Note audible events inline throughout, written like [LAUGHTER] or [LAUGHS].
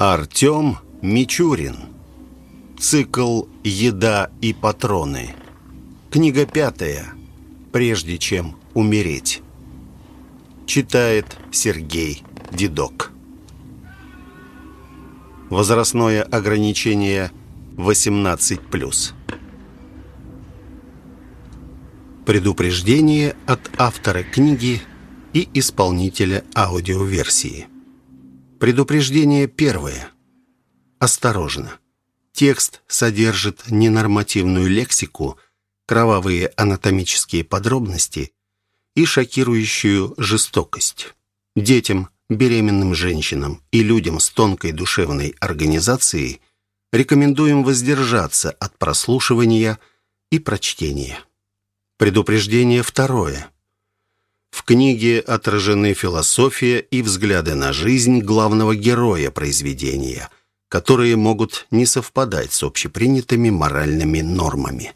Артем Мичурин. Цикл «Еда и патроны». Книга пятая. «Прежде чем умереть». Читает Сергей Дедок. Возрастное ограничение 18+. Предупреждение от автора книги и исполнителя аудиоверсии. Предупреждение первое. Осторожно. Текст содержит ненормативную лексику, кровавые анатомические подробности и шокирующую жестокость. Детям, беременным женщинам и людям с тонкой душевной организацией рекомендуем воздержаться от прослушивания и прочтения. Предупреждение второе. В книге отражены философия и взгляды на жизнь главного героя произведения, которые могут не совпадать с общепринятыми моральными нормами,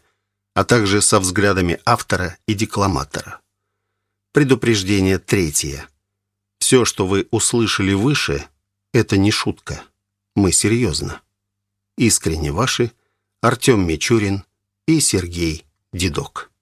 а также со взглядами автора и декламатора. Предупреждение третье. Все, что вы услышали выше, это не шутка. Мы серьезно. Искренне ваши Артем Мичурин и Сергей Дедок.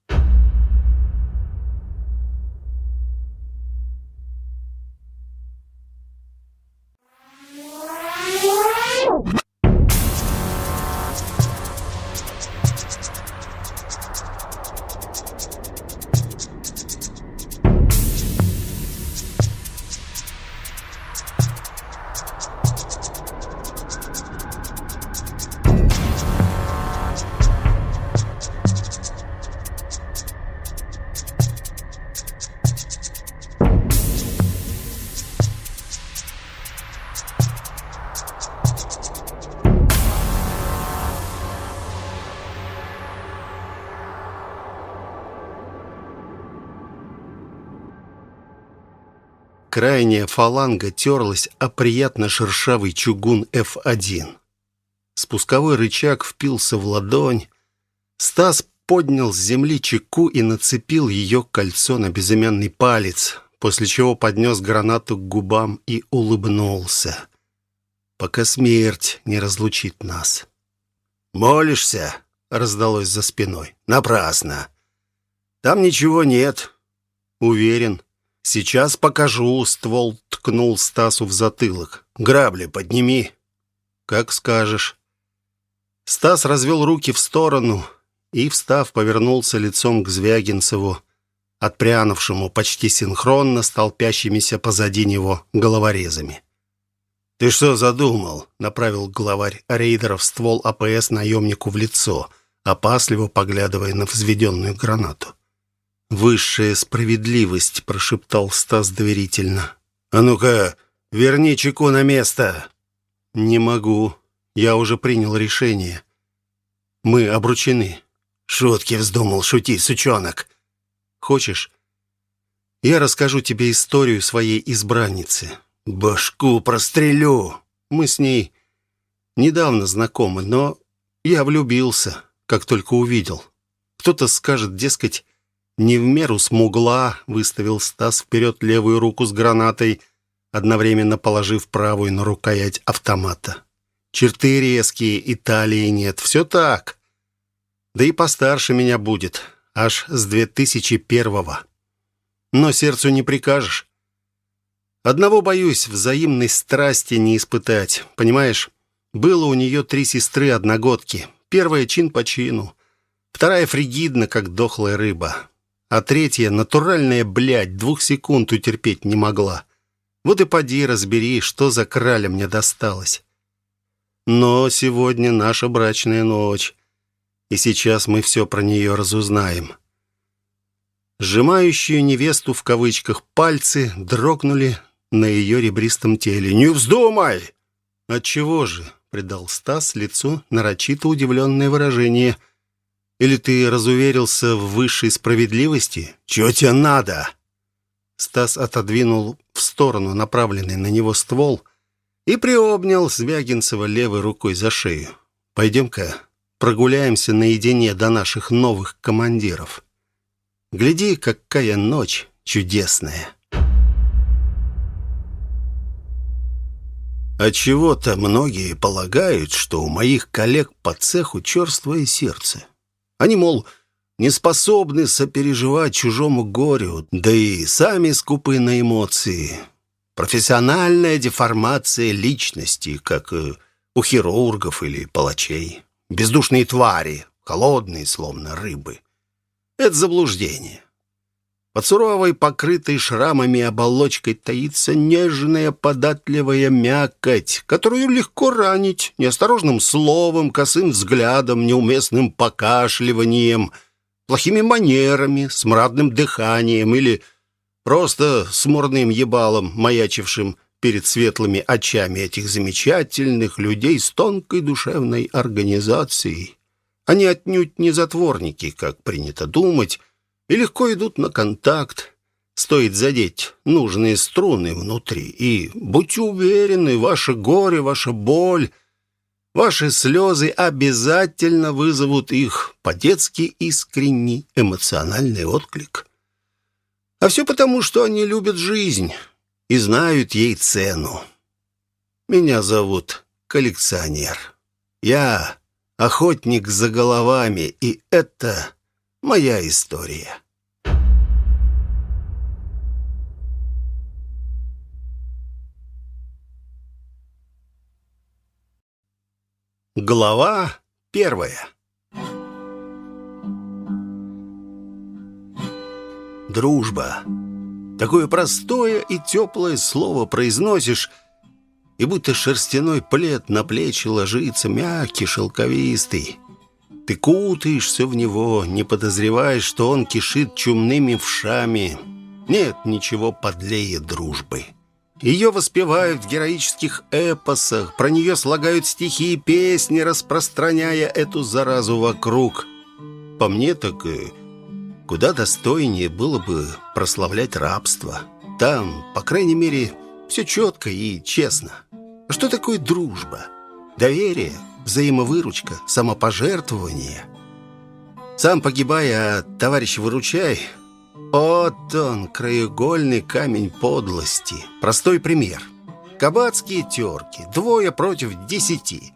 Крайняя фаланга терлась о приятно шершавый чугун F1. Спусковой рычаг впился в ладонь. Стас поднял с земли чеку и нацепил ее кольцо на безымянный палец, после чего поднес гранату к губам и улыбнулся. «Пока смерть не разлучит нас». «Молишься?» — раздалось за спиной. «Напрасно. Там ничего нет». «Уверен». «Сейчас покажу», — ствол ткнул Стасу в затылок. «Грабли подними». «Как скажешь». Стас развел руки в сторону и, встав, повернулся лицом к Звягинцеву, отпрянувшему почти синхронно с толпящимися позади него головорезами. «Ты что задумал?» — направил главарь рейдеров ствол АПС наемнику в лицо, опасливо поглядывая на взведенную гранату. «Высшая справедливость», — прошептал Стас доверительно. «А ну-ка, верни чеку на место!» «Не могу. Я уже принял решение. Мы обручены». «Шутки вздумал шутить, сучонок!» «Хочешь, я расскажу тебе историю своей избранницы?» «Башку прострелю!» «Мы с ней недавно знакомы, но я влюбился, как только увидел. Кто-то скажет, дескать, не в меру смугла, выставил Стас вперед левую руку с гранатой, одновременно положив правую на рукоять автомата. Черты резкие, и талии нет. Все так. Да и постарше меня будет, аж с 2001-го. Но сердцу не прикажешь. Одного боюсь, взаимной страсти не испытать. Понимаешь, было у нее три сестры-одногодки. Первая чин по чину, вторая фригидна, как дохлая рыба а третья, натуральная блядь, двух секунд утерпеть не могла. Вот и поди разбери, что за краля мне досталось. Но сегодня наша брачная ночь, и сейчас мы все про нее разузнаем. Сжимающую невесту в кавычках пальцы дрогнули на ее ребристом теле. «Не вздумай!» «Отчего же?» — придал Стас лицу нарочито удивленное выражение — или ты разуверился в высшей справедливости? Чего тебе надо?» Стас отодвинул в сторону направленный на него ствол и приобнял Звягинцева левой рукой за шею. «Пойдем-ка прогуляемся наедине до наших новых командиров. Гляди, какая ночь чудесная!» А чего-то многие полагают, что у моих коллег по цеху черствое сердце. Они, мол, не способны сопереживать чужому горю, да и сами скупы на эмоции. Профессиональная деформация личности, как э, у хирургов или палачей. Бездушные твари, холодные, словно рыбы. Это заблуждение. Под суровой, покрытой шрамами оболочкой таится нежная, податливая мякоть, которую легко ранить неосторожным словом, косым взглядом, неуместным покашливанием, плохими манерами, смрадным дыханием или просто смурным ебалом, маячившим перед светлыми очами этих замечательных людей с тонкой душевной организацией. Они отнюдь не затворники, как принято думать, и легко идут на контакт. Стоит задеть нужные струны внутри, и, будьте уверены, ваше горе, ваша боль, ваши слезы обязательно вызовут их по-детски искренний эмоциональный отклик. А все потому, что они любят жизнь и знают ей цену. Меня зовут коллекционер. Я охотник за головами, и это моя история. Глава первая Дружба. Такое простое и теплое слово произносишь, и будто шерстяной плед на плечи ложится, мягкий, шелковистый. Ты кутаешься в него, не подозреваешь, что он кишит чумными вшами. Нет ничего подлее дружбы. Ее воспевают в героических эпосах, про нее слагают стихи и песни, распространяя эту заразу вокруг. По мне так куда достойнее было бы прославлять рабство. Там, по крайней мере, все четко и честно. Что такое дружба? Доверие, взаимовыручка, самопожертвование. Сам погибай, а товарищ выручай – вот он, краеугольный камень подлости. Простой пример. Кабацкие терки, двое против десяти.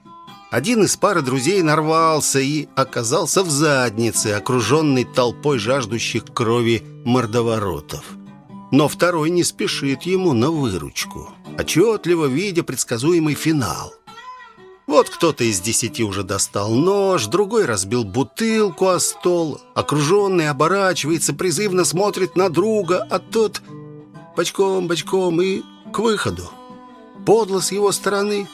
Один из пары друзей нарвался и оказался в заднице, окруженный толпой жаждущих крови мордоворотов. Но второй не спешит ему на выручку, отчетливо видя предсказуемый финал – вот кто-то из десяти уже достал нож, другой разбил бутылку о стол, окруженный оборачивается, призывно смотрит на друга, а тот бочком-бочком и к выходу. Подло с его стороны.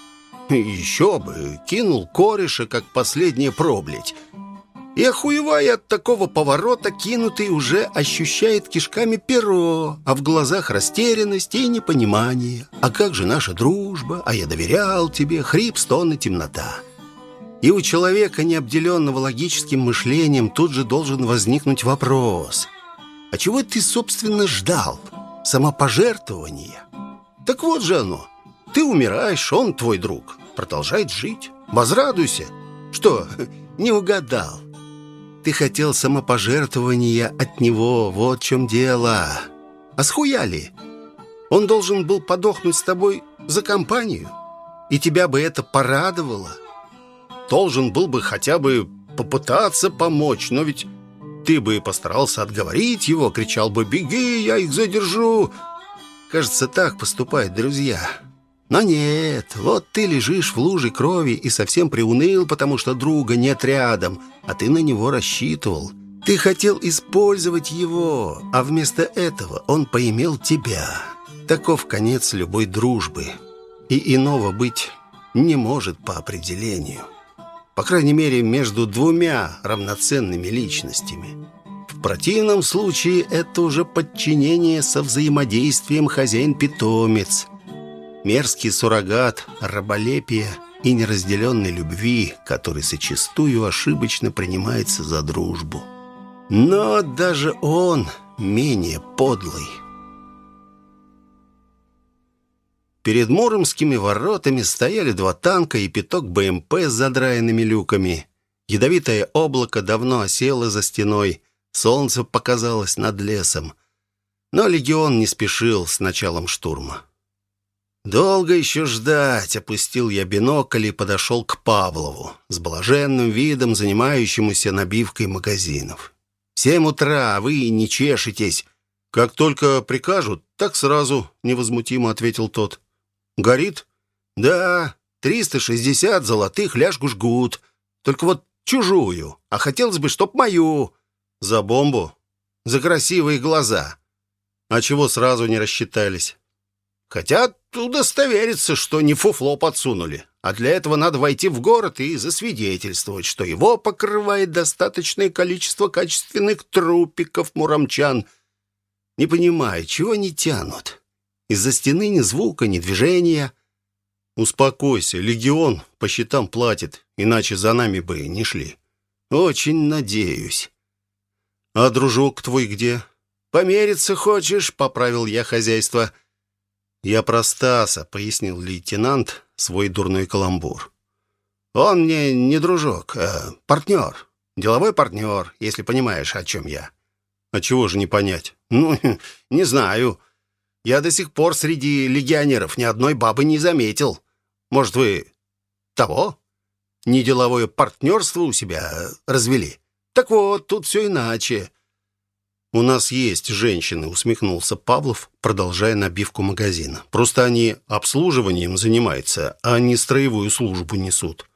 Еще бы, кинул кореша, как последняя пробледь. И охуевая от такого поворота, кинутый уже ощущает кишками перо, а в глазах растерянность и непонимание. А как же наша дружба? А я доверял тебе, хрип, стон и темнота. И у человека, не обделенного логическим мышлением, тут же должен возникнуть вопрос. А чего ты, собственно, ждал? Самопожертвование? Так вот же оно. Ты умираешь, он твой друг. Продолжает жить. Возрадуйся. Что, [LAUGHS] не угадал? Ты хотел самопожертвования от него, вот в чем дело. А схуяли? Он должен был подохнуть с тобой за компанию. И тебя бы это порадовало. Должен был бы хотя бы попытаться помочь, но ведь ты бы постарался отговорить его, кричал бы «Беги, я их задержу!» Кажется, так поступают друзья. Но нет, вот ты лежишь в луже крови и совсем приуныл, потому что друга нет рядом, а ты на него рассчитывал. Ты хотел использовать его, а вместо этого он поимел тебя. Таков конец любой дружбы. И иного быть не может по определению. По крайней мере, между двумя равноценными личностями. В противном случае это уже подчинение со взаимодействием хозяин-питомец – мерзкий суррогат, раболепия и неразделенной любви, который зачастую ошибочно принимается за дружбу. Но даже он менее подлый. Перед Муромскими воротами стояли два танка и пяток БМП с задраенными люками. Ядовитое облако давно осело за стеной, солнце показалось над лесом. Но легион не спешил с началом штурма. Долго еще ждать, опустил я бинокль и подошел к Павлову, с блаженным видом занимающемуся набивкой магазинов. «Семь утра, вы не чешетесь». «Как только прикажут, так сразу», — невозмутимо ответил тот. «Горит?» «Да, триста шестьдесят золотых ляжку жгут. Только вот чужую, а хотелось бы, чтоб мою». «За бомбу?» «За красивые глаза». «А чего сразу не рассчитались?» Хотят удостовериться, что не фуфло подсунули. А для этого надо войти в город и засвидетельствовать, что его покрывает достаточное количество качественных трупиков муромчан. Не понимаю, чего они тянут? Из-за стены ни звука, ни движения. Успокойся, легион по счетам платит, иначе за нами бы не шли. Очень надеюсь. А дружок твой где? Помериться хочешь? Поправил я хозяйство. — «Я про Стаса», — пояснил лейтенант свой дурной каламбур. «Он мне не дружок, а партнер. Деловой партнер, если понимаешь, о чем я». «А чего же не понять?» «Ну, [LAUGHS] не знаю. Я до сих пор среди легионеров ни одной бабы не заметил. Может, вы того? Неделовое партнерство у себя развели? Так вот, тут все иначе. «У нас есть женщины», — усмехнулся Павлов, продолжая набивку магазина. «Просто они обслуживанием занимаются, а не строевую службу несут».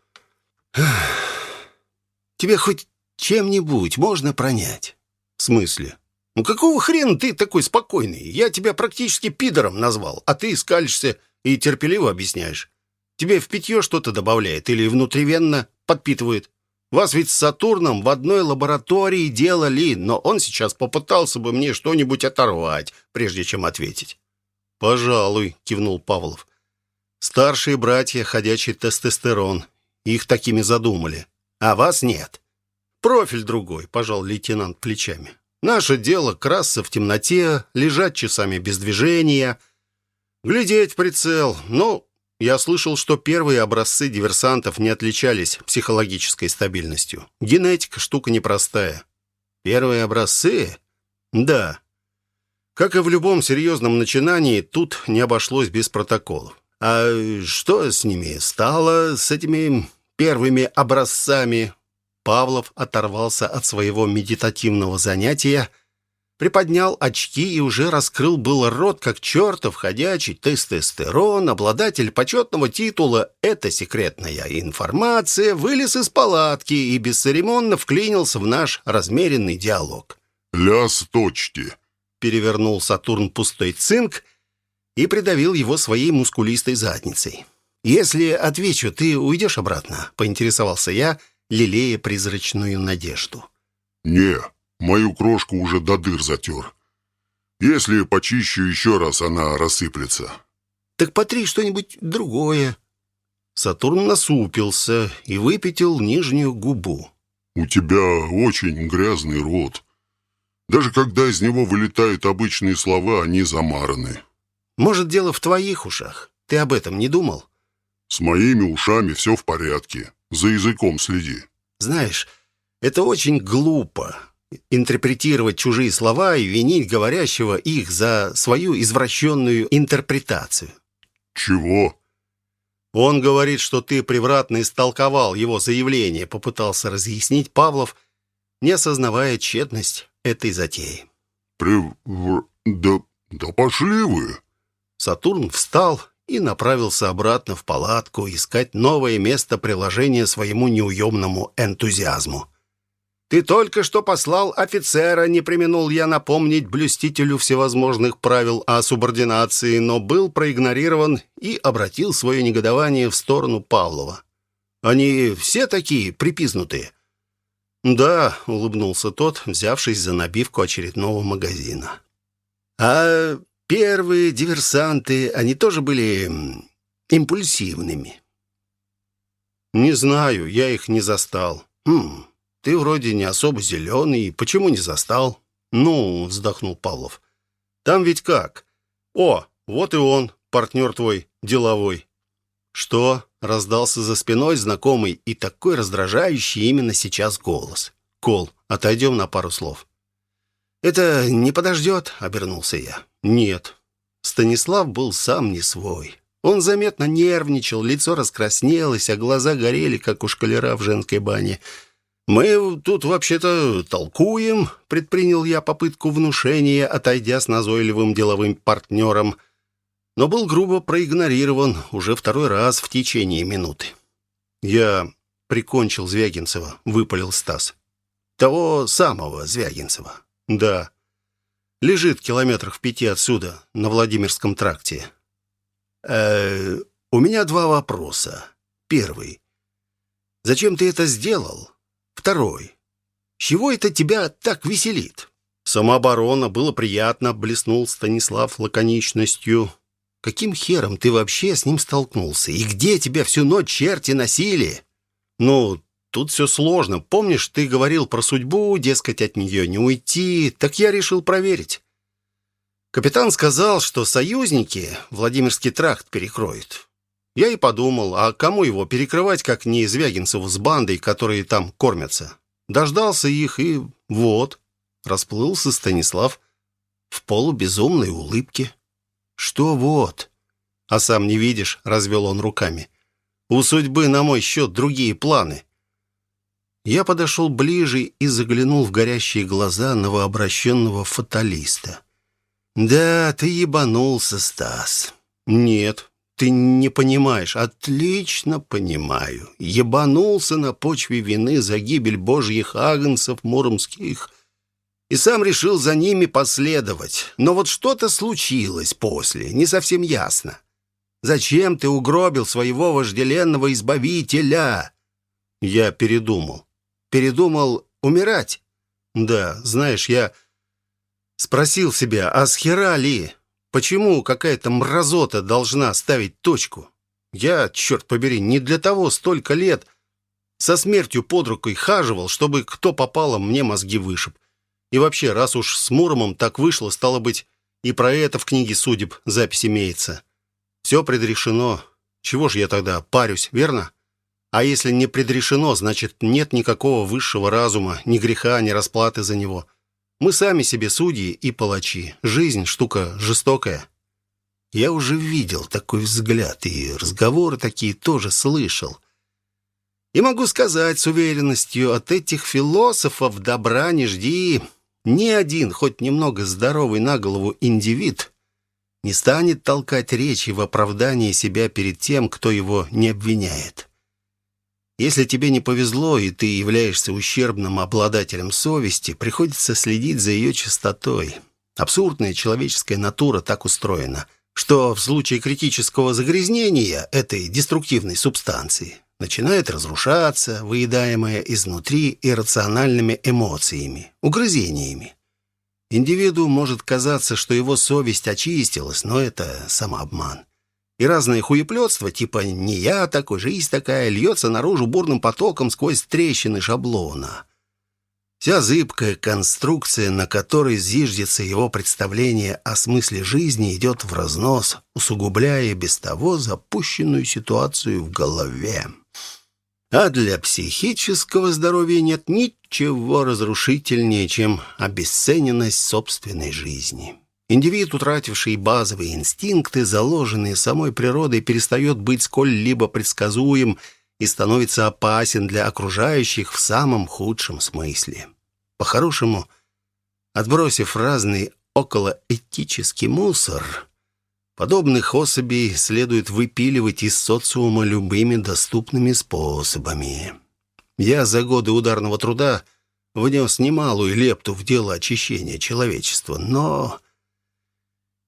«Тебе хоть чем-нибудь можно пронять?» «В смысле?» «Ну какого хрена ты такой спокойный? Я тебя практически пидором назвал, а ты скалишься и терпеливо объясняешь. Тебе в питье что-то добавляет или внутривенно подпитывает?» Вас ведь с Сатурном в одной лаборатории делали, но он сейчас попытался бы мне что-нибудь оторвать, прежде чем ответить». «Пожалуй», — кивнул Павлов. «Старшие братья — ходячий тестостерон. Их такими задумали. А вас нет». «Профиль другой», — пожал лейтенант плечами. «Наше дело красться в темноте, лежать часами без движения, глядеть в прицел. Ну, я слышал, что первые образцы диверсантов не отличались психологической стабильностью. Генетика штука непростая. Первые образцы? Да. Как и в любом серьезном начинании, тут не обошлось без протоколов. А что с ними стало, с этими первыми образцами? Павлов оторвался от своего медитативного занятия – приподнял очки и уже раскрыл был рот, как чертов ходячий тестостерон, обладатель почетного титула «Это секретная информация», вылез из палатки и бесцеремонно вклинился в наш размеренный диалог. «Ляс точки», — перевернул Сатурн пустой цинк и придавил его своей мускулистой задницей. «Если отвечу, ты уйдешь обратно?» — поинтересовался я, лелея призрачную надежду. «Не», Мою крошку уже до дыр затер. Если почищу еще раз, она рассыплется. Так потри что-нибудь другое. Сатурн насупился и выпятил нижнюю губу. У тебя очень грязный рот. Даже когда из него вылетают обычные слова, они замараны. Может, дело в твоих ушах? Ты об этом не думал? С моими ушами все в порядке. За языком следи. Знаешь, это очень глупо интерпретировать чужие слова и винить говорящего их за свою извращенную интерпретацию. «Чего?» «Он говорит, что ты превратно истолковал его заявление», попытался разъяснить Павлов, не осознавая тщетность этой затеи. «Прев... да... да пошли вы!» Сатурн встал и направился обратно в палатку искать новое место приложения своему неуемному энтузиазму. Ты только что послал офицера, не применул я напомнить блюстителю всевозможных правил о субординации, но был проигнорирован и обратил свое негодование в сторону Павлова. Они все такие припизнутые. «Да», — улыбнулся тот, взявшись за набивку очередного магазина. «А первые диверсанты, они тоже были импульсивными?» «Не знаю, я их не застал. Хм, ты вроде не особо зеленый, почему не застал?» «Ну», — вздохнул Павлов. «Там ведь как? О, вот и он, партнер твой, деловой». «Что?» — раздался за спиной знакомый и такой раздражающий именно сейчас голос. «Кол, отойдем на пару слов». «Это не подождет?» — обернулся я. «Нет». Станислав был сам не свой. Он заметно нервничал, лицо раскраснелось, а глаза горели, как у шкалера в женской бане. «Мы тут вообще-то толкуем», — предпринял я попытку внушения, отойдя с назойливым деловым партнером, но был грубо проигнорирован уже второй раз в течение минуты. «Я прикончил Звягинцева», — выпалил Стас. «Того самого Звягинцева». «Да. Лежит километрах в пяти отсюда, на Владимирском тракте». «Э, «У меня два вопроса. Первый. Зачем ты это сделал? Второй. Чего это тебя так веселит?» «Самооборона, было приятно», — блеснул Станислав лаконичностью. «Каким хером ты вообще с ним столкнулся? И где тебя всю ночь черти носили?» «Ну, тут все сложно. Помнишь, ты говорил про судьбу, дескать, от нее не уйти? Так я решил проверить. Капитан сказал, что союзники Владимирский тракт перекроют. Я и подумал, а кому его перекрывать, как не Звягинцеву с бандой, которые там кормятся? Дождался их и вот, расплылся Станислав в полубезумной улыбке. Что вот? А сам не видишь, развел он руками. У судьбы на мой счет другие планы. Я подошел ближе и заглянул в горящие глаза новообращенного фаталиста. «Да, ты ебанулся, Стас». «Нет, ты не понимаешь». «Отлично понимаю. Ебанулся на почве вины за гибель божьих агнцев муромских» и сам решил за ними последовать. Но вот что-то случилось после, не совсем ясно. Зачем ты угробил своего вожделенного избавителя?» Я передумал. Передумал умирать? Да, знаешь, я спросил себя, а с хера ли? Почему какая-то мразота должна ставить точку? Я, черт побери, не для того столько лет со смертью под рукой хаживал, чтобы кто попало мне мозги вышиб. И вообще, раз уж с Муромом так вышло, стало быть, и про это в книге судеб запись имеется. Все предрешено. Чего же я тогда парюсь, верно? А если не предрешено, значит, нет никакого высшего разума, ни греха, ни расплаты за него. Мы сами себе судьи и палачи. Жизнь — штука жестокая. Я уже видел такой взгляд, и разговоры такие тоже слышал. И могу сказать с уверенностью, от этих философов добра не жди. Ни один, хоть немного здоровый на голову индивид не станет толкать речи в оправдании себя перед тем, кто его не обвиняет. Если тебе не повезло, и ты являешься ущербным обладателем совести, приходится следить за ее чистотой. Абсурдная человеческая натура так устроена, что в случае критического загрязнения этой деструктивной субстанции начинает разрушаться, выедаемая изнутри иррациональными эмоциями, угрызениями. Индивиду может казаться, что его совесть очистилась, но это самообман. И разное хуеплетство, типа «не я такой, жизнь такая», льется наружу бурным потоком сквозь трещины шаблона. Вся зыбкая конструкция, на которой зиждется его представление о смысле жизни, идет в разнос, усугубляя без того запущенную ситуацию в голове. А для психического здоровья нет ничего разрушительнее, чем обесцененность собственной жизни. Индивид, утративший базовые инстинкты, заложенные самой природой, перестает быть сколь-либо предсказуем и становится опасен для окружающих в самом худшем смысле. По-хорошему, отбросив разный околоэтический мусор, Подобных особей следует выпиливать из социума любыми доступными способами. Я за годы ударного труда внес немалую лепту в дело очищения человечества, но...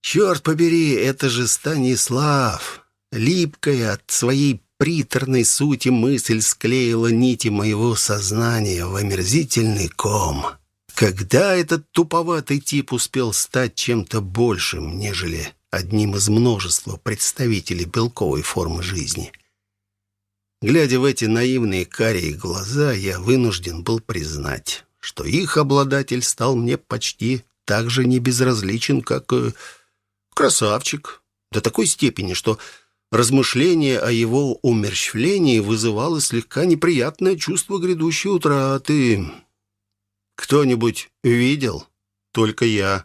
Черт побери, это же Станислав! Липкая от своей приторной сути мысль склеила нити моего сознания в омерзительный ком. Когда этот туповатый тип успел стать чем-то большим, нежели одним из множества представителей белковой формы жизни. Глядя в эти наивные карие глаза, я вынужден был признать, что их обладатель стал мне почти так же небезразличен, как э, красавчик, до такой степени, что размышление о его умерщвлении вызывало слегка неприятное чувство грядущей утраты. Кто-нибудь видел? Только я.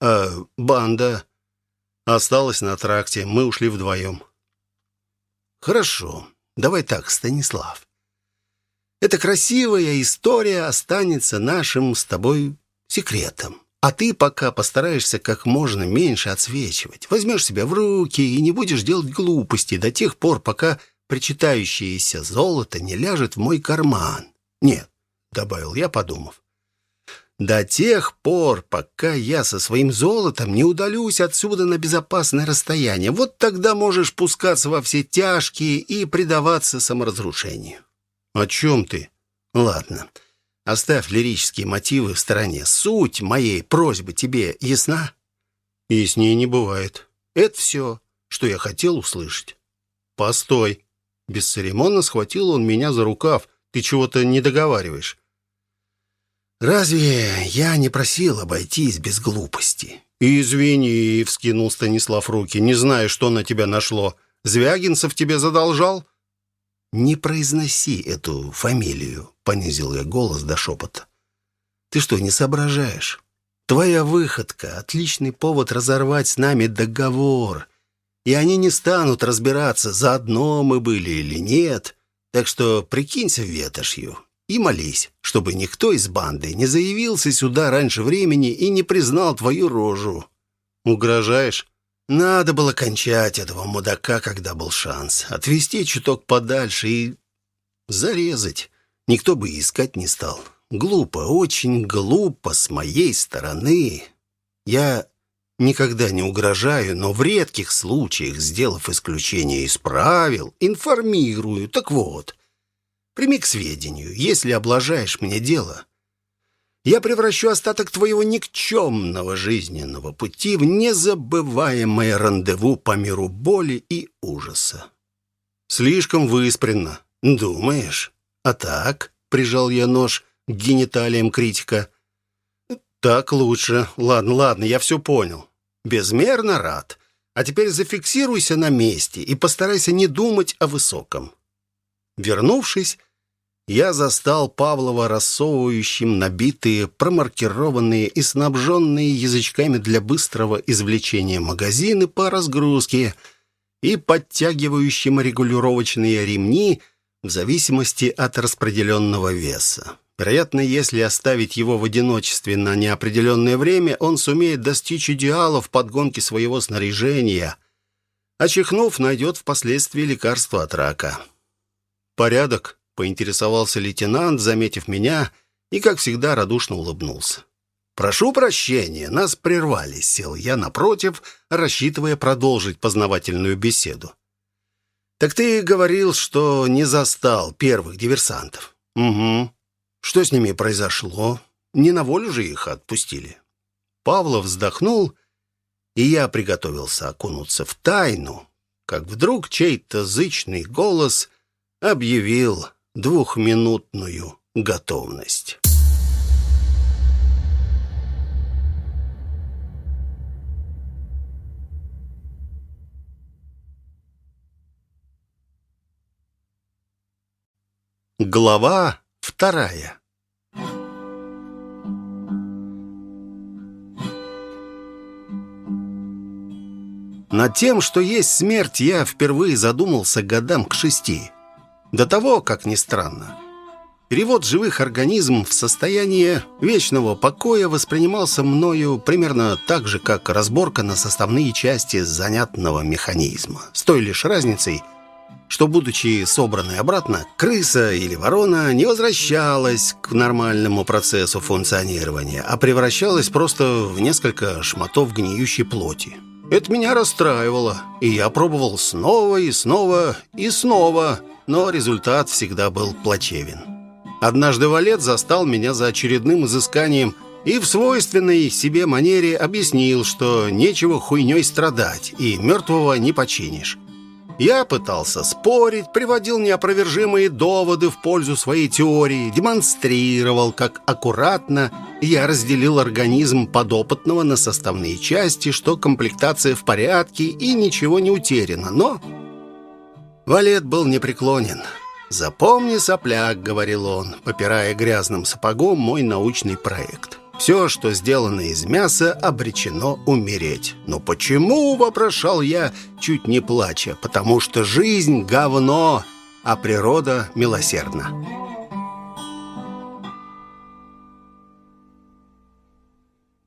А банда Осталась на тракте, мы ушли вдвоем. Хорошо. Давай так, Станислав. Эта красивая история останется нашим с тобой секретом. А ты пока постараешься как можно меньше отсвечивать. Возьмешь себя в руки и не будешь делать глупости до тех пор, пока причитающееся золото не ляжет в мой карман. Нет, добавил я, подумав. До тех пор, пока я со своим золотом не удалюсь отсюда на безопасное расстояние. Вот тогда можешь пускаться во все тяжкие и предаваться саморазрушению. О чем ты? Ладно. Оставь лирические мотивы в стороне. Суть моей просьбы тебе ясна? Яснее не бывает. Это все, что я хотел услышать. Постой. Бесцеремонно схватил он меня за рукав. Ты чего-то не договариваешь. Разве я не просил обойтись без глупости? Извини, вскинул Станислав руки. Не знаю, что на тебя нашло. Звягинцев тебе задолжал? Не произноси эту фамилию, понизил я голос до шепота. Ты что, не соображаешь? Твоя выходка отличный повод разорвать с нами договор. И они не станут разбираться, заодно мы были или нет. Так что прикинься ветошью и молись, чтобы никто из банды не заявился сюда раньше времени и не признал твою рожу. Угрожаешь? Надо было кончать этого мудака, когда был шанс. Отвести чуток подальше и зарезать. Никто бы искать не стал. Глупо, очень глупо с моей стороны. Я никогда не угрожаю, но в редких случаях, сделав исключение из правил, информирую. Так вот, Прими к сведению, если облажаешь мне дело, я превращу остаток твоего никчемного жизненного пути в незабываемое рандеву по миру боли и ужаса. Слишком выспренно, думаешь? А так, прижал я нож к гениталиям критика. Так лучше. Ладно, ладно, я все понял. Безмерно рад. А теперь зафиксируйся на месте и постарайся не думать о высоком. Вернувшись, я застал Павлова рассовывающим набитые, промаркированные и снабженные язычками для быстрого извлечения магазины по разгрузке и подтягивающим регулировочные ремни в зависимости от распределенного веса. Вероятно, если оставить его в одиночестве на неопределенное время, он сумеет достичь идеала в подгонке своего снаряжения. Очихнув, найдет впоследствии лекарство от рака. «Порядок?» — поинтересовался лейтенант, заметив меня, и, как всегда, радушно улыбнулся. «Прошу прощения, нас прервали», — сел я напротив, рассчитывая продолжить познавательную беседу. «Так ты говорил, что не застал первых диверсантов?» «Угу. Что с ними произошло? Не на волю же их отпустили?» Павлов вздохнул, и я приготовился окунуться в тайну, как вдруг чей-то зычный голос объявил двухминутную готовность. Глава вторая Над тем, что есть смерть, я впервые задумался годам к шести. До того, как ни странно, перевод живых организмов в состояние вечного покоя воспринимался мною примерно так же, как разборка на составные части занятного механизма. С той лишь разницей, что, будучи собранной обратно, крыса или ворона не возвращалась к нормальному процессу функционирования, а превращалась просто в несколько шматов гниющей плоти. Это меня расстраивало, и я пробовал снова и снова и снова – но результат всегда был плачевен. Однажды Валет застал меня за очередным изысканием и в свойственной себе манере объяснил, что нечего хуйней страдать и мертвого не починишь. Я пытался спорить, приводил неопровержимые доводы в пользу своей теории, демонстрировал, как аккуратно я разделил организм подопытного на составные части, что комплектация в порядке и ничего не утеряно, но Валет был непреклонен. «Запомни, сопляк», — говорил он, попирая грязным сапогом мой научный проект. Все, что сделано из мяса, обречено умереть. «Но почему?» — вопрошал я, чуть не плача. «Потому что жизнь — говно, а природа милосердна».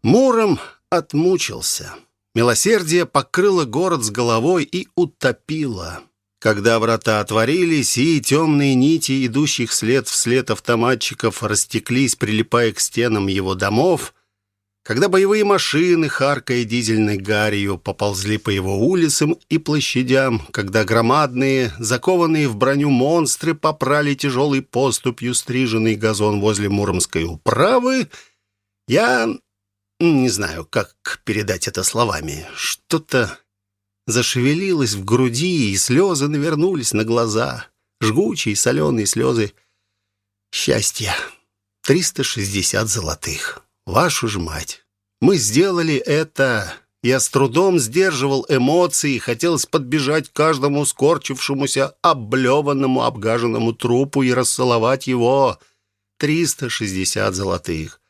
Муром отмучился. Милосердие покрыло город с головой и утопило. Когда врата отворились, и темные нити, идущих след вслед автоматчиков, растеклись, прилипая к стенам его домов, когда боевые машины, харкая дизельной гарью, поползли по его улицам и площадям, когда громадные, закованные в броню монстры попрали тяжелой поступью стриженный газон возле Муромской управы, я не знаю, как передать это словами. Что-то зашевелилось в груди, и слезы навернулись на глаза. Жгучие соленые слезы счастья. 360 золотых. Вашу ж мать. Мы сделали это. Я с трудом сдерживал эмоции, хотелось подбежать каждому скорчившемуся, облеванному, обгаженному трупу и расцеловать его. 360 золотых.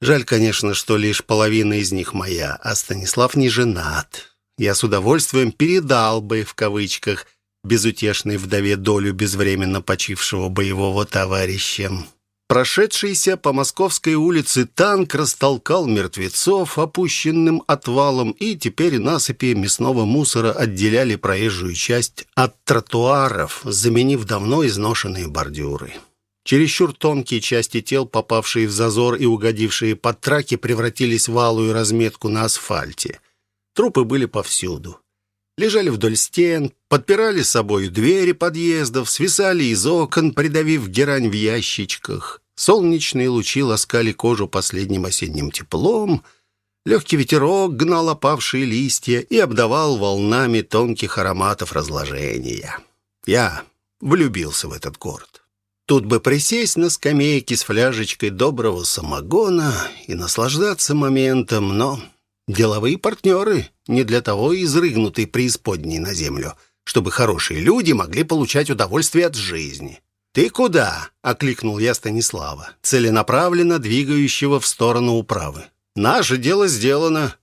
Жаль, конечно, что лишь половина из них моя, а Станислав не женат. Я с удовольствием передал бы, в кавычках, безутешной вдове долю безвременно почившего боевого товарища. Прошедшийся по Московской улице танк растолкал мертвецов опущенным отвалом, и теперь насыпи мясного мусора отделяли проезжую часть от тротуаров, заменив давно изношенные бордюры. Чересчур тонкие части тел, попавшие в зазор и угодившие под траки, превратились в алую разметку на асфальте. Трупы были повсюду. Лежали вдоль стен, подпирали с собой двери подъездов, свисали из окон, придавив герань в ящичках. Солнечные лучи ласкали кожу последним осенним теплом. Легкий ветерок гнал опавшие листья и обдавал волнами тонких ароматов разложения. Я влюбился в этот город. Тут бы присесть на скамейке с фляжечкой доброго самогона и наслаждаться моментом, но деловые партнеры не для того изрыгнуты преисподней на землю, чтобы хорошие люди могли получать удовольствие от жизни. «Ты куда?» — окликнул я Станислава, целенаправленно двигающего в сторону управы. «Наше дело сделано.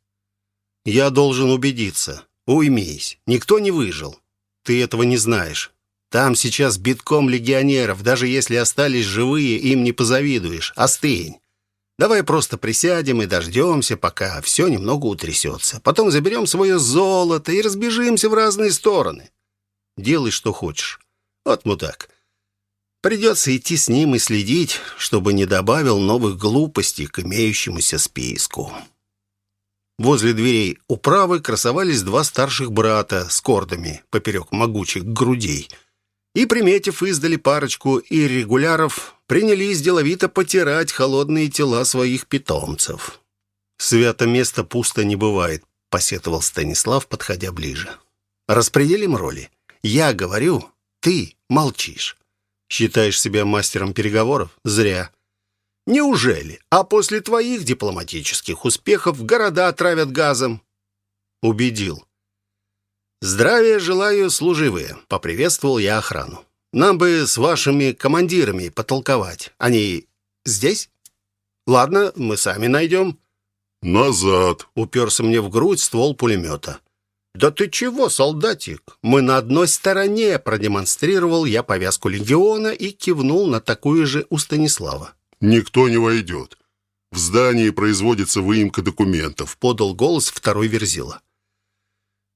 Я должен убедиться. Уймись, никто не выжил. Ты этого не знаешь. Там сейчас битком легионеров. Даже если остались живые, им не позавидуешь. Остынь. Давай просто присядем и дождемся, пока все немного утрясется. Потом заберем свое золото и разбежимся в разные стороны. Делай, что хочешь. Вот мудак. Придется идти с ним и следить, чтобы не добавил новых глупостей к имеющемуся списку. Возле дверей управы красовались два старших брата с кордами поперек могучих грудей — и, приметив издали парочку иррегуляров, принялись деловито потирать холодные тела своих питомцев. «Свято место пусто не бывает», — посетовал Станислав, подходя ближе. «Распределим роли. Я говорю, ты молчишь. Считаешь себя мастером переговоров? Зря. Неужели? А после твоих дипломатических успехов города отравят газом?» «Убедил. «Здравия желаю, служивые!» — поприветствовал я охрану. «Нам бы с вашими командирами потолковать. Они здесь?» «Ладно, мы сами найдем». «Назад!» — уперся мне в грудь ствол пулемета. «Да ты чего, солдатик? Мы на одной стороне!» — продемонстрировал я повязку легиона и кивнул на такую же у Станислава. «Никто не войдет. В здании производится выемка документов», — подал голос второй верзила.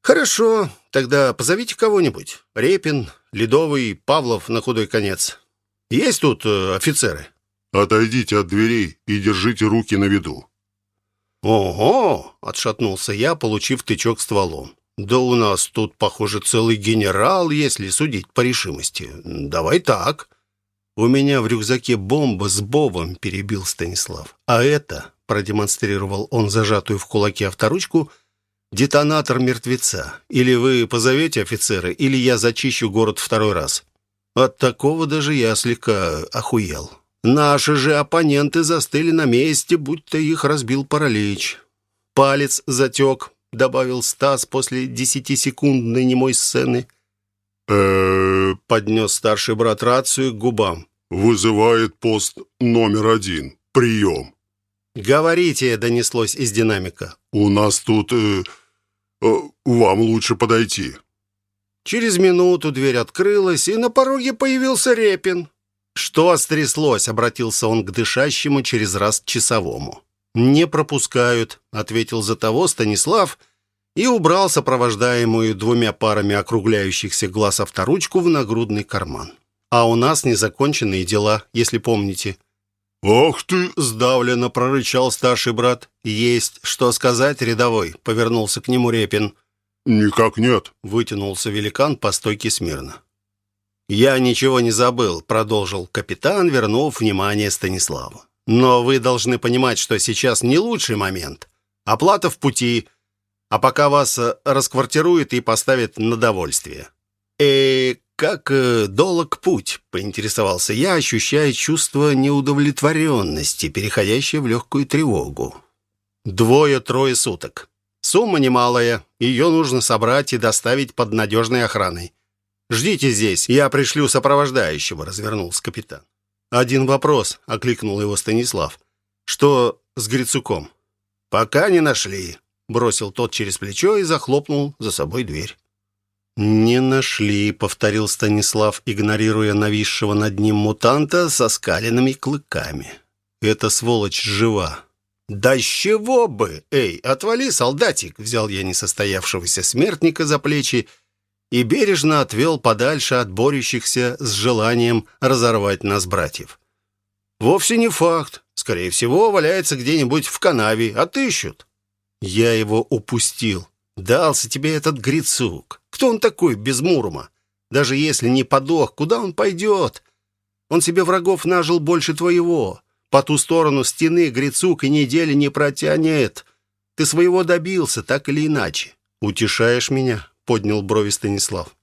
«Хорошо, тогда позовите кого-нибудь. Репин, Ледовый, Павлов на худой конец. Есть тут э, офицеры?» «Отойдите от дверей и держите руки на виду». «Ого!» — отшатнулся я, получив тычок стволом. «Да у нас тут, похоже, целый генерал, если судить по решимости. Давай так». «У меня в рюкзаке бомба с бобом», — перебил Станислав. «А это...» — продемонстрировал он зажатую в кулаке авторучку — детонатор мертвеца. Или вы позовете офицера, или я зачищу город второй раз. От такого даже я слегка охуел. Наши же оппоненты застыли на месте, будто их разбил паралич. Палец затек, добавил Стас после десятисекундной немой сцены. э поднес старший брат рацию к губам. «Вызывает пост номер один. Прием». «Говорите», — донеслось из динамика. «У нас тут... Э, э, вам лучше подойти». Через минуту дверь открылась, и на пороге появился Репин. «Что стряслось?» — обратился он к дышащему через раз часовому. «Не пропускают», — ответил за того Станислав и убрал сопровождаемую двумя парами округляющихся глаз авторучку в нагрудный карман. «А у нас незаконченные дела, если помните». «Ах ты!» — сдавленно прорычал старший брат. «Есть что сказать, рядовой?» — повернулся к нему Репин. «Никак нет», — вытянулся великан по стойке смирно. «Я ничего не забыл», — продолжил капитан, вернув внимание Станиславу. «Но вы должны понимать, что сейчас не лучший момент. Оплата в пути, а пока вас э, расквартируют и поставят на довольствие». «Э, как э, долг путь?» — поинтересовался я, ощущая чувство неудовлетворенности, переходящее в легкую тревогу. «Двое-трое суток. Сумма немалая, ее нужно собрать и доставить под надежной охраной. «Ждите здесь, я пришлю сопровождающего», — развернулся капитан. «Один вопрос», — окликнул его Станислав. «Что с Грицуком?» «Пока не нашли», — бросил тот через плечо и захлопнул за собой дверь. «Не нашли», — повторил Станислав, игнорируя нависшего над ним мутанта со скаленными клыками. «Эта сволочь жива». «Да с чего бы? Эй, отвали, солдатик!» Взял я несостоявшегося смертника за плечи и бережно отвел подальше от борющихся с желанием разорвать нас братьев. «Вовсе не факт. Скорее всего, валяется где-нибудь в канаве. Отыщут». «Я его упустил. Дался тебе этот Грицук. Кто он такой без Мурума? Даже если не подох, куда он пойдет? Он себе врагов нажил больше твоего. По ту сторону стены Грицук и недели не протянет. Ты своего добился, так или иначе. Утешаешь меня?» поднял брови Станислав.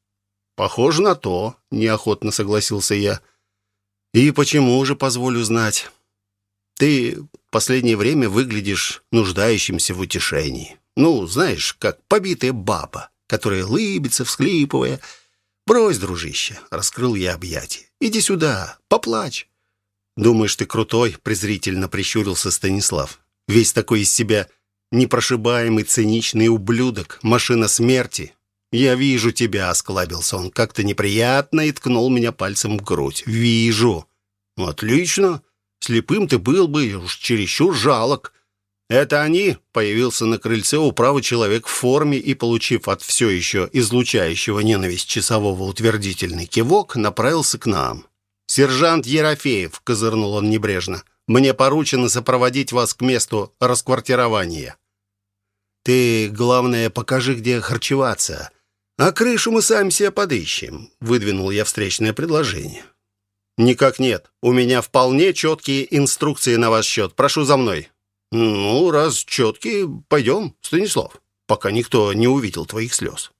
«Похоже на то», — неохотно согласился я. «И почему же, позволю знать? Ты в последнее время выглядишь нуждающимся в утешении. Ну, знаешь, как побитая баба, которая лыбится, всхлипывая. Брось, дружище», — раскрыл я объятия. «Иди сюда, поплачь». «Думаешь, ты крутой?» — презрительно прищурился Станислав. «Весь такой из себя непрошибаемый, циничный ублюдок, машина смерти. «Я вижу тебя», — осклабился он как-то неприятно и ткнул меня пальцем в грудь. «Вижу». «Отлично. Слепым ты был бы уж чересчур жалок». «Это они?» — появился на крыльце управы человек в форме и, получив от все еще излучающего ненависть часового утвердительный кивок, направился к нам. «Сержант Ерофеев», — козырнул он небрежно, — «мне поручено сопроводить вас к месту расквартирования». «Ты, главное, покажи, где харчеваться. «А крышу мы сами себе подыщем», — выдвинул я встречное предложение. «Никак нет. У меня вполне четкие инструкции на ваш счет. Прошу за мной». «Ну, раз четкие, пойдем, Станислав, пока никто не увидел твоих слез».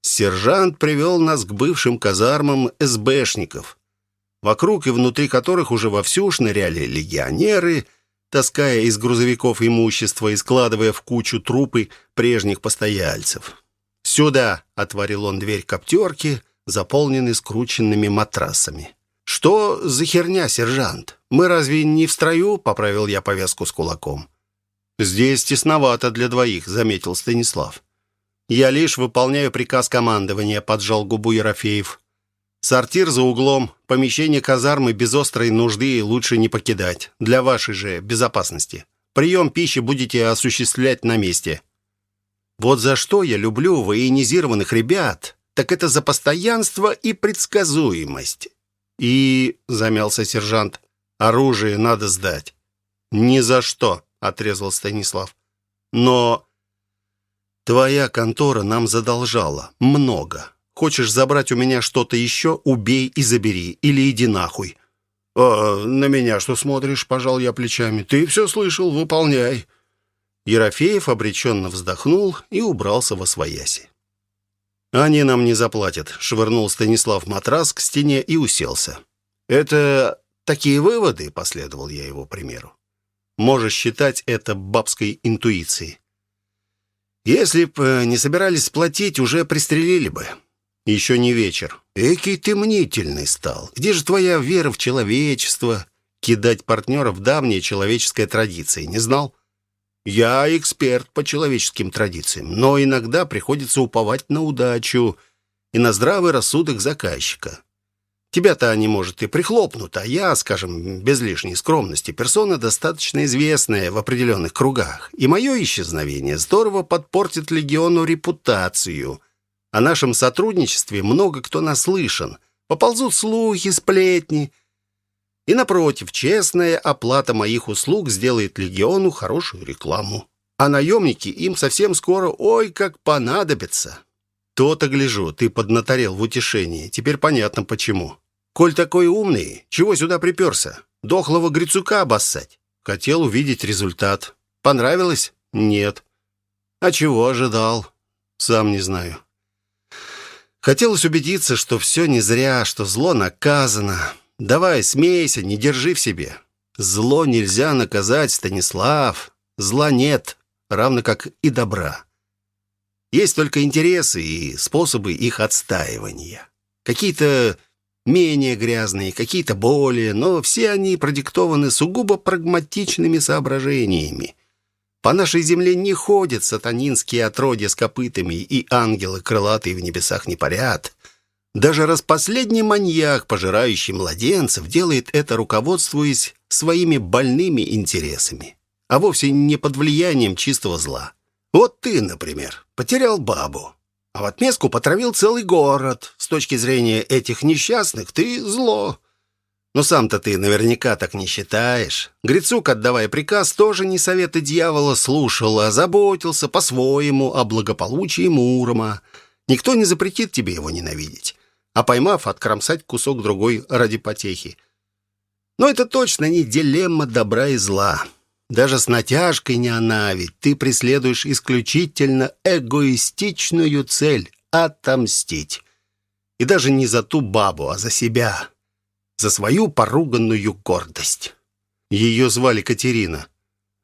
Сержант привел нас к бывшим казармам СБшников, вокруг и внутри которых уже вовсю шныряли легионеры, таская из грузовиков имущество и складывая в кучу трупы прежних постояльцев. «Сюда!» — отворил он дверь коптерки, заполненной скрученными матрасами. «Что за херня, сержант? Мы разве не в строю?» — поправил я повязку с кулаком. «Здесь тесновато для двоих», — заметил Станислав. «Я лишь выполняю приказ командования», — поджал губу Ерофеев. «Сортир за углом, помещение казармы без острой нужды лучше не покидать, для вашей же безопасности. Прием пищи будете осуществлять на месте». Вот за что я люблю военизированных ребят, так это за постоянство и предсказуемость. И, замялся сержант, оружие надо сдать. Ни за что, отрезал Станислав. Но твоя контора нам задолжала много. Хочешь забрать у меня что-то еще, убей и забери, или иди нахуй. «А на меня что смотришь?» – пожал я плечами. «Ты все слышал, выполняй». Ерофеев обреченно вздохнул и убрался во свояси. «Они нам не заплатят», — швырнул Станислав матрас к стене и уселся. «Это такие выводы», — последовал я его примеру. «Можешь считать это бабской интуицией. Если б э, не собирались платить, уже пристрелили бы. Еще не вечер. Экий ты мнительный стал. Где же твоя вера в человечество? кидать партнеров давняя человеческая традиция. Не знал? Я эксперт по человеческим традициям, но иногда приходится уповать на удачу и на здравый рассудок заказчика. Тебя-то они, может, и прихлопнут, а я, скажем, без лишней скромности, персона достаточно известная в определенных кругах, и мое исчезновение здорово подпортит легиону репутацию. О нашем сотрудничестве много кто наслышан. Поползут слухи, сплетни — и, напротив, честная оплата моих услуг сделает легиону хорошую рекламу. А наемники им совсем скоро ой как понадобятся. То-то, гляжу, ты поднаторел в утешении. Теперь понятно, почему. Коль такой умный, чего сюда приперся? Дохлого Грицука обоссать? Хотел увидеть результат. Понравилось? Нет. А чего ожидал? Сам не знаю. Хотелось убедиться, что все не зря, что зло наказано. Давай, смейся, не держи в себе. Зло нельзя наказать, Станислав. Зла нет, равно как и добра. Есть только интересы и способы их отстаивания. Какие-то менее грязные, какие-то более, но все они продиктованы сугубо прагматичными соображениями. По нашей земле не ходят сатанинские отродья с копытами, и ангелы крылатые в небесах не парят. Даже распоследний маньяк, пожирающий младенцев, делает это, руководствуясь своими больными интересами, а вовсе не под влиянием чистого зла. Вот ты, например, потерял бабу, а в отместку потравил целый город. С точки зрения этих несчастных ты зло. Но сам-то ты наверняка так не считаешь. Грицук, отдавая приказ, тоже не советы дьявола слушал, а заботился по-своему о благополучии Мурома. Никто не запретит тебе его ненавидеть а поймав, откромсать кусок другой ради потехи. Но это точно не дилемма добра и зла. Даже с натяжкой не она, ведь ты преследуешь исключительно эгоистичную цель — отомстить. И даже не за ту бабу, а за себя. За свою поруганную гордость. Ее звали Катерина.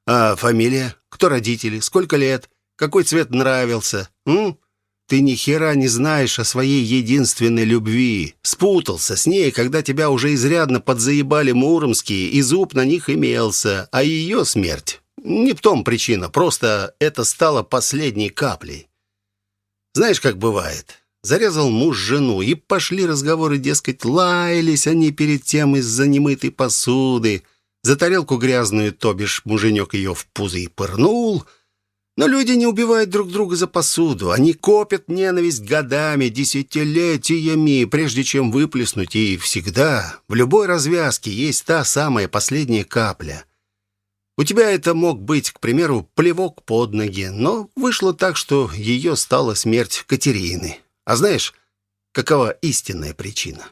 А фамилия? Кто родители? Сколько лет? Какой цвет нравился? М? Ты ни хера не знаешь о своей единственной любви. Спутался с ней, когда тебя уже изрядно подзаебали муромские, и зуб на них имелся. А ее смерть не в том причина, просто это стало последней каплей. Знаешь, как бывает. Зарезал муж жену, и пошли разговоры, дескать, лаялись они перед тем из-за немытой посуды. За тарелку грязную, то бишь муженек ее в пузы и пырнул — но люди не убивают друг друга за посуду. Они копят ненависть годами, десятилетиями, прежде чем выплеснуть. И всегда, в любой развязке, есть та самая последняя капля. У тебя это мог быть, к примеру, плевок под ноги, но вышло так, что ее стала смерть Катерины. А знаешь, какова истинная причина?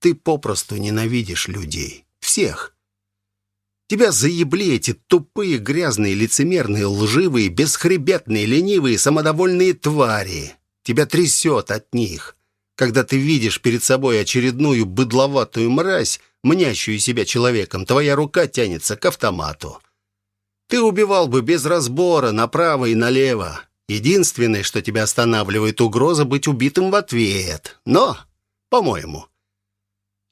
Ты попросту ненавидишь людей. Всех. Тебя заебли эти тупые, грязные, лицемерные, лживые, бесхребетные, ленивые, самодовольные твари. Тебя трясет от них. Когда ты видишь перед собой очередную быдловатую мразь, мнящую себя человеком, твоя рука тянется к автомату. Ты убивал бы без разбора направо и налево. Единственное, что тебя останавливает, угроза быть убитым в ответ. Но, по-моему,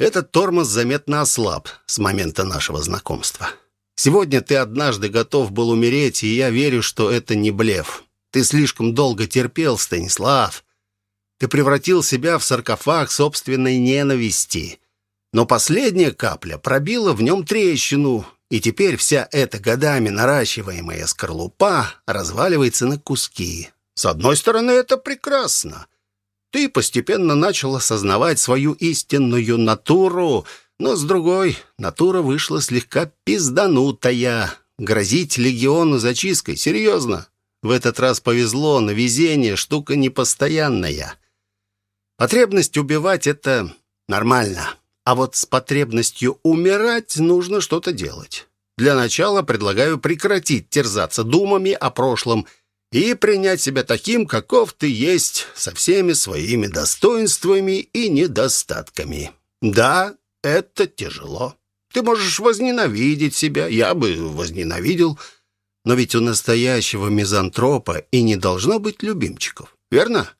этот тормоз заметно ослаб с момента нашего знакомства. Сегодня ты однажды готов был умереть, и я верю, что это не блеф. Ты слишком долго терпел, Станислав. Ты превратил себя в саркофаг собственной ненависти. Но последняя капля пробила в нем трещину, и теперь вся эта годами наращиваемая скорлупа разваливается на куски. С одной стороны, это прекрасно. Ты постепенно начал осознавать свою истинную натуру, но с другой, натура вышла слегка пизданутая. Грозить легиону зачисткой? Серьезно? В этот раз повезло, на везение штука непостоянная. Потребность убивать — это нормально. А вот с потребностью умирать нужно что-то делать. Для начала предлагаю прекратить терзаться думами о прошлом — и принять себя таким, каков ты есть, со всеми своими достоинствами и недостатками. Да, это тяжело. Ты можешь возненавидеть себя, я бы возненавидел, но ведь у настоящего мизантропа и не должно быть любимчиков, верно?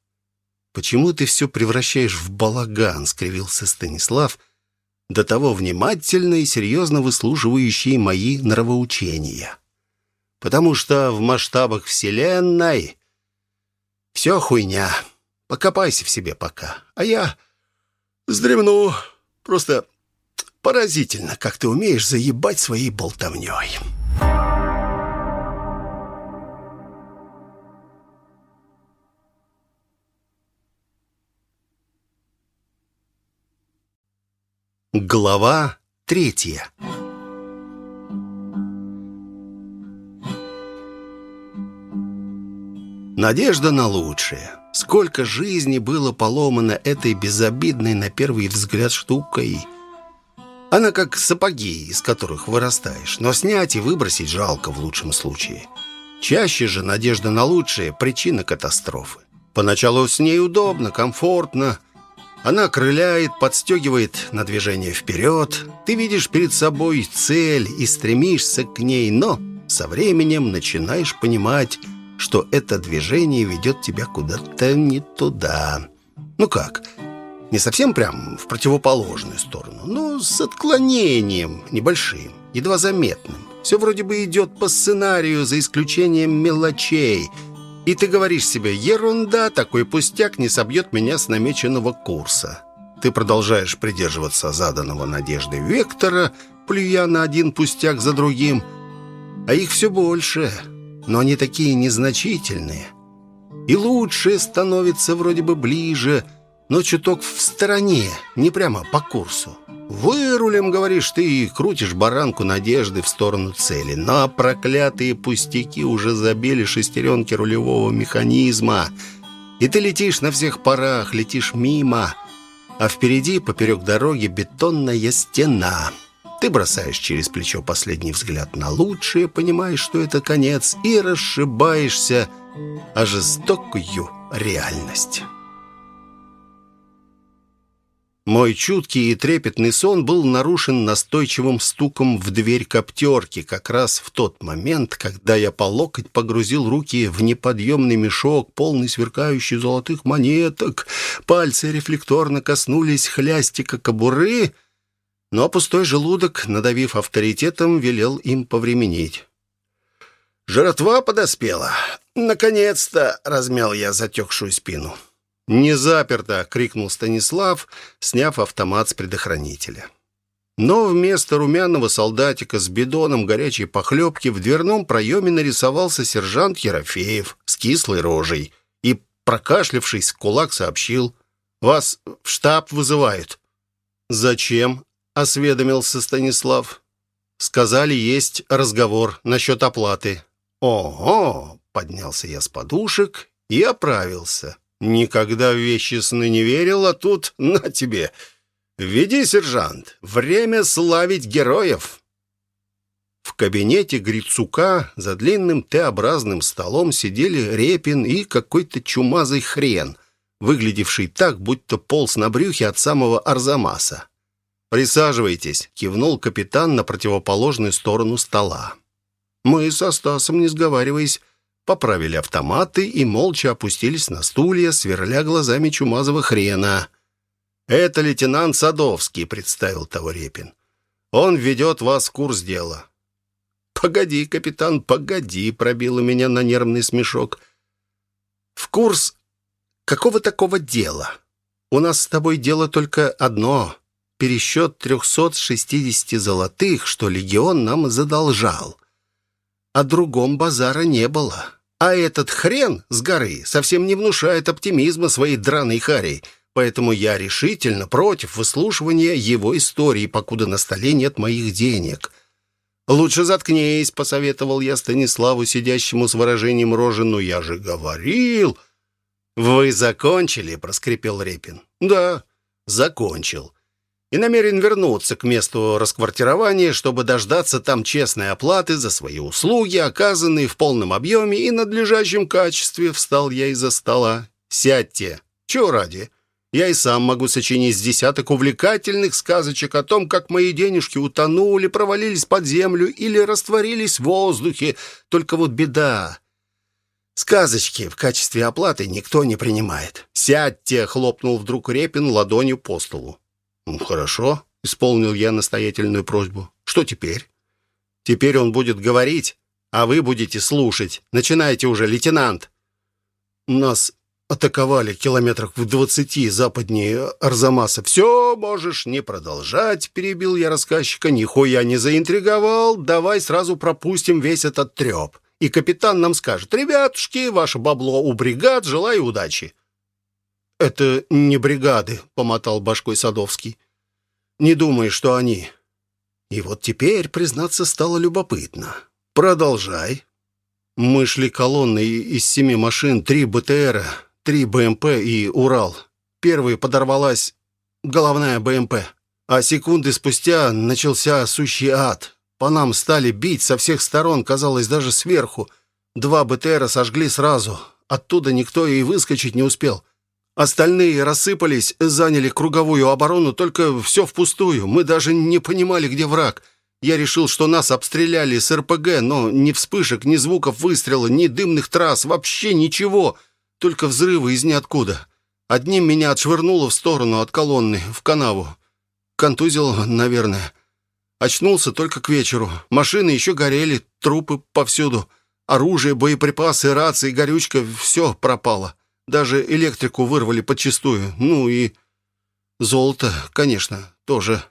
Почему ты все превращаешь в балаган, скривился Станислав, до того внимательно и серьезно выслушивающие мои нравоучения. Потому что в масштабах Вселенной все хуйня. Покопайся в себе пока. А я вздремну. Просто поразительно, как ты умеешь заебать своей болтовней». Глава третья Надежда на лучшее. Сколько жизни было поломано этой безобидной на первый взгляд штукой. Она как сапоги, из которых вырастаешь, но снять и выбросить жалко в лучшем случае. Чаще же надежда на лучшее – причина катастрофы. Поначалу с ней удобно, комфортно – она крыляет, подстегивает на движение вперед. Ты видишь перед собой цель и стремишься к ней, но со временем начинаешь понимать, что это движение ведет тебя куда-то не туда. Ну как? Не совсем прям в противоположную сторону, но с отклонением небольшим, едва заметным. Все вроде бы идет по сценарию, за исключением мелочей – и ты говоришь себе, ерунда, такой пустяк не собьет меня с намеченного курса. Ты продолжаешь придерживаться заданного надежды вектора, плюя на один пустяк за другим. А их все больше, но они такие незначительные. И лучшее становится вроде бы ближе, но чуток в стороне, не прямо по курсу. «Вырулем, — говоришь ты, — и крутишь баранку надежды в сторону цели. Но проклятые пустяки уже забили шестеренки рулевого механизма. И ты летишь на всех парах, летишь мимо. А впереди, поперек дороги, бетонная стена. Ты бросаешь через плечо последний взгляд на лучшее, понимаешь, что это конец, и расшибаешься о жестокую реальность». Мой чуткий и трепетный сон был нарушен настойчивым стуком в дверь коптерки как раз в тот момент, когда я по локоть погрузил руки в неподъемный мешок, полный сверкающий золотых монеток. Пальцы рефлекторно коснулись хлястика кобуры, но пустой желудок, надавив авторитетом, велел им повременить. «Жратва подоспела. Наконец-то!» — размял я затекшую спину. «Не заперто!» — крикнул Станислав, сняв автомат с предохранителя. Но вместо румяного солдатика с бидоном горячей похлебки в дверном проеме нарисовался сержант Ерофеев с кислой рожей и, прокашлявшись, кулак сообщил «Вас в штаб вызывают». «Зачем?» — осведомился Станислав. «Сказали, есть разговор насчет оплаты». «Ого!» — поднялся я с подушек и оправился. Никогда в вещи сны не верил, а тут на тебе. Веди, сержант, время славить героев. В кабинете Грицука за длинным Т-образным столом сидели Репин и какой-то чумазый хрен, выглядевший так, будто полз на брюхе от самого Арзамаса. «Присаживайтесь», — кивнул капитан на противоположную сторону стола. Мы со Стасом, не сговариваясь, поправили автоматы и молча опустились на стулья, сверля глазами чумазого хрена. «Это лейтенант Садовский», — представил того Репин. «Он ведет вас в курс дела». «Погоди, капитан, погоди», — пробило меня на нервный смешок. «В курс какого такого дела? У нас с тобой дело только одно — пересчет 360 золотых, что легион нам задолжал. О другом базара не было. А этот хрен с горы совсем не внушает оптимизма своей драной хари, поэтому я решительно против выслушивания его истории, покуда на столе нет моих денег. «Лучше заткнись», — посоветовал я Станиславу, сидящему с выражением рожи, «но я же говорил». «Вы закончили?» — проскрипел Репин. «Да, закончил и намерен вернуться к месту расквартирования, чтобы дождаться там честной оплаты за свои услуги, оказанные в полном объеме и надлежащем качестве. Встал я из-за стола. «Сядьте. Чего ради?» Я и сам могу сочинить десяток увлекательных сказочек о том, как мои денежки утонули, провалились под землю или растворились в воздухе. Только вот беда. Сказочки в качестве оплаты никто не принимает. «Сядьте!» — хлопнул вдруг Репин ладонью по столу. «Хорошо», Исполнил я настоятельную просьбу. Что теперь? Теперь он будет говорить, а вы будете слушать. Начинайте уже, лейтенант. Нас атаковали километрах в двадцати западнее Арзамаса. «Все, можешь не продолжать», — перебил я рассказчика. «Нихуя не заинтриговал. Давай сразу пропустим весь этот треп. И капитан нам скажет, ребятушки, ваше бабло у бригад, желаю удачи». «Это не бригады», — помотал башкой Садовский. «Не думай, что они». И вот теперь, признаться, стало любопытно. «Продолжай». Мы шли колонной из семи машин, три БТРа, три БМП и Урал. Первой подорвалась головная БМП. А секунды спустя начался сущий ад. По нам стали бить со всех сторон, казалось, даже сверху. Два БТРа сожгли сразу. Оттуда никто и выскочить не успел. Остальные рассыпались, заняли круговую оборону, только все впустую. Мы даже не понимали, где враг. Я решил, что нас обстреляли с РПГ, но ни вспышек, ни звуков выстрела, ни дымных трасс, вообще ничего. Только взрывы из ниоткуда. Одним меня отшвырнуло в сторону от колонны, в канаву. Контузил, наверное. Очнулся только к вечеру. Машины еще горели, трупы повсюду. Оружие, боеприпасы, рации, горючка — все пропало. Даже электрику вырвали подчистую. Ну и золото, конечно, тоже.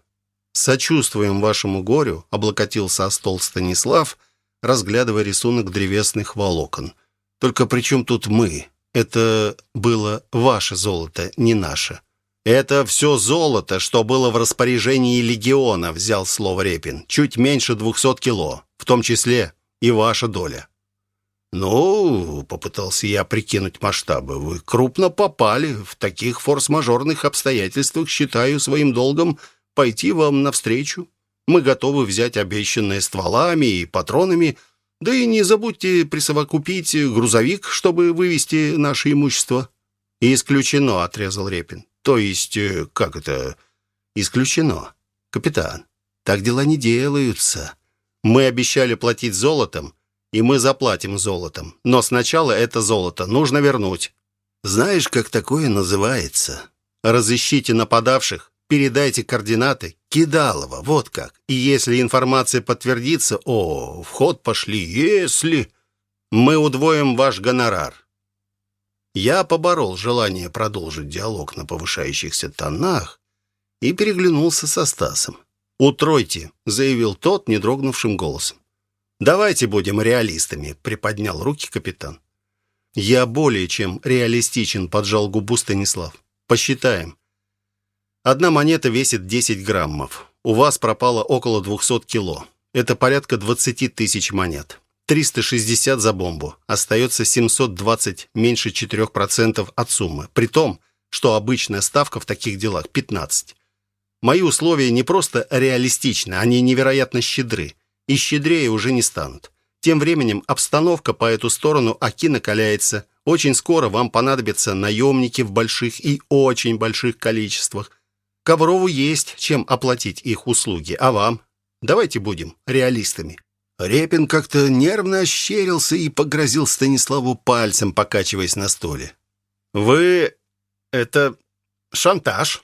Сочувствуем вашему горю, облокотился о стол Станислав, разглядывая рисунок древесных волокон. Только при чем тут мы? Это было ваше золото, не наше. Это все золото, что было в распоряжении легиона, взял слово Репин. Чуть меньше двухсот кило, в том числе и ваша доля. «Ну, — попытался я прикинуть масштабы, — вы крупно попали. В таких форс-мажорных обстоятельствах считаю своим долгом пойти вам навстречу. Мы готовы взять обещанное стволами и патронами, — да и не забудьте присовокупить грузовик, чтобы вывести наше имущество». «Исключено», — отрезал Репин. «То есть, э, как это...» «Исключено. Капитан, так дела не делаются. Мы обещали платить золотом, и мы заплатим золотом. Но сначала это золото нужно вернуть. Знаешь, как такое называется? Разыщите нападавших, Передайте координаты Кидалова, вот как. И если информация подтвердится, о, в ход пошли, если... Мы удвоим ваш гонорар. Я поборол желание продолжить диалог на повышающихся тонах и переглянулся со Стасом. «Утройте», — заявил тот недрогнувшим голосом. «Давайте будем реалистами», — приподнял руки капитан. «Я более чем реалистичен», — поджал губу Станислав. «Посчитаем. Одна монета весит 10 граммов. У вас пропало около 200 кило. Это порядка 20 тысяч монет. 360 за бомбу. Остается 720, меньше 4% от суммы. При том, что обычная ставка в таких делах 15. Мои условия не просто реалистичны, они невероятно щедры. И щедрее уже не станут. Тем временем обстановка по эту сторону Аки накаляется. Очень скоро вам понадобятся наемники в больших и очень больших количествах. Коврову есть чем оплатить их услуги, а вам? Давайте будем реалистами». Репин как-то нервно ощерился и погрозил Станиславу пальцем, покачиваясь на столе. «Вы... это... шантаж.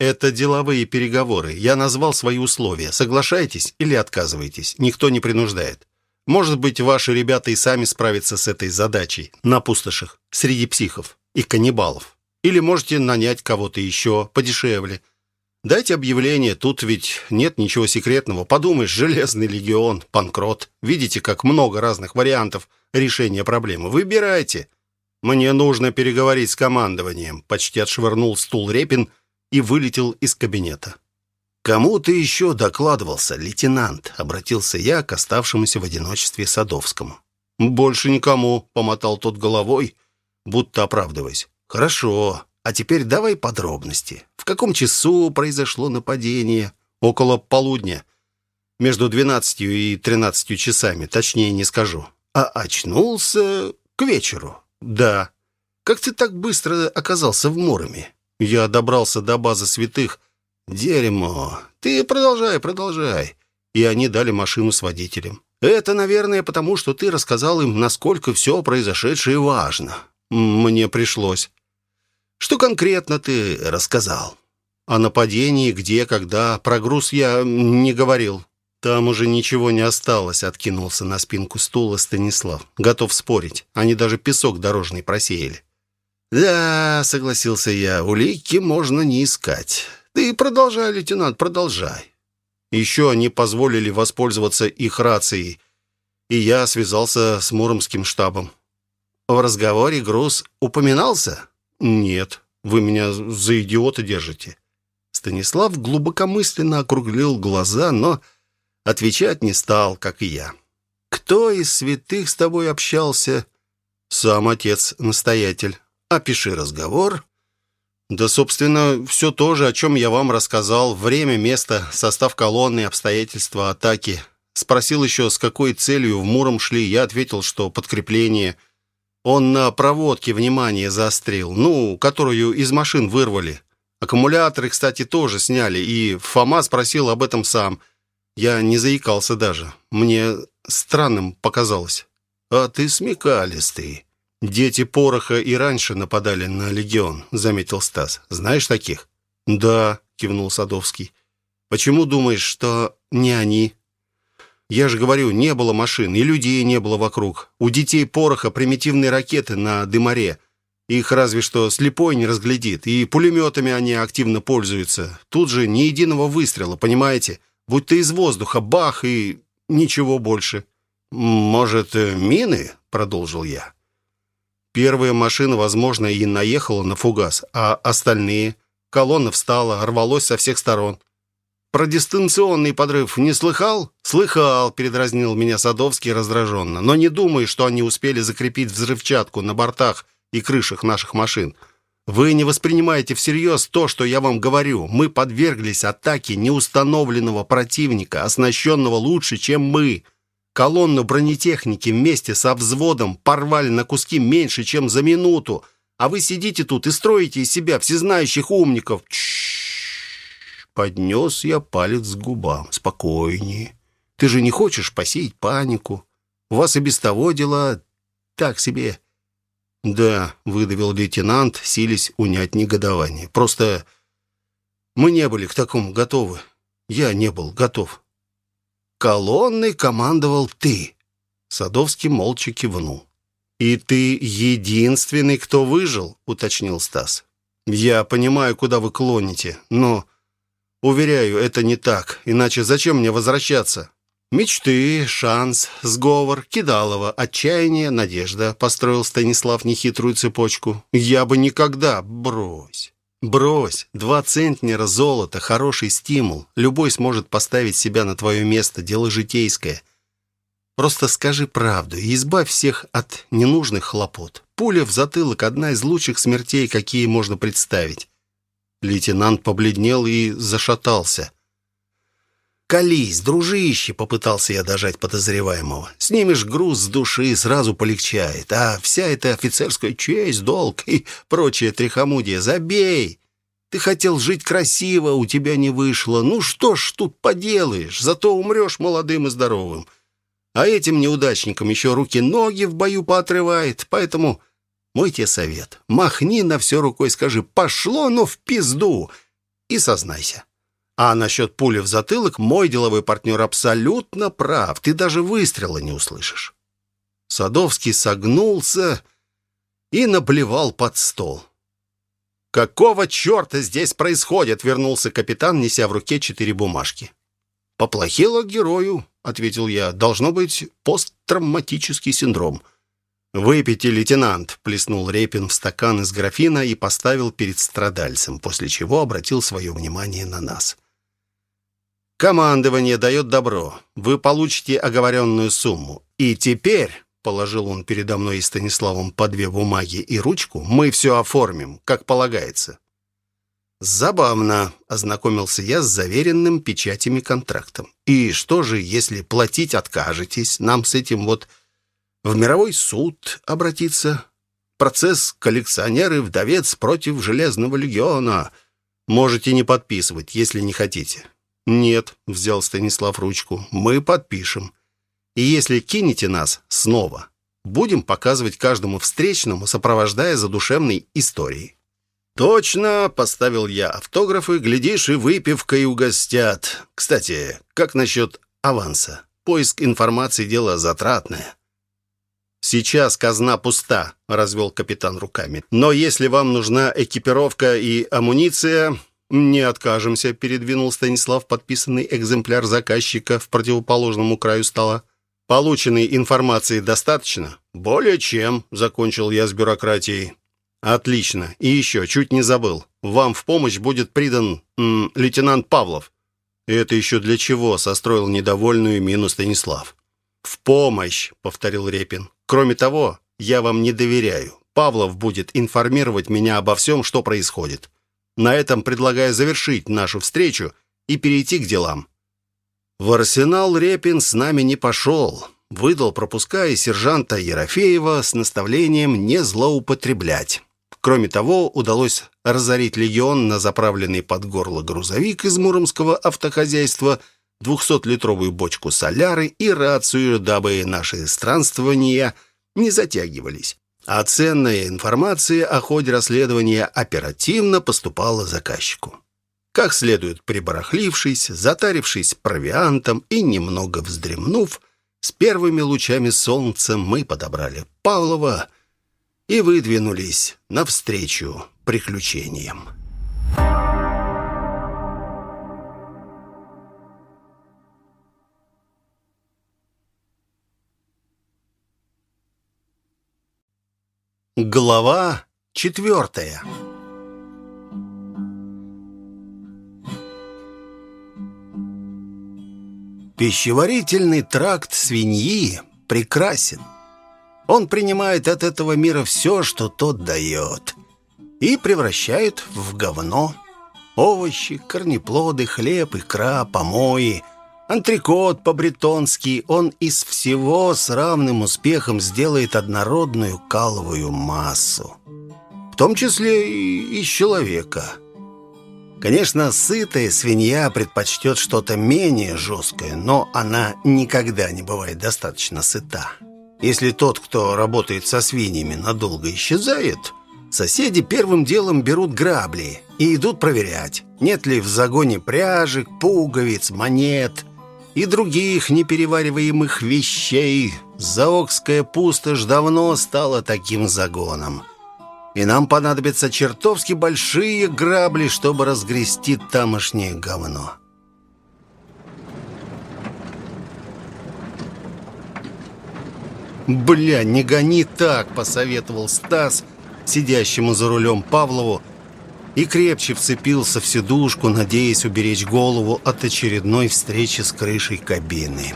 Это деловые переговоры. Я назвал свои условия. Соглашаетесь или отказываетесь? Никто не принуждает. Может быть, ваши ребята и сами справятся с этой задачей на пустошах, среди психов и каннибалов. Или можете нанять кого-то еще подешевле. Дайте объявление, тут ведь нет ничего секретного. Подумаешь, Железный легион, Панкрот. Видите, как много разных вариантов решения проблемы. Выбирайте. Мне нужно переговорить с командованием. Почти отшвырнул стул Репин и вылетел из кабинета. «Кому ты еще докладывался, лейтенант?» — обратился я к оставшемуся в одиночестве Садовскому. «Больше никому», — помотал тот головой, будто оправдываясь. «Хорошо. А теперь давай подробности. В каком часу произошло нападение? Около полудня. Между 12 и 13 часами, точнее не скажу. А очнулся к вечеру. Да. Как ты так быстро оказался в Муроме? Я добрался до базы святых. Дерьмо. Ты продолжай, продолжай. И они дали машину с водителем. Это, наверное, потому что ты рассказал им, насколько все произошедшее важно. Мне пришлось. Что конкретно ты рассказал? О нападении, где, когда. Про груз я не говорил. Там уже ничего не осталось, откинулся на спинку стула Станислав. Готов спорить. Они даже песок дорожный просеяли. «Да», — согласился я, — «улики можно не искать. Ты продолжай, лейтенант, продолжай». Еще они позволили воспользоваться их рацией, и я связался с Муромским штабом. В разговоре груз упоминался? Нет, вы меня за идиота держите. Станислав глубокомысленно округлил глаза, но отвечать не стал, как и я. Кто из святых с тобой общался? Сам отец-настоятель. Опиши разговор. Да, собственно, все то же, о чем я вам рассказал. Время, место, состав колонны, обстоятельства атаки. Спросил еще, с какой целью в Муром шли. Я ответил, что подкрепление. Он на проводке внимание заострил, ну, которую из машин вырвали. Аккумуляторы, кстати, тоже сняли, и Фома спросил об этом сам. Я не заикался даже. Мне странным показалось. «А ты смекалистый». «Дети пороха и раньше нападали на легион», — заметил Стас. «Знаешь таких?» «Да», — кивнул Садовский. «Почему думаешь, что не они?» «Я же говорю, не было машин, и людей не было вокруг. У детей пороха примитивные ракеты на дымаре. Их разве что слепой не разглядит. И пулеметами они активно пользуются. Тут же ни единого выстрела, понимаете? Будь то из воздуха, бах, и ничего больше». «Может, э, мины?» — продолжил я. Первая машина, возможно, и наехала на фугас, а остальные... Колонна встала, рвалось со всех сторон. «Про дистанционный подрыв не слыхал?» «Слыхал», — передразнил меня Садовский раздраженно. «Но не думай, что они успели закрепить взрывчатку на бортах и крышах наших машин. Вы не воспринимаете всерьез то, что я вам говорю. Мы подверглись атаке неустановленного противника, оснащенного лучше, чем мы. Колонну бронетехники вместе со взводом порвали на куски меньше, чем за минуту. А вы сидите тут и строите из себя всезнающих умников. Чш. Поднес я палец к губам. Спокойнее. Ты же не хочешь посеять панику. У вас и без того дела так себе. Да, выдавил лейтенант, сились унять негодование. Просто мы не были к такому готовы. Я не был готов. Колонной командовал ты. Садовский молча кивнул. «И ты единственный, кто выжил», — уточнил Стас. «Я понимаю, куда вы клоните, но, уверяю, это не так. Иначе зачем мне возвращаться?» «Мечты, шанс, сговор, кидалово, отчаяние, надежда», — построил Станислав нехитрую цепочку. «Я бы никогда... Брось. Брось, два центнера золота, хороший стимул. Любой сможет поставить себя на твое место, дело житейское. Просто скажи правду и избавь всех от ненужных хлопот. Пуля в затылок – одна из лучших смертей, какие можно представить. Лейтенант побледнел и зашатался. «Колись, дружище!» — попытался я дожать подозреваемого. «Снимешь груз с души, сразу полегчает. А вся эта офицерская честь, долг и прочее трихомудие забей! Ты хотел жить красиво, у тебя не вышло. Ну что ж тут поделаешь, зато умрешь молодым и здоровым. А этим неудачникам еще руки-ноги в бою поотрывает, поэтому мой тебе совет. Махни на все рукой, скажи «пошло, но в пизду» и сознайся. А насчет пули в затылок мой деловой партнер абсолютно прав. Ты даже выстрела не услышишь. Садовский согнулся и наплевал под стол. «Какого черта здесь происходит?» — вернулся капитан, неся в руке четыре бумажки. «Поплохело герою», — ответил я. «Должно быть посттравматический синдром». «Выпейте, лейтенант», — плеснул Репин в стакан из графина и поставил перед страдальцем, после чего обратил свое внимание на нас. Командование дает добро. Вы получите оговоренную сумму. И теперь, положил он передо мной и Станиславом по две бумаги и ручку, мы все оформим, как полагается. Забавно, ознакомился я с заверенным печатями контрактом. И что же, если платить откажетесь, нам с этим вот в мировой суд обратиться? Процесс коллекционеры-вдовец против Железного легиона. Можете не подписывать, если не хотите. «Нет», — взял Станислав ручку, — «мы подпишем. И если кинете нас снова, будем показывать каждому встречному, сопровождая задушевной историей». «Точно!» — поставил я автографы. «Глядишь, и выпивкой угостят. Кстати, как насчет аванса? Поиск информации — дело затратное». «Сейчас казна пуста», — развел капитан руками. «Но если вам нужна экипировка и амуниция, не откажемся», — передвинул Станислав подписанный экземпляр заказчика в противоположному краю стола. «Полученной информации достаточно?» «Более чем», — закончил я с бюрократией. «Отлично. И еще, чуть не забыл. Вам в помощь будет придан м, лейтенант Павлов». «Это еще для чего?» — состроил недовольную мину Станислав. «В помощь», — повторил Репин. «Кроме того, я вам не доверяю. Павлов будет информировать меня обо всем, что происходит. На этом предлагаю завершить нашу встречу и перейти к делам». В арсенал Репин с нами не пошел выдал пропуска и сержанта Ерофеева с наставлением не злоупотреблять. Кроме того, удалось разорить легион на заправленный под горло грузовик из муромского автохозяйства, 200-литровую бочку соляры и рацию, дабы наши странствования не затягивались. А ценная информация о ходе расследования оперативно поступала заказчику. Как следует прибарахлившись, затарившись провиантом и немного вздремнув, с первыми лучами солнца мы подобрали Павлова и выдвинулись навстречу приключениям. Глава четвертая Пищеварительный тракт свиньи прекрасен. Он принимает от этого мира все, что тот дает, и превращает в говно. Овощи, корнеплоды, хлеб, икра, помои, антрикот по-бретонски. Он из всего с равным успехом сделает однородную каловую массу. В том числе и из человека – Конечно, сытая свинья предпочтет что-то менее жесткое, но она никогда не бывает достаточно сыта. Если тот, кто работает со свиньями, надолго исчезает, соседи первым делом берут грабли и идут проверять, нет ли в загоне пряжек, пуговиц, монет и других неперевариваемых вещей. Заокская пустошь давно стала таким загоном и нам понадобятся чертовски большие грабли, чтобы разгрести тамошнее говно. «Бля, не гони так!» — посоветовал Стас, сидящему за рулем Павлову, и крепче вцепился в сидушку, надеясь уберечь голову от очередной встречи с крышей кабины.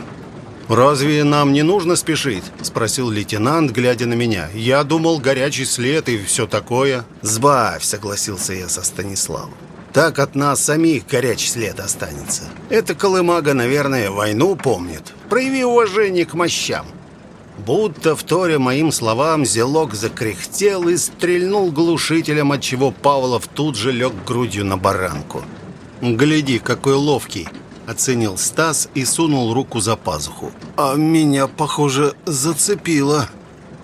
«Разве нам не нужно спешить?» – спросил лейтенант, глядя на меня. «Я думал, горячий след и все такое». «Сбавь», – согласился я со Станиславом. «Так от нас самих горячий след останется. Эта колымага, наверное, войну помнит. Прояви уважение к мощам». Будто, вторя моим словам, зелок закряхтел и стрельнул глушителем, отчего Павлов тут же лег грудью на баранку. «Гляди, какой ловкий!» Оценил Стас и сунул руку за пазуху. «А меня, похоже, зацепило».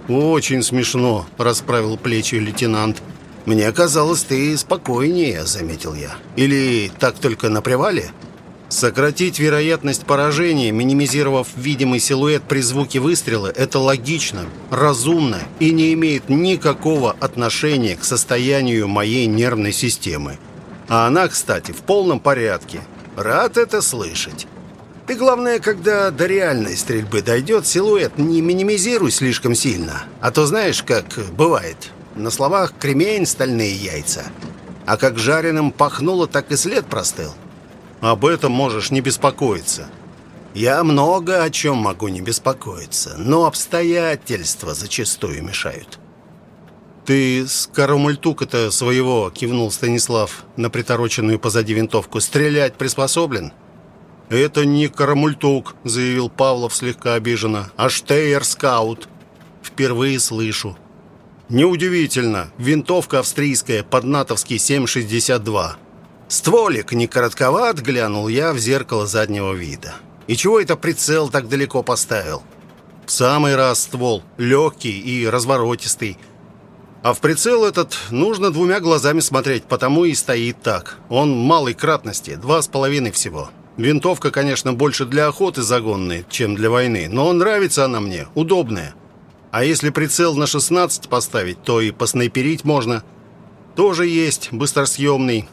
«Очень смешно», – расправил плечи лейтенант. «Мне казалось, ты спокойнее», – заметил я. «Или так только на привале?» Сократить вероятность поражения, минимизировав видимый силуэт при звуке выстрела, это логично, разумно и не имеет никакого отношения к состоянию моей нервной системы. А она, кстати, в полном порядке. Рад это слышать. Ты, главное, когда до реальной стрельбы дойдет, силуэт не минимизируй слишком сильно. А то знаешь, как бывает. На словах кремень, стальные яйца. А как жареным пахнуло, так и след простыл. Об этом можешь не беспокоиться. Я много о чем могу не беспокоиться, но обстоятельства зачастую мешают. «Ты с Карамультука-то своего», — кивнул Станислав на притороченную позади винтовку, — «стрелять приспособлен?» «Это не Карамультук», — заявил Павлов слегка обиженно, — «а Штейер-скаут». «Впервые слышу». «Неудивительно. Винтовка австрийская, под натовский 7,62». «Стволик не коротковат», — глянул я в зеркало заднего вида. «И чего это прицел так далеко поставил?» «В самый раз ствол. Легкий и разворотистый». А в прицел этот нужно двумя глазами смотреть, потому и стоит так. Он малой кратности, два с половиной всего. Винтовка, конечно, больше для охоты загонной, чем для войны, но нравится она мне, удобная. А если прицел на 16 поставить, то и поснайперить можно. Тоже есть, быстросъемный.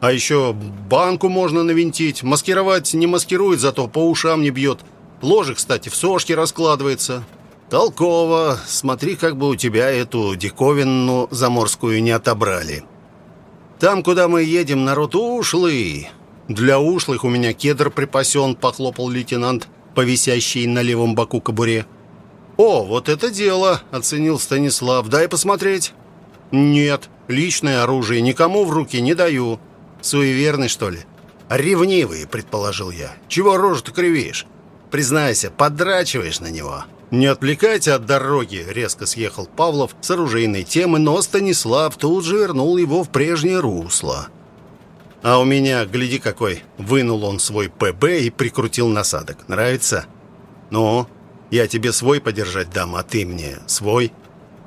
А еще банку можно навинтить. Маскировать не маскирует, зато по ушам не бьет. Ложе, кстати, в сошке раскладывается. Толково. Смотри, как бы у тебя эту диковинну заморскую не отобрали. Там, куда мы едем, народ ушлый. Для ушлых у меня кедр припасен, похлопал лейтенант по висящей на левом боку кобуре. «О, вот это дело!» — оценил Станислав. «Дай посмотреть». «Нет, личное оружие никому в руки не даю». «Суеверный, что ли?» «Ревнивый», — предположил я. «Чего рожу-то кривишь? Признайся, подрачиваешь на него». «Не отвлекайте от дороги», — резко съехал Павлов с оружейной темы, но Станислав тут же вернул его в прежнее русло. «А у меня, гляди какой!» Вынул он свой ПБ и прикрутил насадок. «Нравится?» «Ну, я тебе свой подержать дам, а ты мне свой?»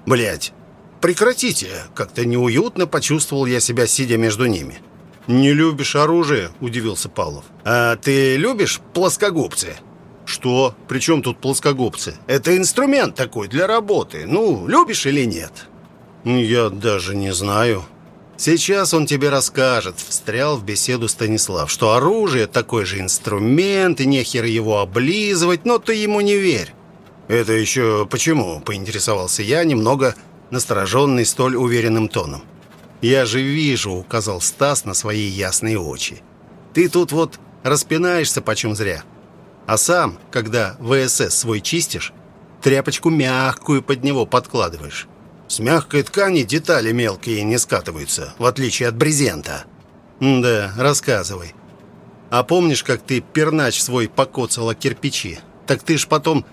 Блять, прекратите!» Как-то неуютно почувствовал я себя, сидя между ними. «Не любишь оружие?» – удивился Павлов. «А ты любишь плоскогубцы?» «Что? При чем тут плоскогубцы?» «Это инструмент такой для работы. Ну, любишь или нет?» «Я даже не знаю». «Сейчас он тебе расскажет», — встрял в беседу Станислав, «что оружие — такой же инструмент, и нехер его облизывать, но ты ему не верь». «Это еще почему?» — поинтересовался я, немного настороженный столь уверенным тоном. «Я же вижу», — указал Стас на свои ясные очи. «Ты тут вот распинаешься почем зря. А сам, когда ВСС свой чистишь, тряпочку мягкую под него подкладываешь. С мягкой ткани детали мелкие не скатываются, в отличие от брезента. да, рассказывай. А помнишь, как ты пернач свой покоцала кирпичи? Так ты ж потом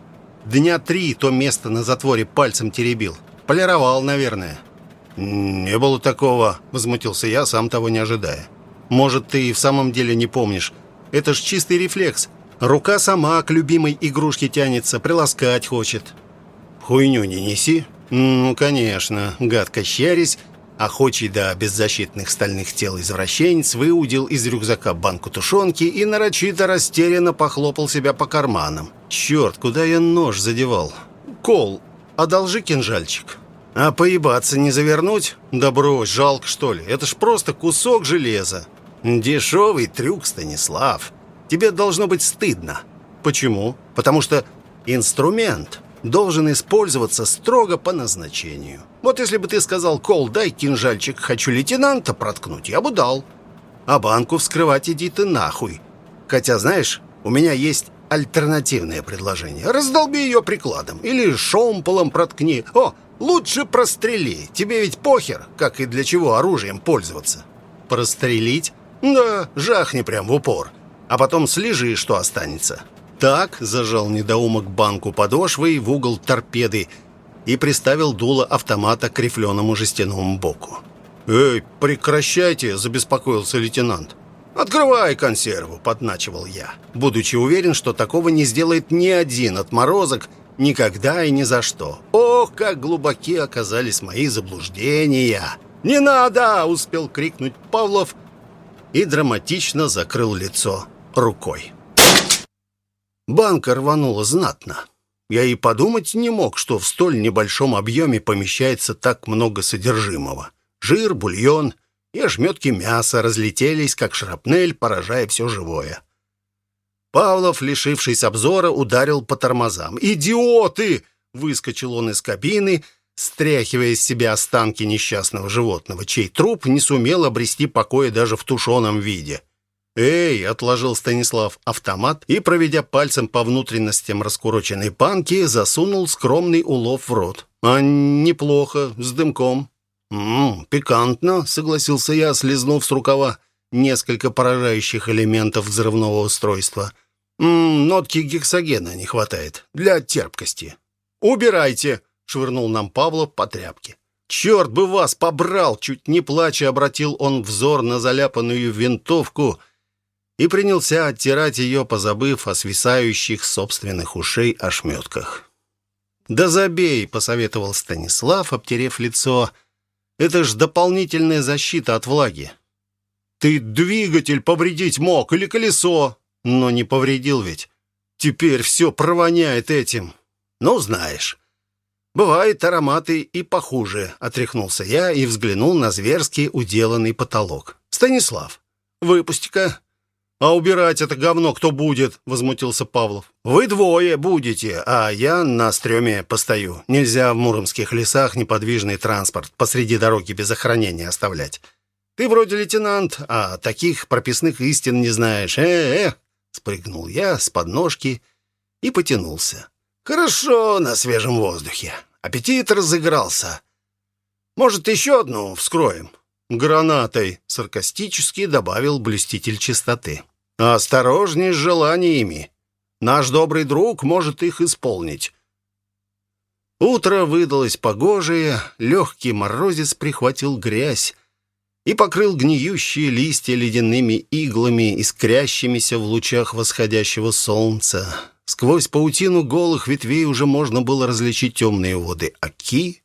дня три то место на затворе пальцем теребил. Полировал, наверное. «Не было такого», — возмутился я, сам того не ожидая. «Может, ты и в самом деле не помнишь. Это ж чистый рефлекс. Рука сама к любимой игрушке тянется, приласкать хочет. Хуйню не неси. Ну, конечно, гадко щерясь, охочий до беззащитных стальных тел извращенец выудил из рюкзака банку тушенки и нарочито растерянно похлопал себя по карманам. Черт, куда я нож задевал? Кол, одолжи кинжальчик. А поебаться не завернуть? Да брось, жалко что ли? Это ж просто кусок железа. Дешевый трюк, Станислав. Тебе должно быть стыдно. Почему? Потому что инструмент должен использоваться строго по назначению. Вот если бы ты сказал, Кол, дай кинжальчик, хочу лейтенанта проткнуть, я бы дал. А банку вскрывать иди ты нахуй. Хотя, знаешь, у меня есть альтернативное предложение. Раздолби ее прикладом или шомполом проткни. О, лучше прострели. Тебе ведь похер, как и для чего оружием пользоваться. Прострелить? Да, жахни прям в упор а потом слежи, что останется. Так зажал недоумок банку подошвой в угол торпеды и приставил дуло автомата к рифленому жестяному боку. «Эй, прекращайте!» – забеспокоился лейтенант. «Открывай консерву!» – подначивал я, будучи уверен, что такого не сделает ни один отморозок никогда и ни за что. Ох, как глубоки оказались мои заблуждения! «Не надо!» – успел крикнуть Павлов и драматично закрыл лицо рукой. Банка рванула знатно. Я и подумать не мог, что в столь небольшом объеме помещается так много содержимого. Жир, бульон и ошметки мяса разлетелись, как шрапнель, поражая все живое. Павлов, лишившись обзора, ударил по тормозам. «Идиоты!» — выскочил он из кабины, стряхивая из себя останки несчастного животного, чей труп не сумел обрести покоя даже в тушеном виде. «Эй!» — отложил Станислав автомат и, проведя пальцем по внутренностям раскуроченной панки, засунул скромный улов в рот. «А неплохо, с дымком». «Ммм, пикантно», — согласился я, слезнув с рукава несколько поражающих элементов взрывного устройства. «Ммм, нотки гексогена не хватает для терпкости». «Убирайте!» — швырнул нам Павлов по тряпке. «Черт бы вас побрал!» — чуть не плача обратил он взор на заляпанную винтовку — и принялся оттирать ее, позабыв о свисающих собственных ушей ошметках. «Да забей!» — посоветовал Станислав, обтерев лицо. Это ж дополнительная защита от влаги. Ты двигатель повредить мог или колесо, но не повредил ведь. Теперь все провоняет этим. Ну, знаешь, бывают ароматы и похуже, отряхнулся я и взглянул на зверски уделанный потолок. Станислав, выпусти-ка «А убирать это говно кто будет?» — возмутился Павлов. «Вы двое будете, а я на стреме постою. Нельзя в муромских лесах неподвижный транспорт посреди дороги без охранения оставлять. Ты вроде лейтенант, а таких прописных истин не знаешь. Э-э!» Спрыгнул я с подножки и потянулся. «Хорошо на свежем воздухе. Аппетит разыгрался. Может, еще одну вскроем?» Гранатой», — саркастически добавил блюститель чистоты. «Осторожней с желаниями. Наш добрый друг может их исполнить». Утро выдалось погожее, легкий морозец прихватил грязь и покрыл гниющие листья ледяными иглами, искрящимися в лучах восходящего солнца. Сквозь паутину голых ветвей уже можно было различить темные воды Оки,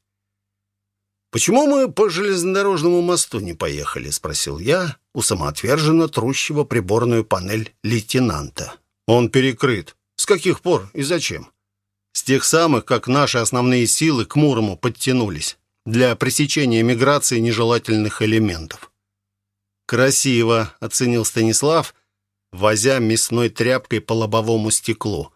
«Почему мы по железнодорожному мосту не поехали?» — спросил я у самоотверженно трущего приборную панель лейтенанта. «Он перекрыт. С каких пор и зачем?» «С тех самых, как наши основные силы к Мурому подтянулись для пресечения миграции нежелательных элементов». «Красиво», — оценил Станислав, возя мясной тряпкой по лобовому стеклу.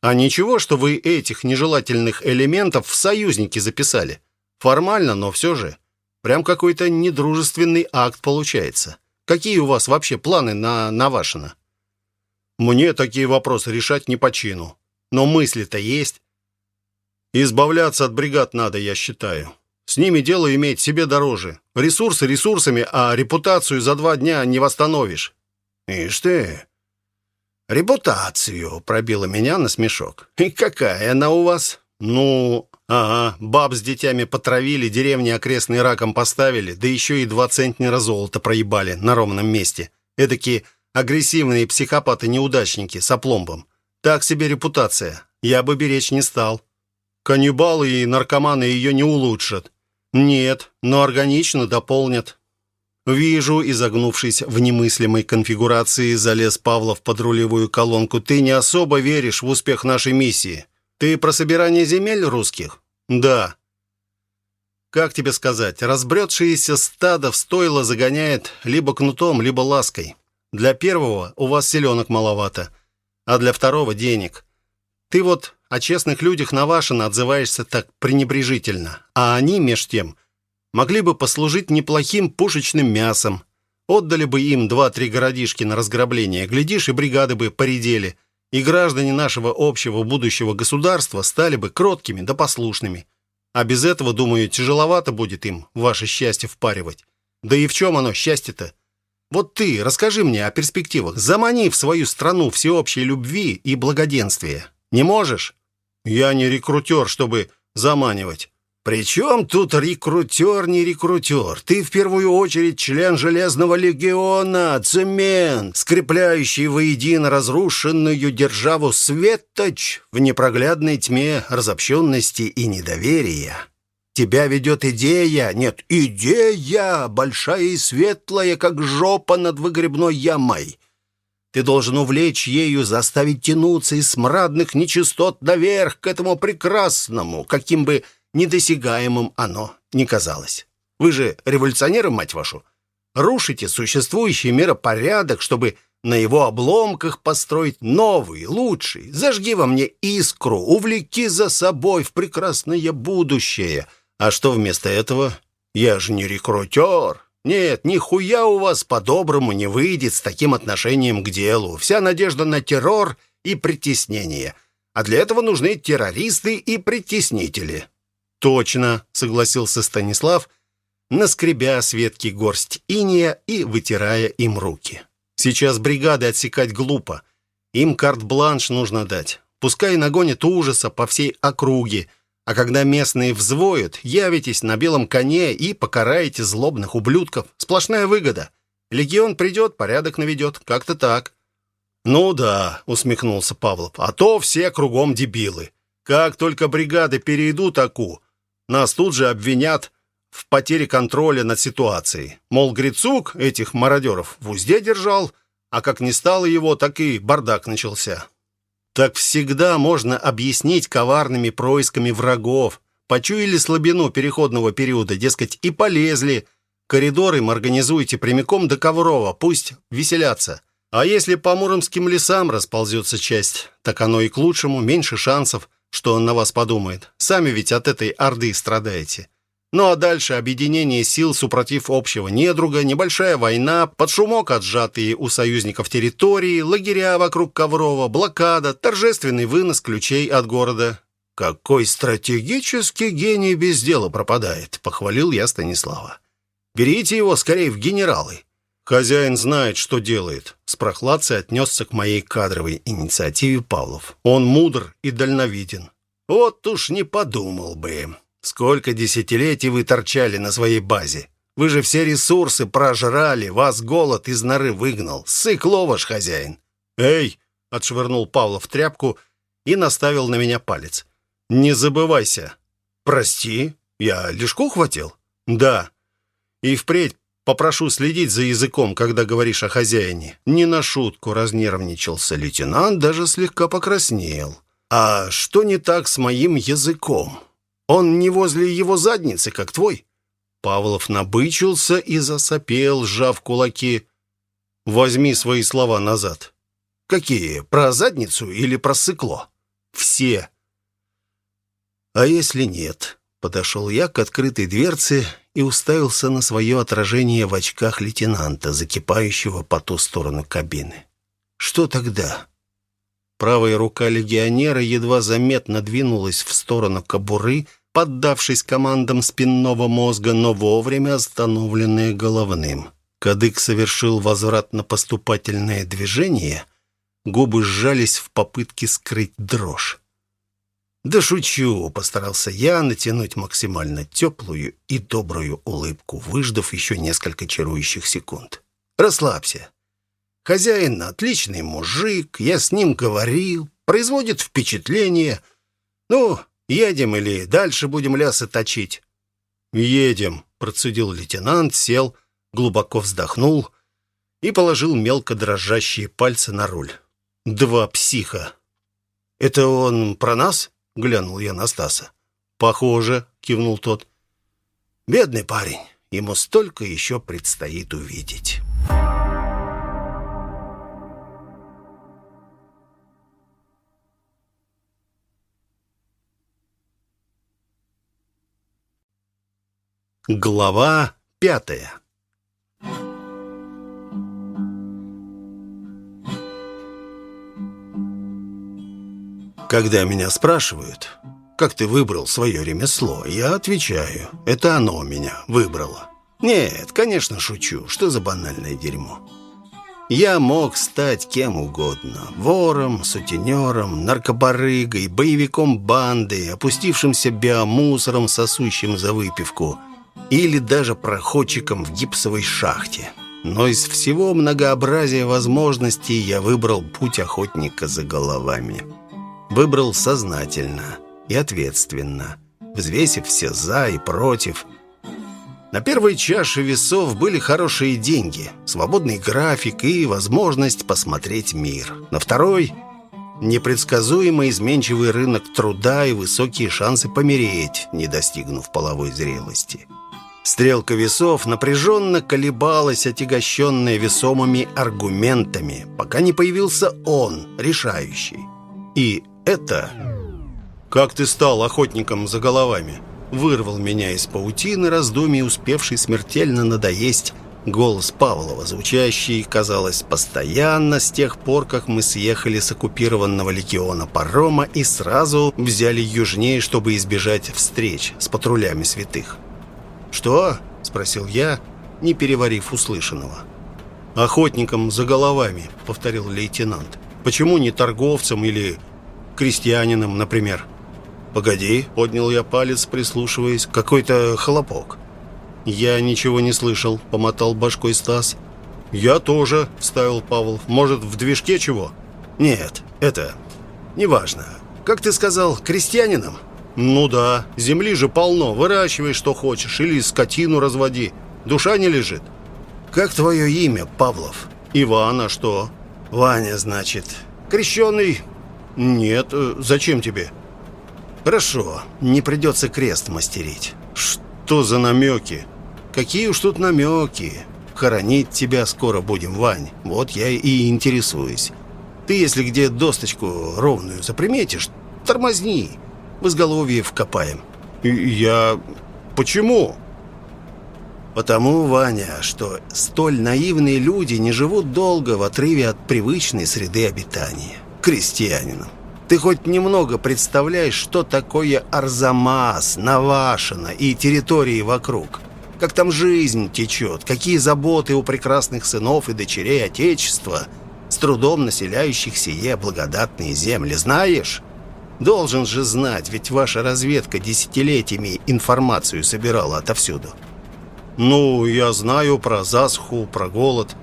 «А ничего, что вы этих нежелательных элементов в союзники записали?» Формально, но все же. Прям какой-то недружественный акт получается. Какие у вас вообще планы на Навашино? Мне такие вопросы решать не по чину. Но мысли-то есть. Избавляться от бригад надо, я считаю. С ними дело иметь себе дороже. Ресурсы ресурсами, а репутацию за два дня не восстановишь. Ишь ты, репутацию пробила меня на смешок. И какая она у вас? Ну, Ага, баб с детьми потравили, деревни окрестные раком поставили, да еще и два центнера золота проебали на ровном месте. Эдакие агрессивные психопаты-неудачники с опломбом. Так себе репутация. Я бы беречь не стал. Каннибалы и наркоманы ее не улучшат. Нет, но органично дополнят. Вижу, изогнувшись в немыслимой конфигурации, залез Павлов под рулевую колонку. Ты не особо веришь в успех нашей миссии. Ты про собирание земель русских? Да. Как тебе сказать, разбретшееся стадо в стойло загоняет либо кнутом, либо лаской. Для первого у вас селенок маловато, а для второго денег. Ты вот о честных людях Навашино отзываешься так пренебрежительно, а они, меж тем, могли бы послужить неплохим пушечным мясом. Отдали бы им два-три городишки на разграбление, глядишь, и бригады бы поредели и граждане нашего общего будущего государства стали бы кроткими да послушными. А без этого, думаю, тяжеловато будет им ваше счастье впаривать. Да и в чем оно, счастье-то? Вот ты расскажи мне о перспективах. Замани в свою страну всеобщей любви и благоденствия. Не можешь? Я не рекрутер, чтобы заманивать. «Причем тут рекрутер, не рекрутер? Ты в первую очередь член Железного легиона, цемент, скрепляющий воедино разрушенную державу светоч в непроглядной тьме разобщенности и недоверия. Тебя ведет идея, нет, идея, большая и светлая, как жопа над выгребной ямой». Ты должен увлечь ею, заставить тянуться из смрадных нечистот наверх к этому прекрасному, каким бы недосягаемым оно не казалось. Вы же революционеры, мать вашу. Рушите существующий миропорядок, чтобы на его обломках построить новый, лучший. Зажги во мне искру, увлеки за собой в прекрасное будущее. А что вместо этого? Я же не рекрутер. Нет, нихуя у вас по-доброму не выйдет с таким отношением к делу. Вся надежда на террор и притеснение. А для этого нужны террористы и притеснители. «Точно», — согласился Станислав, наскребя с ветки горсть иния и вытирая им руки. «Сейчас бригады отсекать глупо. Им карт-бланш нужно дать. Пускай нагонят ужаса по всей округе, а когда местные взвоют, явитесь на белом коне и покараете злобных ублюдков. Сплошная выгода. Легион придет, порядок наведет. Как-то так». «Ну да», — усмехнулся Павлов, — «а то все кругом дебилы. Как только бригады перейдут Аку, нас тут же обвинят в потере контроля над ситуацией. Мол, Грицук этих мародеров в узде держал, а как не стало его, так и бардак начался. Так всегда можно объяснить коварными происками врагов. Почуяли слабину переходного периода, дескать, и полезли. Коридоры им организуйте прямиком до Коврова, пусть веселятся. А если по муромским лесам расползется часть, так оно и к лучшему, меньше шансов, что он на вас подумает. Сами ведь от этой орды страдаете. Ну а дальше объединение сил супротив общего недруга, небольшая война, под шумок отжатые у союзников территории, лагеря вокруг Коврова, блокада, торжественный вынос ключей от города. «Какой стратегический гений без дела пропадает», — похвалил я Станислава. «Берите его скорее в генералы». «Хозяин знает, что делает», — с прохладцей отнесся к моей кадровой инициативе Павлов. «Он мудр и дальновиден». «Вот уж не подумал бы». Сколько десятилетий вы торчали на своей базе? Вы же все ресурсы прожрали, вас голод из норы выгнал. Сыкло ваш хозяин. Эй, отшвырнул Павлов тряпку и наставил на меня палец. Не забывайся. Прости, я лишку хватил? Да. И впредь попрошу следить за языком, когда говоришь о хозяине. Не на шутку разнервничался лейтенант, даже слегка покраснел. А что не так с моим языком? Он не возле его задницы, как твой». Павлов набычился и засопел, сжав кулаки. «Возьми свои слова назад». «Какие? Про задницу или про сыкло?» «Все». «А если нет?» Подошел я к открытой дверце и уставился на свое отражение в очках лейтенанта, закипающего по ту сторону кабины. «Что тогда?» Правая рука легионера едва заметно двинулась в сторону кобуры, поддавшись командам спинного мозга, но вовремя остановленная головным. Кадык совершил возвратно-поступательное движение, губы сжались в попытке скрыть дрожь. «Да шучу!» — постарался я натянуть максимально теплую и добрую улыбку, выждав еще несколько чарующих секунд. «Расслабься. Хозяин отличный мужик, я с ним говорил, производит впечатление. Ну, едем или дальше будем лясы точить?» «Едем», — процедил лейтенант, сел, глубоко вздохнул и положил мелко дрожащие пальцы на руль. «Два психа». «Это он про нас?» — глянул я на Стаса. «Похоже», — кивнул тот. «Бедный парень, ему столько еще предстоит увидеть». Глава пятая Когда меня спрашивают, как ты выбрал свое ремесло, я отвечаю, это оно меня выбрало. Нет, конечно, шучу, что за банальное дерьмо. Я мог стать кем угодно. Вором, сутенером, наркобарыгой, боевиком банды, опустившимся биомусором, сосущим за выпивку – или даже проходчиком в гипсовой шахте. Но из всего многообразия возможностей я выбрал путь охотника за головами. Выбрал сознательно и ответственно, взвесив все «за» и «против». На первой чаше весов были хорошие деньги, свободный график и возможность посмотреть мир. На второй – непредсказуемо изменчивый рынок труда и высокие шансы помереть, не достигнув половой зрелости – Стрелка весов напряженно колебалась, отягощенная весомыми аргументами, пока не появился он, решающий. И это... «Как ты стал охотником за головами?» Вырвал меня из паутины раздумий, успевший смертельно надоесть голос Павлова, звучащий, казалось, постоянно с тех пор, как мы съехали с оккупированного легиона парома и сразу взяли южнее, чтобы избежать встреч с патрулями святых. «Что?» — спросил я, не переварив услышанного. «Охотником за головами», — повторил лейтенант. «Почему не торговцем или крестьянином, например?» «Погоди», — поднял я палец, прислушиваясь. «Какой-то хлопок». «Я ничего не слышал», — помотал башкой Стас. «Я тоже», — вставил Павел. «Может, в движке чего?» «Нет, это... неважно. Как ты сказал, крестьянином?» Ну да, земли же полно. Выращивай, что хочешь, или скотину разводи. Душа не лежит. Как твое имя, Павлов? Иван, а что? Ваня, значит. Крещеный? Нет, э, зачем тебе? Хорошо, не придется крест мастерить. Что за намеки? Какие уж тут намеки? Хоронить тебя скоро будем, Вань. Вот я и интересуюсь. Ты, если где досточку ровную заприметишь, тормозни. В изголовье вкопаем. Я... Почему? Потому, Ваня, что столь наивные люди не живут долго в отрыве от привычной среды обитания. Крестьянинам. Ты хоть немного представляешь, что такое Арзамас, Навашино и территории вокруг? Как там жизнь течет? Какие заботы у прекрасных сынов и дочерей Отечества, с трудом населяющих сие благодатные земли, знаешь? Должен же знать, ведь ваша разведка десятилетиями информацию собирала отовсюду. Ну, я знаю про засуху, про голод.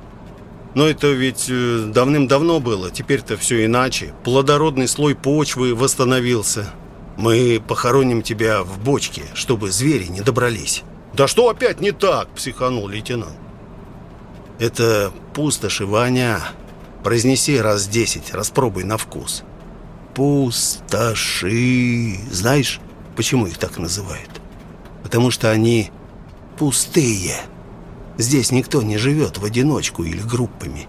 Но это ведь э, давным-давно было. Теперь-то все иначе. Плодородный слой почвы восстановился. Мы похороним тебя в бочке, чтобы звери не добрались. Да что опять не так? Психанул лейтенант. Это пустоши, Ваня. Произнеси раз десять, распробуй на вкус. Пустоши. Знаешь, почему их так называют? Потому что они пустые. Здесь никто не живет в одиночку или группами.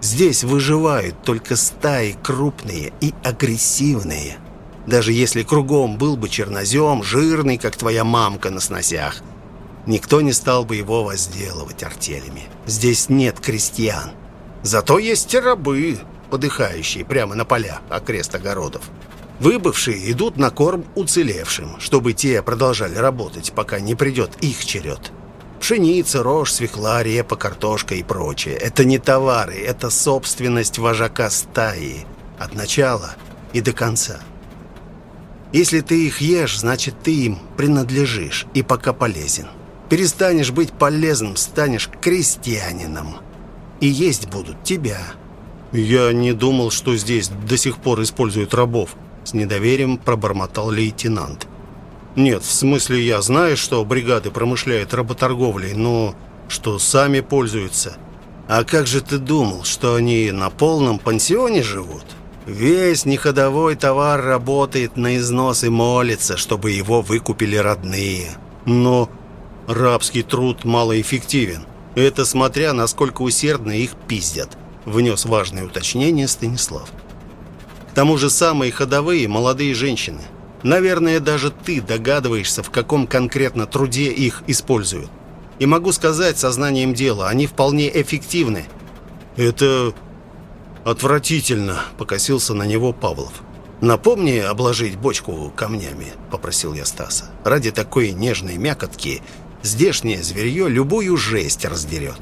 Здесь выживают только стаи крупные и агрессивные. Даже если кругом был бы чернозем, жирный, как твоя мамка на сносях, никто не стал бы его возделывать артелями. Здесь нет крестьян. Зато есть рабы, подыхающие прямо на полях окрест огородов. Выбывшие идут на корм уцелевшим, чтобы те продолжали работать, пока не придет их черед. Пшеница, рожь, свекла, репа, картошка и прочее. Это не товары, это собственность вожака стаи. От начала и до конца. Если ты их ешь, значит ты им принадлежишь и пока полезен. Перестанешь быть полезным, станешь крестьянином. И есть будут тебя. Я не думал, что здесь до сих пор используют рабов. С недоверием пробормотал лейтенант. Нет, в смысле я знаю, что бригады промышляют работорговлей, но что сами пользуются. А как же ты думал, что они на полном пансионе живут? Весь неходовой товар работает на износ и молится, чтобы его выкупили родные. Но рабский труд малоэффективен. Это смотря, насколько усердно их пиздят, внес важное уточнение Станислав. К тому же самые ходовые молодые женщины. Наверное, даже ты догадываешься, в каком конкретно труде их используют. И могу сказать сознанием дела, они вполне эффективны. Это отвратительно, покосился на него Павлов. «Напомни обложить бочку камнями», — попросил я Стаса. «Ради такой нежной мякотки здешнее зверье любую жесть раздерет».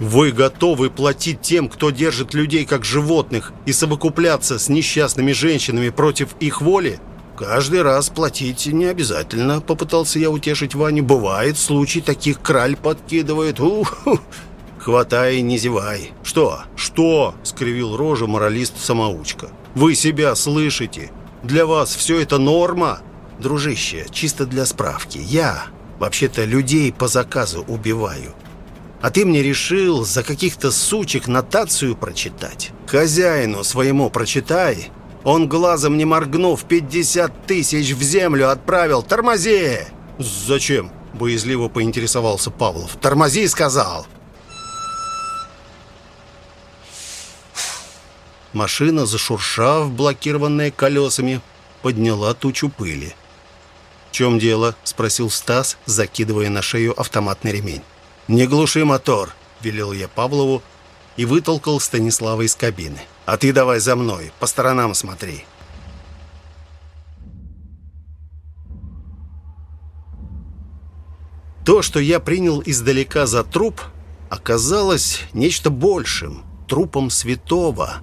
Вы готовы платить тем, кто держит людей как животных, и совокупляться с несчастными женщинами против их воли? Каждый раз платить не обязательно, попытался я утешить Ваню. Бывает, случай таких краль подкидывает. Ух, хватай, не зевай. Что? Что? скривил рожу моралист-самоучка. Вы себя слышите? Для вас все это норма? Дружище, чисто для справки. Я вообще-то людей по заказу убиваю. А ты мне решил за каких-то сучек нотацию прочитать? Хозяину своему прочитай. Он глазом не моргнув 50 тысяч в землю отправил. Тормози! Зачем? Боязливо поинтересовался Павлов. Тормози, сказал. Машина, зашуршав, блокированная колесами, подняла тучу пыли. «В чем дело?» – спросил Стас, закидывая на шею автоматный ремень. «Не глуши мотор», — велел я Павлову и вытолкал Станислава из кабины. «А ты давай за мной, по сторонам смотри». То, что я принял издалека за труп, оказалось нечто большим, трупом святого.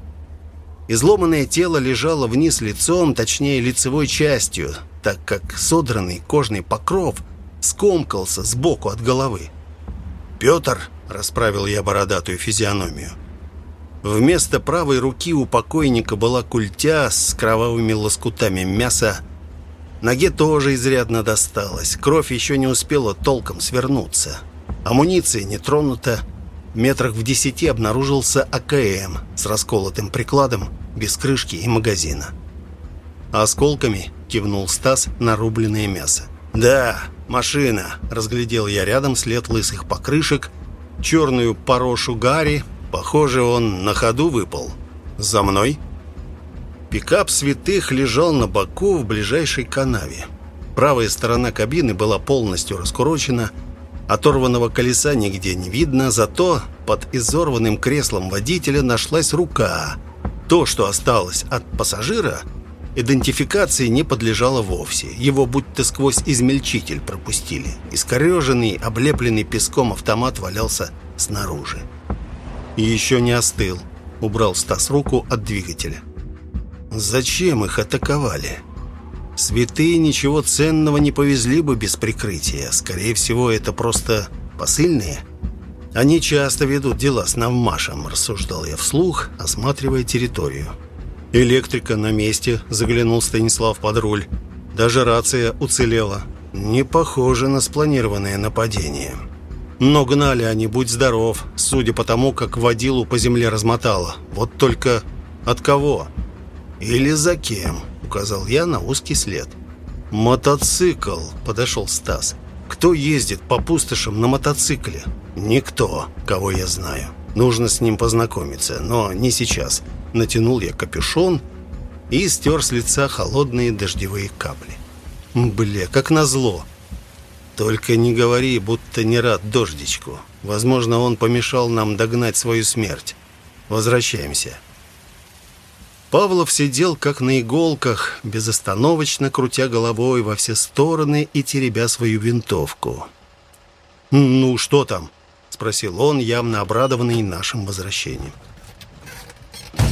Изломанное тело лежало вниз лицом, точнее лицевой частью, так как содранный кожный покров скомкался сбоку от головы. «Петр!» – расправил я бородатую физиономию. Вместо правой руки у покойника была культя с кровавыми лоскутами мяса, Ноге тоже изрядно досталось. Кровь еще не успела толком свернуться. Амуниция не тронута. Метрах в десяти обнаружился АКМ с расколотым прикладом, без крышки и магазина. «Осколками?» – кивнул Стас на рубленное мясо. «Да, машина!» – разглядел я рядом след лысых покрышек, черную порошу Гарри. Похоже, он на ходу выпал. «За мной?» Пикап святых лежал на боку в ближайшей канаве. Правая сторона кабины была полностью раскурочена, оторванного колеса нигде не видно, зато под изорванным креслом водителя нашлась рука. То, что осталось от пассажира, идентификации не подлежало вовсе. Его будто сквозь измельчитель пропустили. Искореженный, облепленный песком автомат валялся снаружи. Еще не остыл. Убрал Стас руку от двигателя. Зачем их атаковали? Святые ничего ценного не повезли бы без прикрытия. Скорее всего, это просто посыльные. Они часто ведут дела с навмашем, рассуждал я вслух, осматривая территорию. Электрика на месте, заглянул Станислав под руль. Даже рация уцелела. Не похоже на спланированное нападение. Но гнали они, будь здоров, судя по тому, как водилу по земле размотало. Вот только от кого? «Или за кем?» — указал я на узкий след. «Мотоцикл», — подошел Стас. «Кто ездит по пустошам на мотоцикле?» «Никто, кого я знаю. Нужно с ним познакомиться, но не сейчас». Натянул я капюшон и стер с лица холодные дождевые капли. «Бля, как назло!» «Только не говори, будто не рад дождичку. Возможно, он помешал нам догнать свою смерть. Возвращаемся». Павлов сидел как на иголках, безостановочно крутя головой во все стороны и теребя свою винтовку. «Ну, что там?» — спросил он, явно обрадованный нашим возвращением.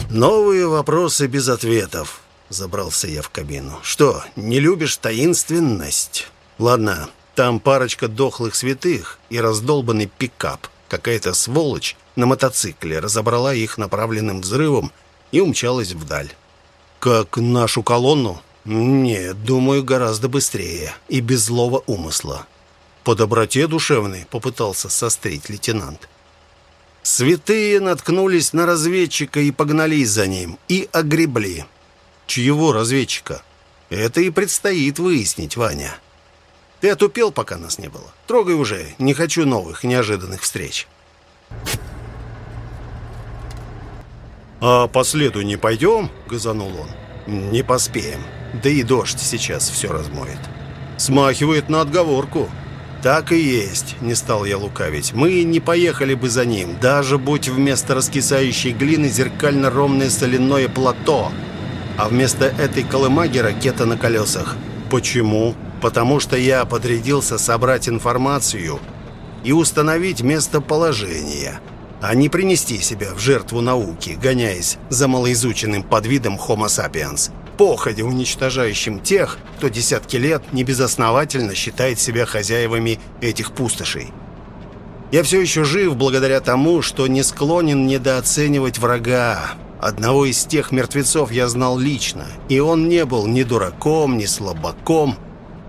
«Новые вопросы без ответов», — забрался я в кабину. «Что, не любишь таинственность? Ладно, там парочка дохлых святых и раздолбанный пикап. Какая-то сволочь на мотоцикле разобрала их направленным взрывом — и умчалась вдаль. «Как нашу колонну?» «Нет, думаю, гораздо быстрее и без злого умысла». «По доброте душевной», — попытался сострить лейтенант. Святые наткнулись на разведчика и погнались за ним, и огребли. «Чьего разведчика?» «Это и предстоит выяснить, Ваня». «Ты отупел, пока нас не было? Трогай уже, не хочу новых неожиданных встреч». «А по следу не пойдем?» — газанул он. «Не поспеем. Да и дождь сейчас все размоет». «Смахивает на отговорку». «Так и есть», — не стал я лукавить. «Мы не поехали бы за ним, даже будь вместо раскисающей глины зеркально-ровное соляное плато, а вместо этой колымаги ракета на колесах». «Почему?» «Потому что я подрядился собрать информацию и установить местоположение» а не принести себя в жертву науки, гоняясь за малоизученным подвидом Homo sapiens, походе уничтожающим тех, кто десятки лет небезосновательно считает себя хозяевами этих пустошей. Я все еще жив благодаря тому, что не склонен недооценивать врага. Одного из тех мертвецов я знал лично, и он не был ни дураком, ни слабаком,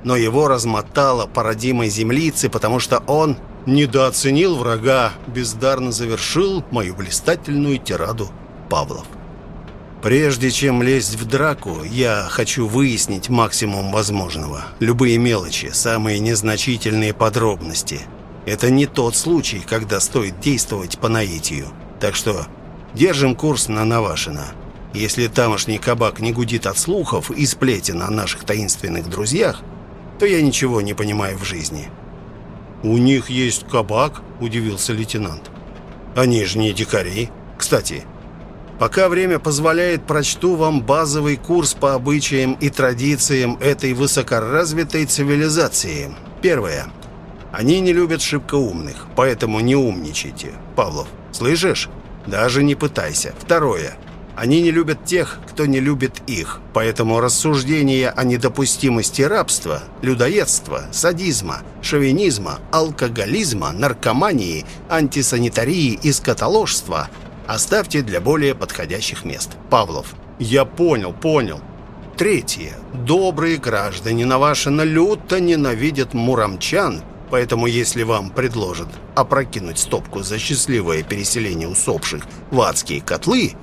но его размотало парадигмой землицы, потому что он недооценил врага, бездарно завершил мою блистательную тираду Павлов. Прежде чем лезть в драку, я хочу выяснить максимум возможного. Любые мелочи, самые незначительные подробности. Это не тот случай, когда стоит действовать по наитию. Так что держим курс на Навашино. Если тамошний кабак не гудит от слухов и сплетен о наших таинственных друзьях, то я ничего не понимаю в жизни. «У них есть кабак?» – удивился лейтенант. «Они же не дикари. Кстати, пока время позволяет, прочту вам базовый курс по обычаям и традициям этой высокоразвитой цивилизации. Первое. Они не любят шибко умных, поэтому не умничайте. Павлов, слышишь? Даже не пытайся. Второе. Они не любят тех, кто не любит их. Поэтому рассуждения о недопустимости рабства, людоедства, садизма, шовинизма, алкоголизма, наркомании, антисанитарии и скотоложства оставьте для более подходящих мест. Павлов. Я понял, понял. Третье. Добрые граждане Навашина люто ненавидят муромчан, поэтому если вам предложат опрокинуть стопку за счастливое переселение усопших в адские котлы,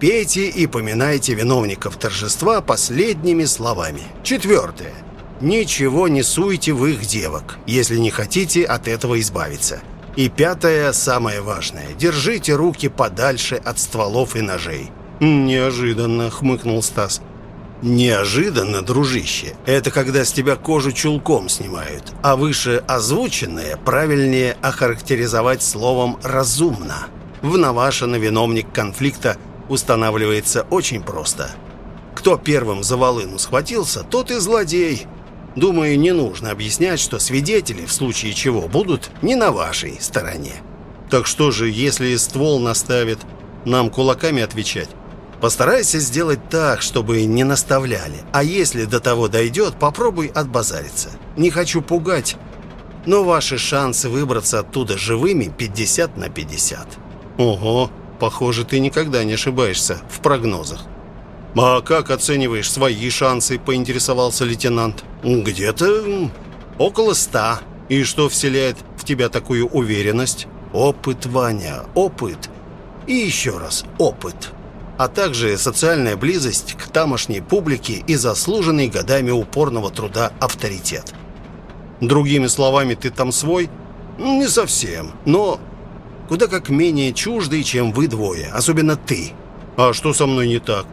пейте и поминайте виновников торжества последними словами. Четвертое. Ничего не суйте в их девок, если не хотите от этого избавиться. И пятое, самое важное. Держите руки подальше от стволов и ножей. «Неожиданно», — хмыкнул Стас. «Неожиданно, дружище. Это когда с тебя кожу чулком снимают. А выше озвученное правильнее охарактеризовать словом «разумно». В Навашино виновник конфликта устанавливается очень просто. Кто первым за волыну схватился, тот и злодей. Думаю, не нужно объяснять, что свидетели, в случае чего, будут не на вашей стороне. Так что же, если ствол наставит, нам кулаками отвечать? Постарайся сделать так, чтобы не наставляли. А если до того дойдет, попробуй отбазариться. Не хочу пугать, но ваши шансы выбраться оттуда живыми 50 на 50. Ого, похоже, ты никогда не ошибаешься в прогнозах. «А как оцениваешь свои шансы?» – поинтересовался лейтенант. «Где-то около ста. И что вселяет в тебя такую уверенность?» «Опыт, Ваня, опыт. И еще раз опыт. А также социальная близость к тамошней публике и заслуженный годами упорного труда авторитет». «Другими словами, ты там свой?» «Не совсем, но куда как менее чуждый, чем вы двое, особенно ты». «А что со мной не так?»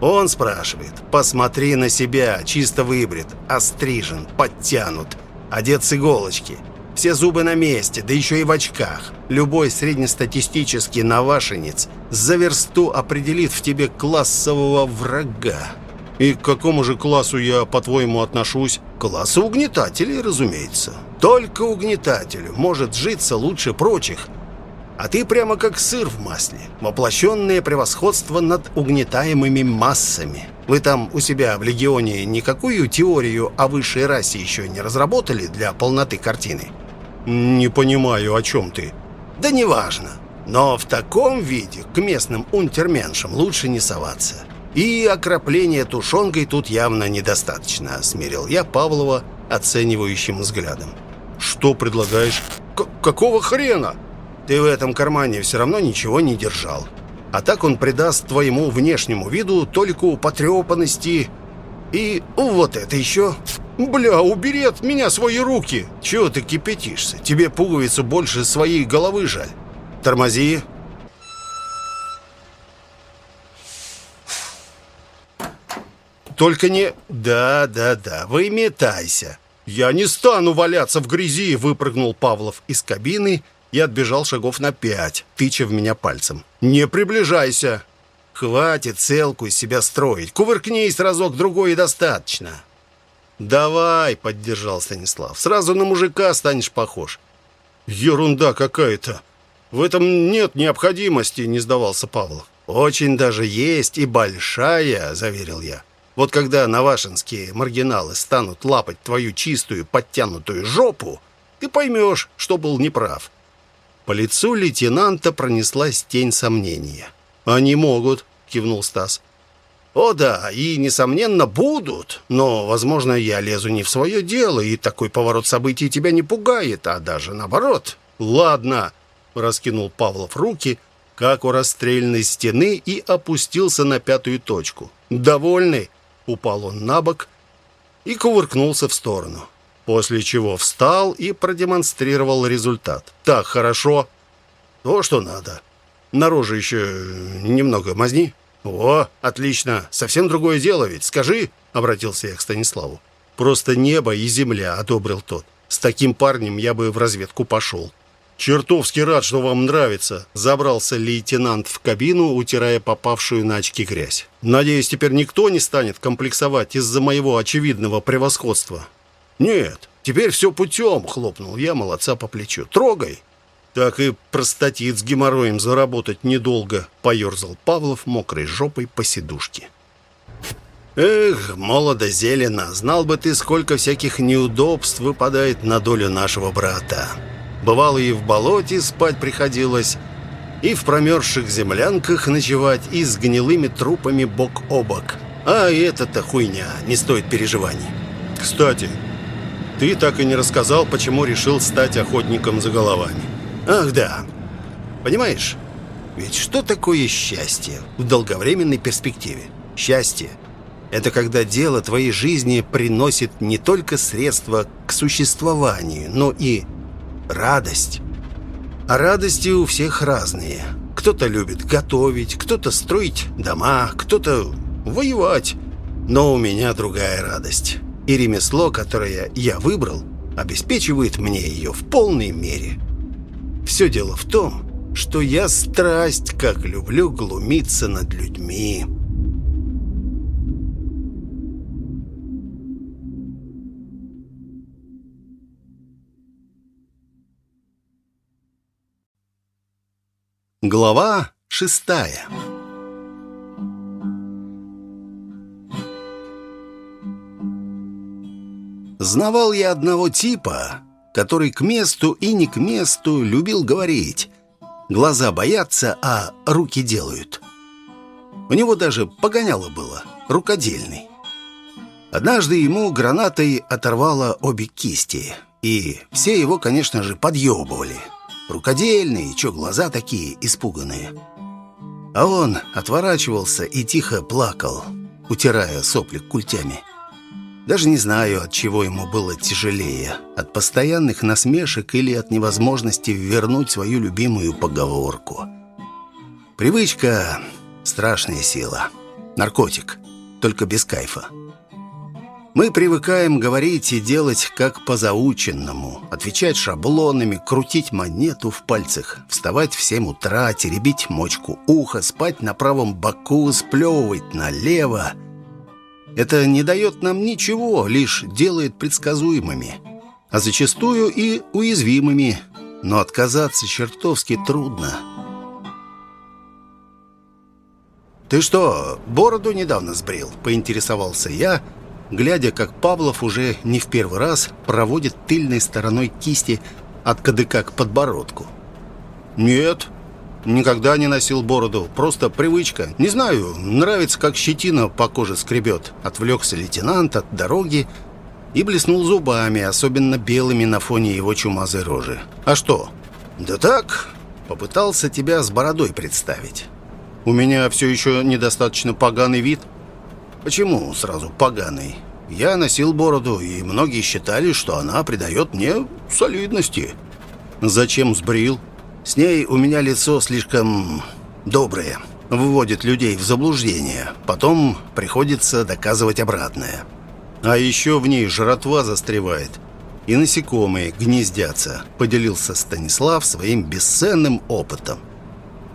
Он спрашивает, посмотри на себя, чисто выбрит, острижен, подтянут, одет с иголочки. Все зубы на месте, да еще и в очках. Любой среднестатистический навашенец за версту определит в тебе классового врага. И к какому же классу я, по-твоему, отношусь? Классу угнетателей, разумеется. Только угнетателю может житься лучше прочих – а ты прямо как сыр в масле. Воплощенное превосходство над угнетаемыми массами. Вы там у себя в Легионе никакую теорию о высшей расе еще не разработали для полноты картины? Не понимаю, о чем ты. Да неважно. Но в таком виде к местным унтерменшам лучше не соваться. И окропления тушенкой тут явно недостаточно, смирил я Павлова оценивающим взглядом. Что предлагаешь? К какого хрена? Ты в этом кармане все равно ничего не держал. А так он придаст твоему внешнему виду толику потрепанности. И вот это еще. Бля, убери от меня свои руки. Чего ты кипятишься? Тебе пуговицу больше своей головы жаль. Тормози. Только не... Да, да, да, выметайся. Я не стану валяться в грязи, выпрыгнул Павлов из кабины и отбежал шагов на пять, тыча в меня пальцем. «Не приближайся!» «Хватит целку из себя строить. Кувыркнись разок-другой и достаточно». «Давай», — поддержал Станислав, — «сразу на мужика станешь похож». «Ерунда какая-то. В этом нет необходимости», — не сдавался Павлов. «Очень даже есть и большая», — заверил я. «Вот когда навашинские маргиналы станут лапать твою чистую подтянутую жопу, ты поймешь, что был неправ». По лицу лейтенанта пронеслась тень сомнения. «Они могут», — кивнул Стас. «О да, и, несомненно, будут. Но, возможно, я лезу не в свое дело, и такой поворот событий тебя не пугает, а даже наоборот». «Ладно», — раскинул Павлов руки, как у расстрельной стены, и опустился на пятую точку. «Довольный?» — упал он на бок и кувыркнулся в сторону после чего встал и продемонстрировал результат. «Так, хорошо. То, что надо. Наружу еще немного мазни». «О, отлично. Совсем другое дело ведь. Скажи», — обратился я к Станиславу. «Просто небо и земля», — одобрил тот. «С таким парнем я бы в разведку пошел». «Чертовски рад, что вам нравится», — забрался лейтенант в кабину, утирая попавшую на очки грязь. «Надеюсь, теперь никто не станет комплексовать из-за моего очевидного превосходства. «Нет, теперь все путем», — хлопнул я молодца по плечу. «Трогай». «Так и простатит с геморроем заработать недолго», — поерзал Павлов мокрой жопой по сидушке. «Эх, молодо-зелено, знал бы ты, сколько всяких неудобств выпадает на долю нашего брата. Бывало и в болоте спать приходилось, и в промерзших землянках ночевать, и с гнилыми трупами бок о бок. А это-то хуйня, не стоит переживаний. Кстати, ты так и не рассказал, почему решил стать охотником за головами. Ах да. Понимаешь, ведь что такое счастье в долговременной перспективе? Счастье – это когда дело твоей жизни приносит не только средства к существованию, но и радость. А радости у всех разные. Кто-то любит готовить, кто-то строить дома, кто-то воевать. Но у меня другая радость. И ремесло, которое я выбрал, обеспечивает мне ее в полной мере. Все дело в том, что я страсть, как люблю глумиться над людьми. Глава шестая Знавал я одного типа, который к месту и не к месту любил говорить. Глаза боятся, а руки делают. У него даже погоняло было, рукодельный. Однажды ему гранатой оторвало обе кисти, и все его, конечно же, подъебывали. Рукодельный, чё глаза такие испуганные. А он отворачивался и тихо плакал, утирая сопли культями. Даже не знаю, от чего ему было тяжелее. От постоянных насмешек или от невозможности вернуть свою любимую поговорку. Привычка – страшная сила. Наркотик, только без кайфа. Мы привыкаем говорить и делать как по заученному, отвечать шаблонами, крутить монету в пальцах, вставать в 7 утра, теребить мочку уха, спать на правом боку, сплевывать налево – это не дает нам ничего, лишь делает предсказуемыми, а зачастую и уязвимыми. Но отказаться чертовски трудно. «Ты что, бороду недавно сбрил?» – поинтересовался я, глядя, как Павлов уже не в первый раз проводит тыльной стороной кисти от кадыка к подбородку. «Нет», Никогда не носил бороду. Просто привычка. Не знаю, нравится, как щетина по коже скребет. Отвлекся лейтенант от дороги и блеснул зубами, особенно белыми на фоне его чумазой рожи. А что? Да так, попытался тебя с бородой представить. У меня все еще недостаточно поганый вид. Почему сразу поганый? Я носил бороду, и многие считали, что она придает мне солидности. Зачем сбрил? С ней у меня лицо слишком доброе, вводит людей в заблуждение. Потом приходится доказывать обратное. А еще в ней жратва застревает. И насекомые гнездятся, поделился Станислав своим бесценным опытом.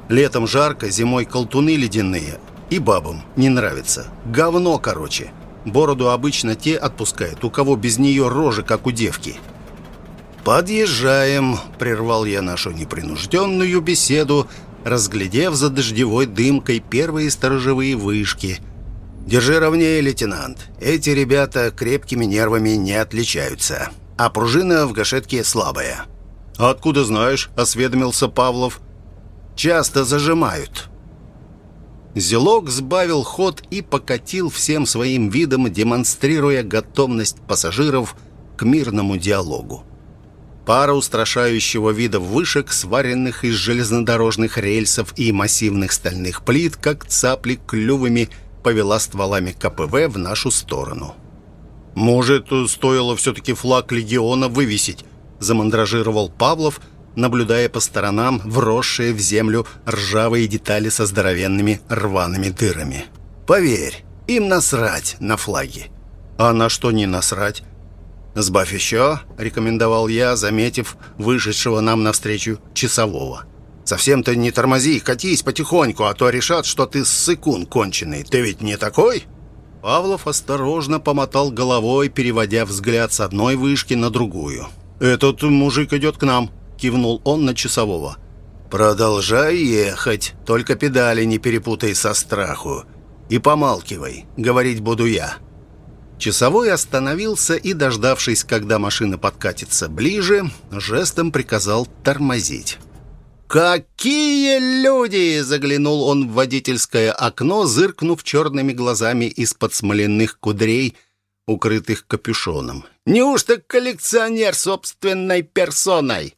Летом жарко, зимой колтуны ледяные. И бабам не нравится. Говно, короче. Бороду обычно те отпускают, у кого без нее рожи, как у девки. «Подъезжаем», — прервал я нашу непринужденную беседу, разглядев за дождевой дымкой первые сторожевые вышки. «Держи ровнее, лейтенант. Эти ребята крепкими нервами не отличаются, а пружина в гашетке слабая». «Откуда знаешь?» — осведомился Павлов. «Часто зажимают». Зелок сбавил ход и покатил всем своим видом, демонстрируя готовность пассажиров к мирному диалогу. Пара устрашающего вида вышек, сваренных из железнодорожных рельсов и массивных стальных плит, как цапли клювами, повела стволами КПВ в нашу сторону. «Может, стоило все-таки флаг легиона вывесить?» – замандражировал Павлов, наблюдая по сторонам вросшие в землю ржавые детали со здоровенными рваными дырами. «Поверь, им насрать на флаги». «А на что не насрать?» «Сбавь еще», — рекомендовал я, заметив вышедшего нам навстречу часового. «Совсем-то не тормози, катись потихоньку, а то решат, что ты ссыкун конченый. Ты ведь не такой?» Павлов осторожно помотал головой, переводя взгляд с одной вышки на другую. «Этот мужик идет к нам», — кивнул он на часового. «Продолжай ехать, только педали не перепутай со страху. И помалкивай, говорить буду я». Часовой остановился и, дождавшись, когда машина подкатится ближе, жестом приказал тормозить. «Какие люди!» — заглянул он в водительское окно, зыркнув черными глазами из-под смоляных кудрей, укрытых капюшоном. «Неужто коллекционер собственной персоной?»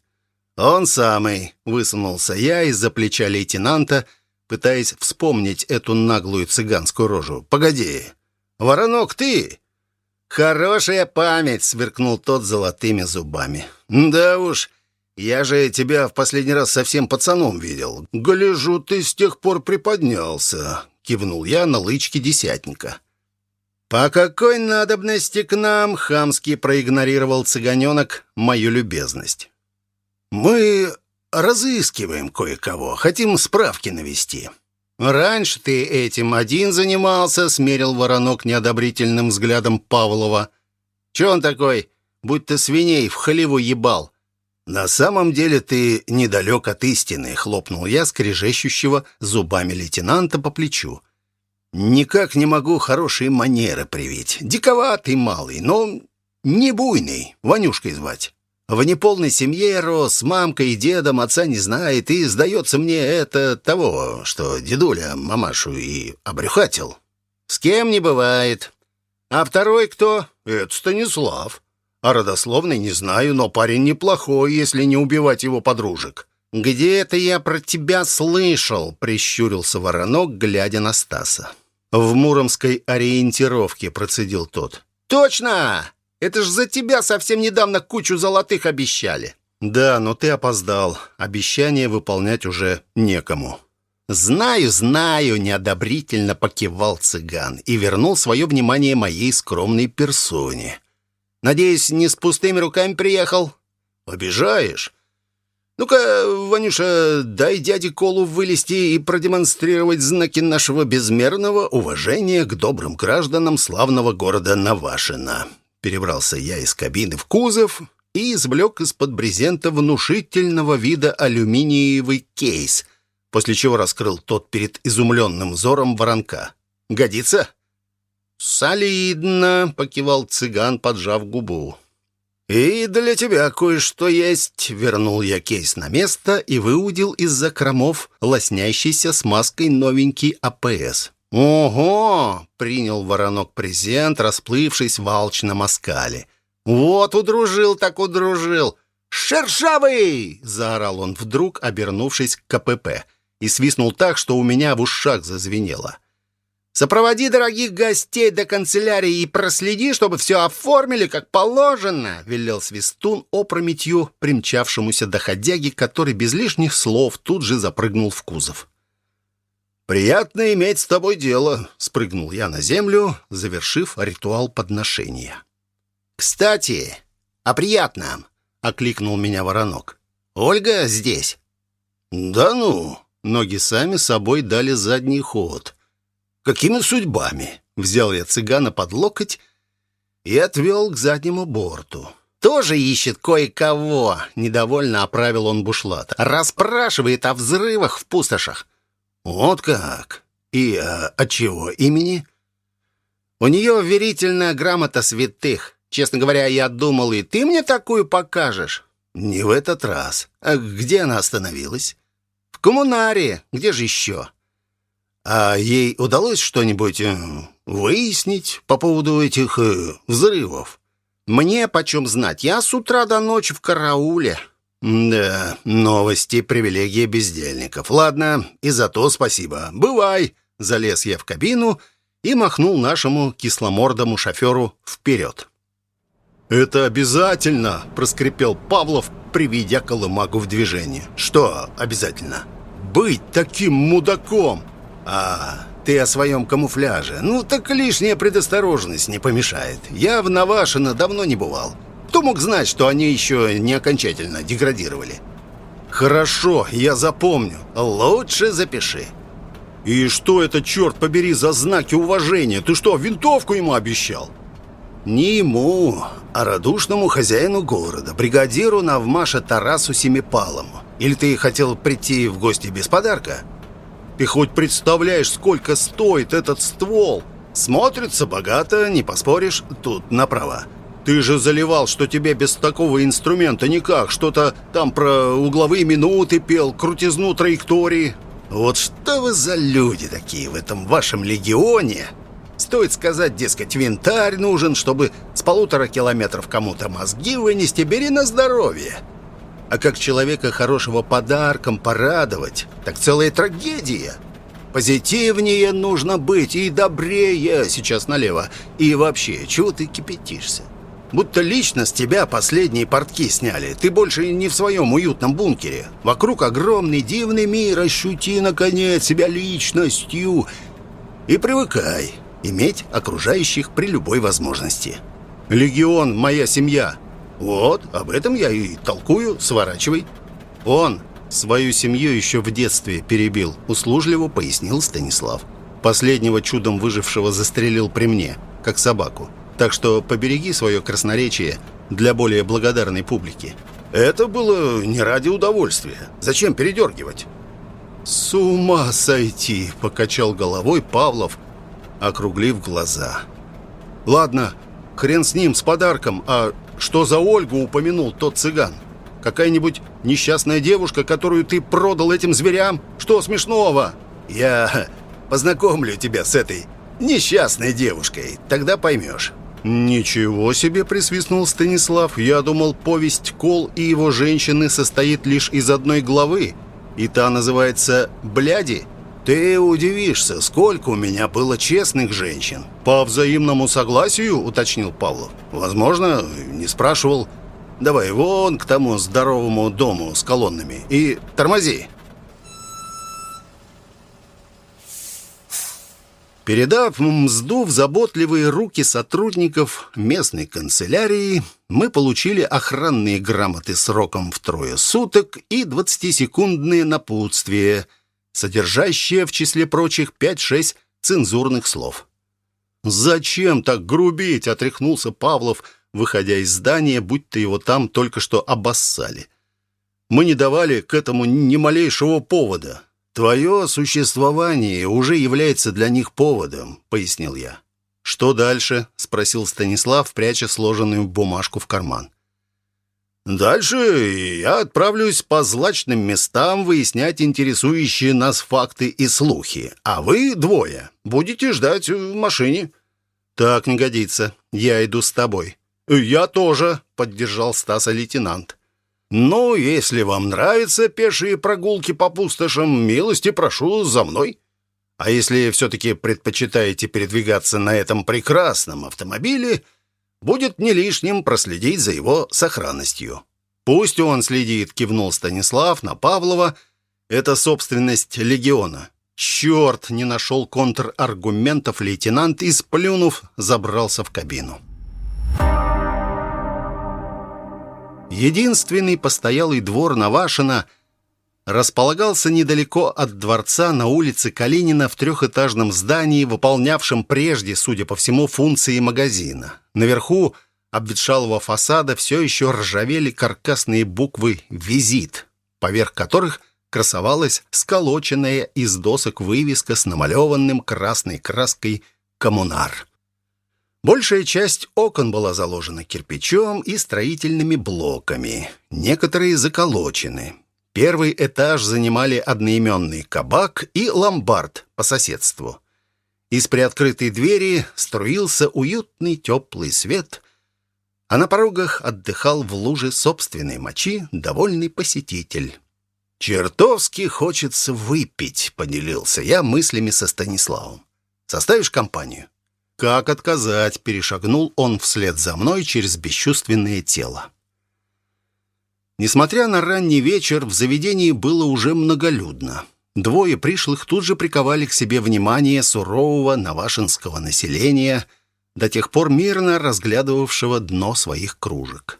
«Он самый», — высунулся я из-за плеча лейтенанта, пытаясь вспомнить эту наглую цыганскую рожу. «Погоди, воронок ты?» «Хорошая память!» — сверкнул тот золотыми зубами. «Да уж, я же тебя в последний раз совсем пацаном видел. Гляжу, ты с тех пор приподнялся», — кивнул я на лычке десятника. «По какой надобности к нам?» — хамски проигнорировал цыганенок мою любезность. «Мы разыскиваем кое-кого, хотим справки навести». «Раньше ты этим один занимался», — смерил воронок неодобрительным взглядом Павлова. «Че он такой, будь ты свиней в хлеву ебал?» «На самом деле ты недалек от истины», — хлопнул я скрежещущего зубами лейтенанта по плечу. «Никак не могу хорошие манеры привить. Диковатый малый, но не буйный, Ванюшкой звать». В неполной семье рос, с мамкой и дедом, отца не знает, и, сдается мне, это того, что дедуля мамашу и обрюхатил. С кем не бывает. А второй кто? Это Станислав. А родословный не знаю, но парень неплохой, если не убивать его подружек. «Где это я про тебя слышал?» — прищурился воронок, глядя на Стаса. «В муромской ориентировке», — процедил тот. «Точно! Это ж за тебя совсем недавно кучу золотых обещали». «Да, но ты опоздал. Обещание выполнять уже некому». «Знаю, знаю», — неодобрительно покивал цыган и вернул свое внимание моей скромной персоне. «Надеюсь, не с пустыми руками приехал?» «Обижаешь?» «Ну-ка, Ванюша, дай дяде Колу вылезти и продемонстрировать знаки нашего безмерного уважения к добрым гражданам славного города Навашино». Перебрался я из кабины в кузов и извлек из-под брезента внушительного вида алюминиевый кейс, после чего раскрыл тот перед изумленным взором воронка. «Годится?» «Солидно», — покивал цыган, поджав губу. «И для тебя кое-что есть», — вернул я кейс на место и выудил из закромов лоснящийся смазкой новенький АПС. «Ого!» — принял воронок презент, расплывшись в алчном оскале. «Вот удружил так удружил! Шершавый!» — заорал он вдруг, обернувшись к КПП, и свистнул так, что у меня в ушах зазвенело. «Сопроводи дорогих гостей до канцелярии и проследи, чтобы все оформили как положено», — велел Свистун опрометью примчавшемуся доходяги, который без лишних слов тут же запрыгнул в кузов. «Приятно иметь с тобой дело», — спрыгнул я на землю, завершив ритуал подношения. «Кстати, о приятном», — окликнул меня воронок. «Ольга здесь?» «Да ну!» — ноги сами собой дали задний ход. «Какими судьбами?» — взял я цыгана под локоть и отвел к заднему борту. «Тоже ищет кое-кого», — недовольно оправил он бушлат. «Расспрашивает о взрывах в пустошах. «Вот как? И а, от чего имени?» «У нее верительная грамота святых. Честно говоря, я думал, и ты мне такую покажешь». «Не в этот раз. А где она остановилась?» «В коммунаре. Где же еще?» «А ей удалось что-нибудь э, выяснить по поводу этих э, взрывов?» «Мне почем знать? Я с утра до ночи в карауле». «Да, новости, привилегии бездельников. Ладно, и за то спасибо. Бывай!» Залез я в кабину и махнул нашему кисломордому шоферу вперед. «Это обязательно!» — проскрипел Павлов, приведя колымагу в движение. «Что обязательно?» «Быть таким мудаком!» «А, ты о своем камуфляже. Ну, так лишняя предосторожность не помешает. Я в Навашино давно не бывал. Кто мог знать, что они еще не окончательно деградировали? Хорошо, я запомню. Лучше запиши. И что это, черт побери, за знаки уважения? Ты что, винтовку ему обещал? Не ему, а радушному хозяину города, бригадиру Навмаша Тарасу Семипалому. Или ты хотел прийти в гости без подарка? Ты хоть представляешь, сколько стоит этот ствол? Смотрится богато, не поспоришь, тут направо. Ты же заливал, что тебе без такого инструмента никак. Что-то там про угловые минуты пел, крутизну траектории. Вот что вы за люди такие в этом вашем легионе? Стоит сказать, дескать, винтарь нужен, чтобы с полутора километров кому-то мозги вынести, бери на здоровье. А как человека хорошего подарком порадовать, так целая трагедия. Позитивнее нужно быть и добрее сейчас налево. И вообще, чего ты кипятишься? Будто лично с тебя последние портки сняли. Ты больше не в своем уютном бункере. Вокруг огромный дивный мир. Ощути, наконец, себя личностью. И привыкай иметь окружающих при любой возможности. «Легион — моя семья». «Вот, об этом я и толкую. Сворачивай». «Он свою семью еще в детстве перебил», — услужливо пояснил Станислав. «Последнего чудом выжившего застрелил при мне, как собаку. Так что побереги свое красноречие для более благодарной публики». «Это было не ради удовольствия. Зачем передергивать?» «С ума сойти!» — покачал головой Павлов, округлив глаза. «Ладно, хрен с ним, с подарком, а что за Ольгу упомянул тот цыган? Какая-нибудь несчастная девушка, которую ты продал этим зверям? Что смешного?» «Я познакомлю тебя с этой несчастной девушкой, тогда поймешь». «Ничего себе!» – присвистнул Станислав. «Я думал, повесть Кол и его женщины состоит лишь из одной главы, и та называется «Бляди». «Ты удивишься, сколько у меня было честных женщин». «По взаимному согласию?» – уточнил Павлов. «Возможно, не спрашивал. Давай вон к тому здоровому дому с колоннами и тормози». Передав мзду в заботливые руки сотрудников местной канцелярии, мы получили охранные грамоты сроком в трое суток и 20-секундные напутствия – содержащее в числе прочих 5-6 цензурных слов. «Зачем так грубить?» — отряхнулся Павлов, выходя из здания, будто его там только что обоссали. «Мы не давали к этому ни малейшего повода. Твое существование уже является для них поводом», — пояснил я. «Что дальше?» — спросил Станислав, пряча сложенную бумажку в карман. Дальше я отправлюсь по злачным местам выяснять интересующие нас факты и слухи. А вы двое будете ждать в машине. Так не годится. Я иду с тобой. Я тоже, поддержал Стаса лейтенант. Ну, если вам нравятся пешие прогулки по пустошам, милости прошу за мной. А если все-таки предпочитаете передвигаться на этом прекрасном автомобиле, Будет не лишним проследить за его сохранностью. «Пусть он следит», — кивнул Станислав на Павлова. «Это собственность легиона». «Черт!» — не нашел контраргументов лейтенант и, сплюнув, забрался в кабину. Единственный постоялый двор Навашина — располагался недалеко от дворца на улице Калинина в трехэтажном здании, выполнявшем прежде, судя по всему, функции магазина. Наверху обветшалого фасада все еще ржавели каркасные буквы «Визит», поверх которых красовалась сколоченная из досок вывеска с намалеванным красной краской «Коммунар». Большая часть окон была заложена кирпичом и строительными блоками, некоторые заколочены. Первый этаж занимали одноименный кабак и ломбард по соседству. Из приоткрытой двери струился уютный теплый свет, а на порогах отдыхал в луже собственной мочи довольный посетитель. «Чертовски хочется выпить», — поделился я мыслями со Станиславом. «Составишь компанию?» «Как отказать?» — перешагнул он вслед за мной через бесчувственное тело. Несмотря на ранний вечер, в заведении было уже многолюдно. Двое пришлых тут же приковали к себе внимание сурового навашинского населения, до тех пор мирно разглядывавшего дно своих кружек.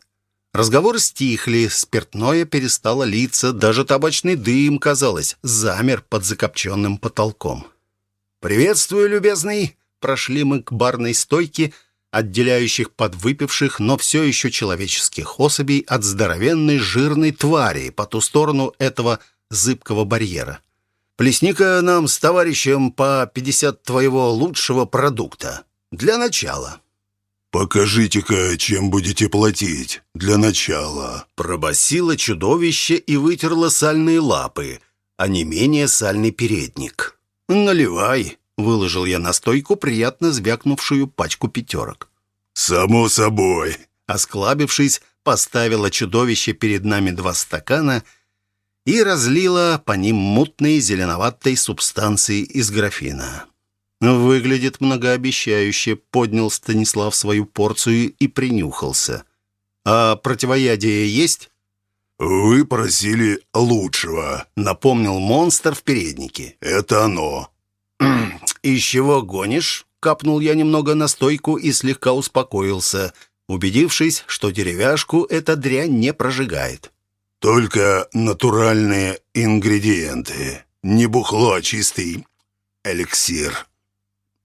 Разговоры стихли, спиртное перестало литься, даже табачный дым, казалось, замер под закопченным потолком. «Приветствую, любезный!» Прошли мы к барной стойке — отделяющих подвыпивших, но все еще человеческих особей от здоровенной жирной твари по ту сторону этого зыбкого барьера. Плесни-ка нам с товарищем по 50 твоего лучшего продукта. Для начала. «Покажите-ка, чем будете платить для начала». Пробасило чудовище и вытерло сальные лапы, а не менее сальный передник. «Наливай», — выложил я на стойку приятно звякнувшую пачку пятерок. «Само собой», — осклабившись, поставила чудовище перед нами два стакана и разлила по ним мутной зеленоватой субстанции из графина. «Выглядит многообещающе», — поднял Станислав свою порцию и принюхался. «А противоядие есть?» «Вы просили лучшего», — напомнил монстр в переднике. «Это оно». «Из чего гонишь?» — капнул я немного на стойку и слегка успокоился, убедившись, что деревяшку эта дрянь не прожигает. «Только натуральные ингредиенты. Не бухло, а чистый эликсир».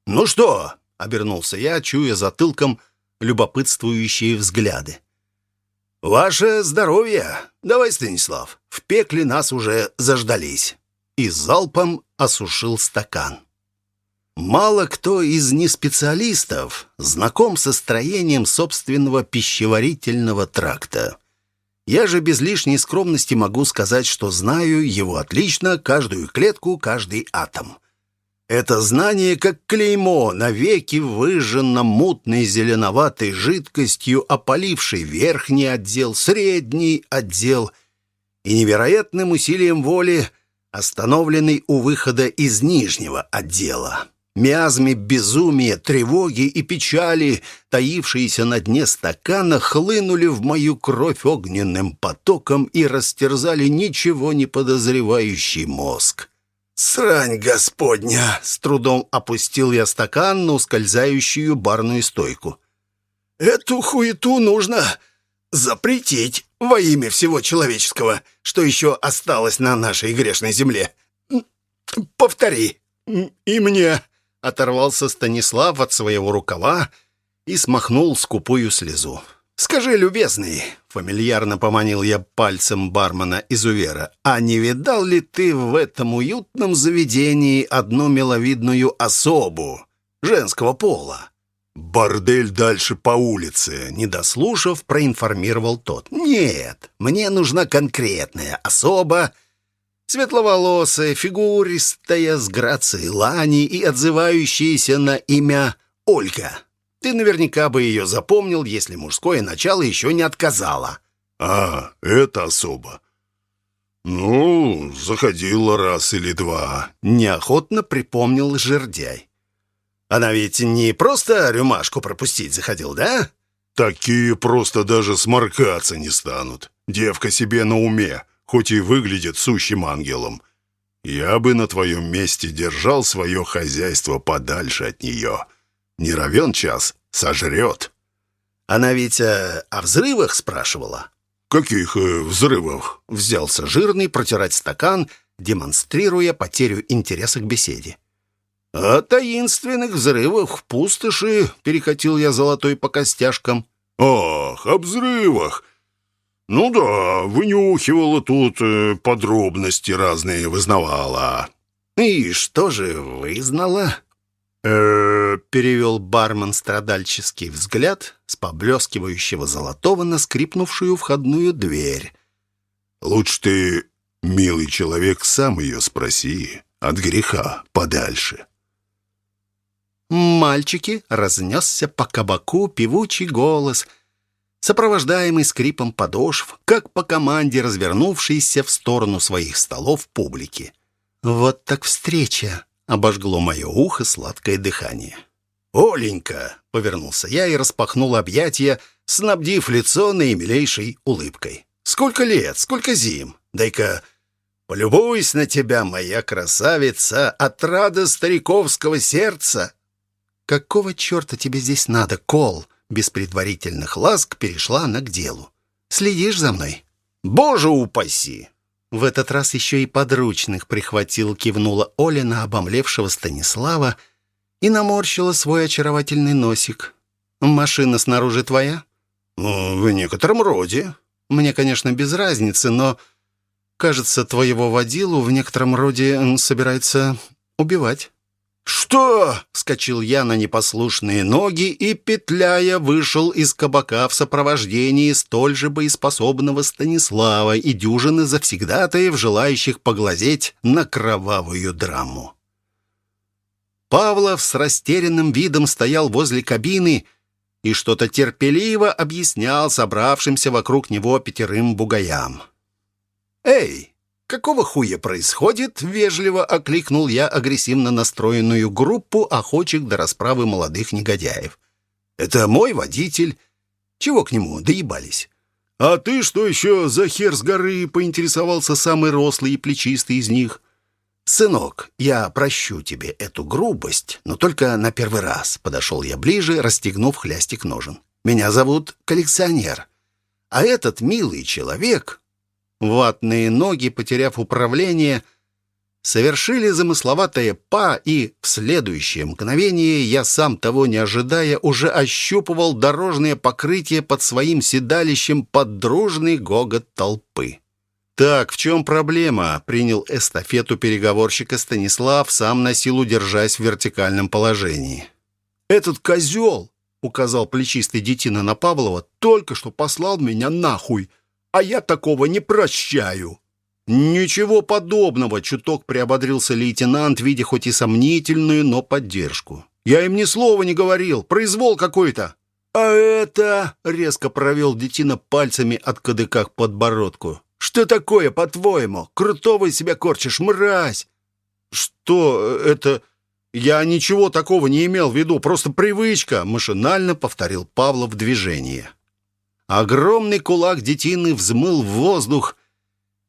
«Ну что?» — обернулся я, чуя затылком любопытствующие взгляды. «Ваше здоровье! Давай, Станислав, в пекле нас уже заждались!» И залпом осушил стакан. Мало кто из неспециалистов знаком со строением собственного пищеварительного тракта. Я же без лишней скромности могу сказать, что знаю его отлично, каждую клетку, каждый атом. Это знание, как клеймо, навеки выжжено мутной зеленоватой жидкостью, опалившей верхний отдел, средний отдел и невероятным усилием воли остановленный у выхода из нижнего отдела. Миазме безумия, тревоги и печали, таившиеся на дне стакана, хлынули в мою кровь огненным потоком и растерзали ничего не подозревающий мозг. «Срань господня!» — с трудом опустил я стакан на ускользающую барную стойку. «Эту хуету нужно запретить во имя всего человеческого, что еще осталось на нашей грешной земле. Повтори. И мне!» — оторвался Станислав от своего рукава и смахнул скупую слезу. «Скажи, любезный, Фамильярно поманил я пальцем бармена-изувера. «А не видал ли ты в этом уютном заведении одну миловидную особу женского пола?» «Бордель дальше по улице», — не дослушав, проинформировал тот. «Нет, мне нужна конкретная особа, светловолосая, фигуристая, с грацией лани и отзывающаяся на имя Ольга. Ты наверняка бы ее запомнил, если мужское начало еще не отказало». «А, это особо. Ну, заходила раз или два». Неохотно припомнил жердяй. «Она ведь не просто рюмашку пропустить заходил, да?» «Такие просто даже сморкаться не станут. Девка себе на уме, хоть и выглядит сущим ангелом. Я бы на твоем месте держал свое хозяйство подальше от нее». Не равен час, сожрет. Она ведь э, о взрывах спрашивала. «Каких э, взрывах?» Взялся жирный протирать стакан, демонстрируя потерю интереса к беседе. «О таинственных взрывах в пустоши», — перекатил я золотой по костяшкам. «Ах, о взрывах! Ну да, вынюхивала тут, э, подробности разные вызнавала». «И что же вызнала?» э перевел бармен страдальческий взгляд с поблескивающего золотого на скрипнувшую входную дверь. «Лучше ты, милый человек, сам ее спроси. От греха подальше». «Мальчики!» — разнесся по кабаку певучий голос, сопровождаемый скрипом подошв, как по команде развернувшейся в сторону своих столов публики. «Вот так встреча!» Обожгло мое ухо сладкое дыхание. «Оленька!» — повернулся я и распахнул объятия, снабдив лицо наимилейшей улыбкой. «Сколько лет, сколько зим! Дай-ка полюбуюсь на тебя, моя красавица, отрада стариковского сердца!» «Какого черта тебе здесь надо, Кол?» Без предварительных ласк перешла она к делу. «Следишь за мной?» «Боже упаси! В этот раз еще и подручных прихватил, кивнула Оля на обомлевшего Станислава и наморщила свой очаровательный носик. «Машина снаружи твоя?» «Ну, в некотором роде». «Мне, конечно, без разницы, но, кажется, твоего водилу в некотором роде собирается убивать». «Что?» — вскочил я на непослушные ноги и, петляя, вышел из кабака в сопровождении столь же боеспособного Станислава и дюжины завсегдатаев, желающих поглазеть на кровавую драму. Павлов с растерянным видом стоял возле кабины и что-то терпеливо объяснял собравшимся вокруг него пятерым бугаям. «Эй, «Какого хуя происходит?» — вежливо окликнул я агрессивно настроенную группу охочих до расправы молодых негодяев. «Это мой водитель. Чего к нему доебались?» «А ты что еще за хер с горы?» — поинтересовался самый рослый и плечистый из них. «Сынок, я прощу тебе эту грубость, но только на первый раз», — подошел я ближе, расстегнув хлястик ножен. «Меня зовут коллекционер. А этот милый человек Ватные ноги, потеряв управление, совершили замысловатое па, и в следующее мгновение я, сам того не ожидая, уже ощупывал дорожное покрытие под своим седалищем под дружный гогот толпы. «Так, в чем проблема?» — принял эстафету переговорщика Станислав, сам на силу держась в вертикальном положении. «Этот козел!» — указал плечистый детина на Павлова. «Только что послал меня нахуй!» А я такого не прощаю». «Ничего подобного», — чуток приободрился лейтенант, видя хоть и сомнительную, но поддержку. «Я им ни слова не говорил, произвол какой-то». «А это...» — резко провел детина пальцами от кадыка к подбородку. «Что такое, по-твоему? Крутого из себя корчишь, мразь!» «Что это...» «Я ничего такого не имел в виду, просто привычка», — машинально повторил Павлов движение. Огромный кулак детины взмыл в воздух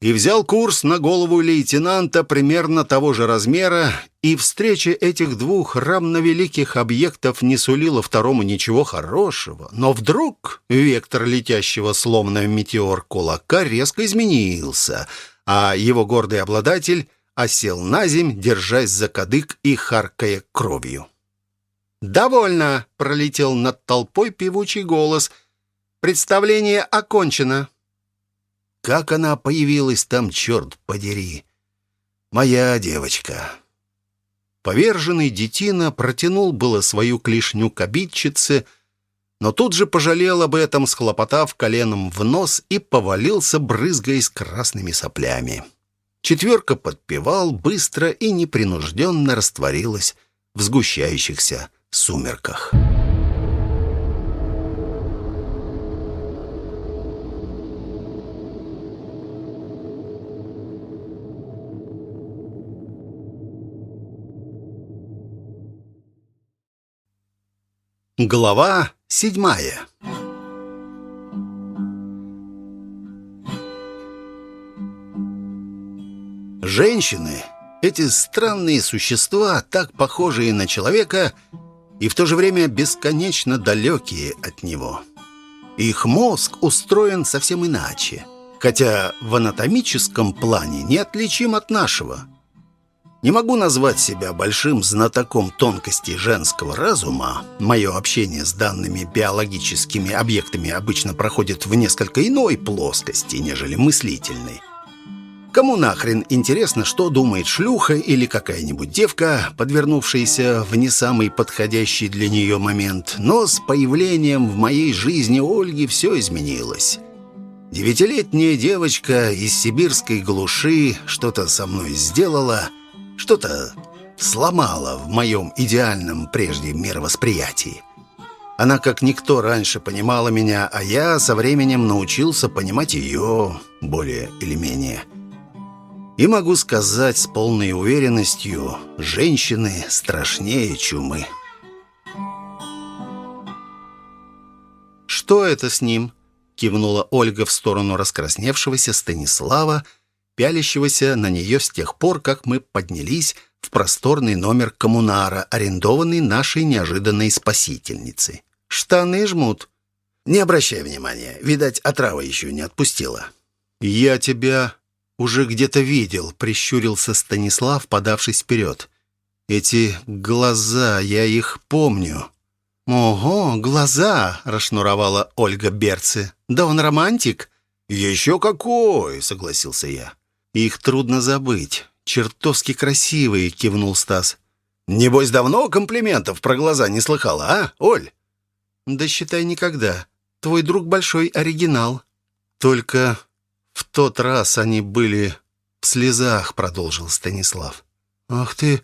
и взял курс на голову лейтенанта примерно того же размера, и встреча этих двух равновеликих объектов не сулила второму ничего хорошего. Но вдруг вектор летящего словно метеор кулака резко изменился, а его гордый обладатель осел на земь, держась за кадык и харкая кровью. «Довольно!» — пролетел над толпой певучий голос — Представление окончено». Как она появилась там, черт подери? Моя девочка. Поверженный детина протянул было свою клешню к обидчице, но тут же пожалел об этом, схлопотав коленом в нос и повалился, брызгаясь красными соплями. Четверка подпевал быстро и непринужденно растворилась в сгущающихся сумерках. Глава седьмая Женщины, эти странные существа, так похожие на человека и в то же время бесконечно далекие от него. Их мозг устроен совсем иначе, хотя в анатомическом плане неотличим от нашего – не могу назвать себя большим знатоком тонкостей женского разума. Мое общение с данными биологическими объектами обычно проходит в несколько иной плоскости, нежели мыслительной. Кому нахрен интересно, что думает шлюха или какая-нибудь девка, подвернувшаяся в не самый подходящий для нее момент. Но с появлением в моей жизни Ольги все изменилось. Девятилетняя девочка из сибирской глуши что-то со мной сделала – что-то сломало в моем идеальном прежде мировосприятии. Она как никто раньше понимала меня, а я со временем научился понимать ее более или менее. И могу сказать с полной уверенностью, женщины страшнее чумы. «Что это с ним?» — кивнула Ольга в сторону раскрасневшегося Станислава, пялящегося на нее с тех пор, как мы поднялись в просторный номер коммунара, арендованный нашей неожиданной спасительницей. «Штаны жмут». «Не обращай внимания. Видать, отрава еще не отпустила». «Я тебя уже где-то видел», — прищурился Станислав, подавшись вперед. «Эти глаза, я их помню». «Ого, глаза!» — расшнуровала Ольга Берцы. «Да он романтик?» «Еще какой!» — согласился я. «Их трудно забыть. Чертовски красивые», — кивнул Стас. Небось, давно комплиментов про глаза не слыхала, а, Оль?» «Да считай никогда. Твой друг большой оригинал. Только в тот раз они были в слезах», — продолжил Станислав. «Ах ты,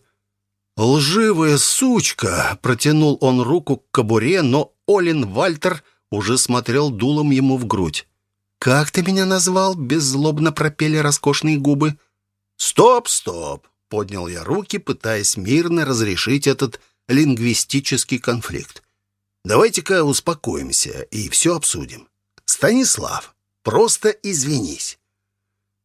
лживая сучка!» — протянул он руку к кобуре, но Олин Вальтер уже смотрел дулом ему в грудь. «Как ты меня назвал?» — беззлобно пропели роскошные губы. «Стоп, стоп!» — поднял я руки, пытаясь мирно разрешить этот лингвистический конфликт. «Давайте-ка успокоимся и все обсудим. Станислав, просто извинись».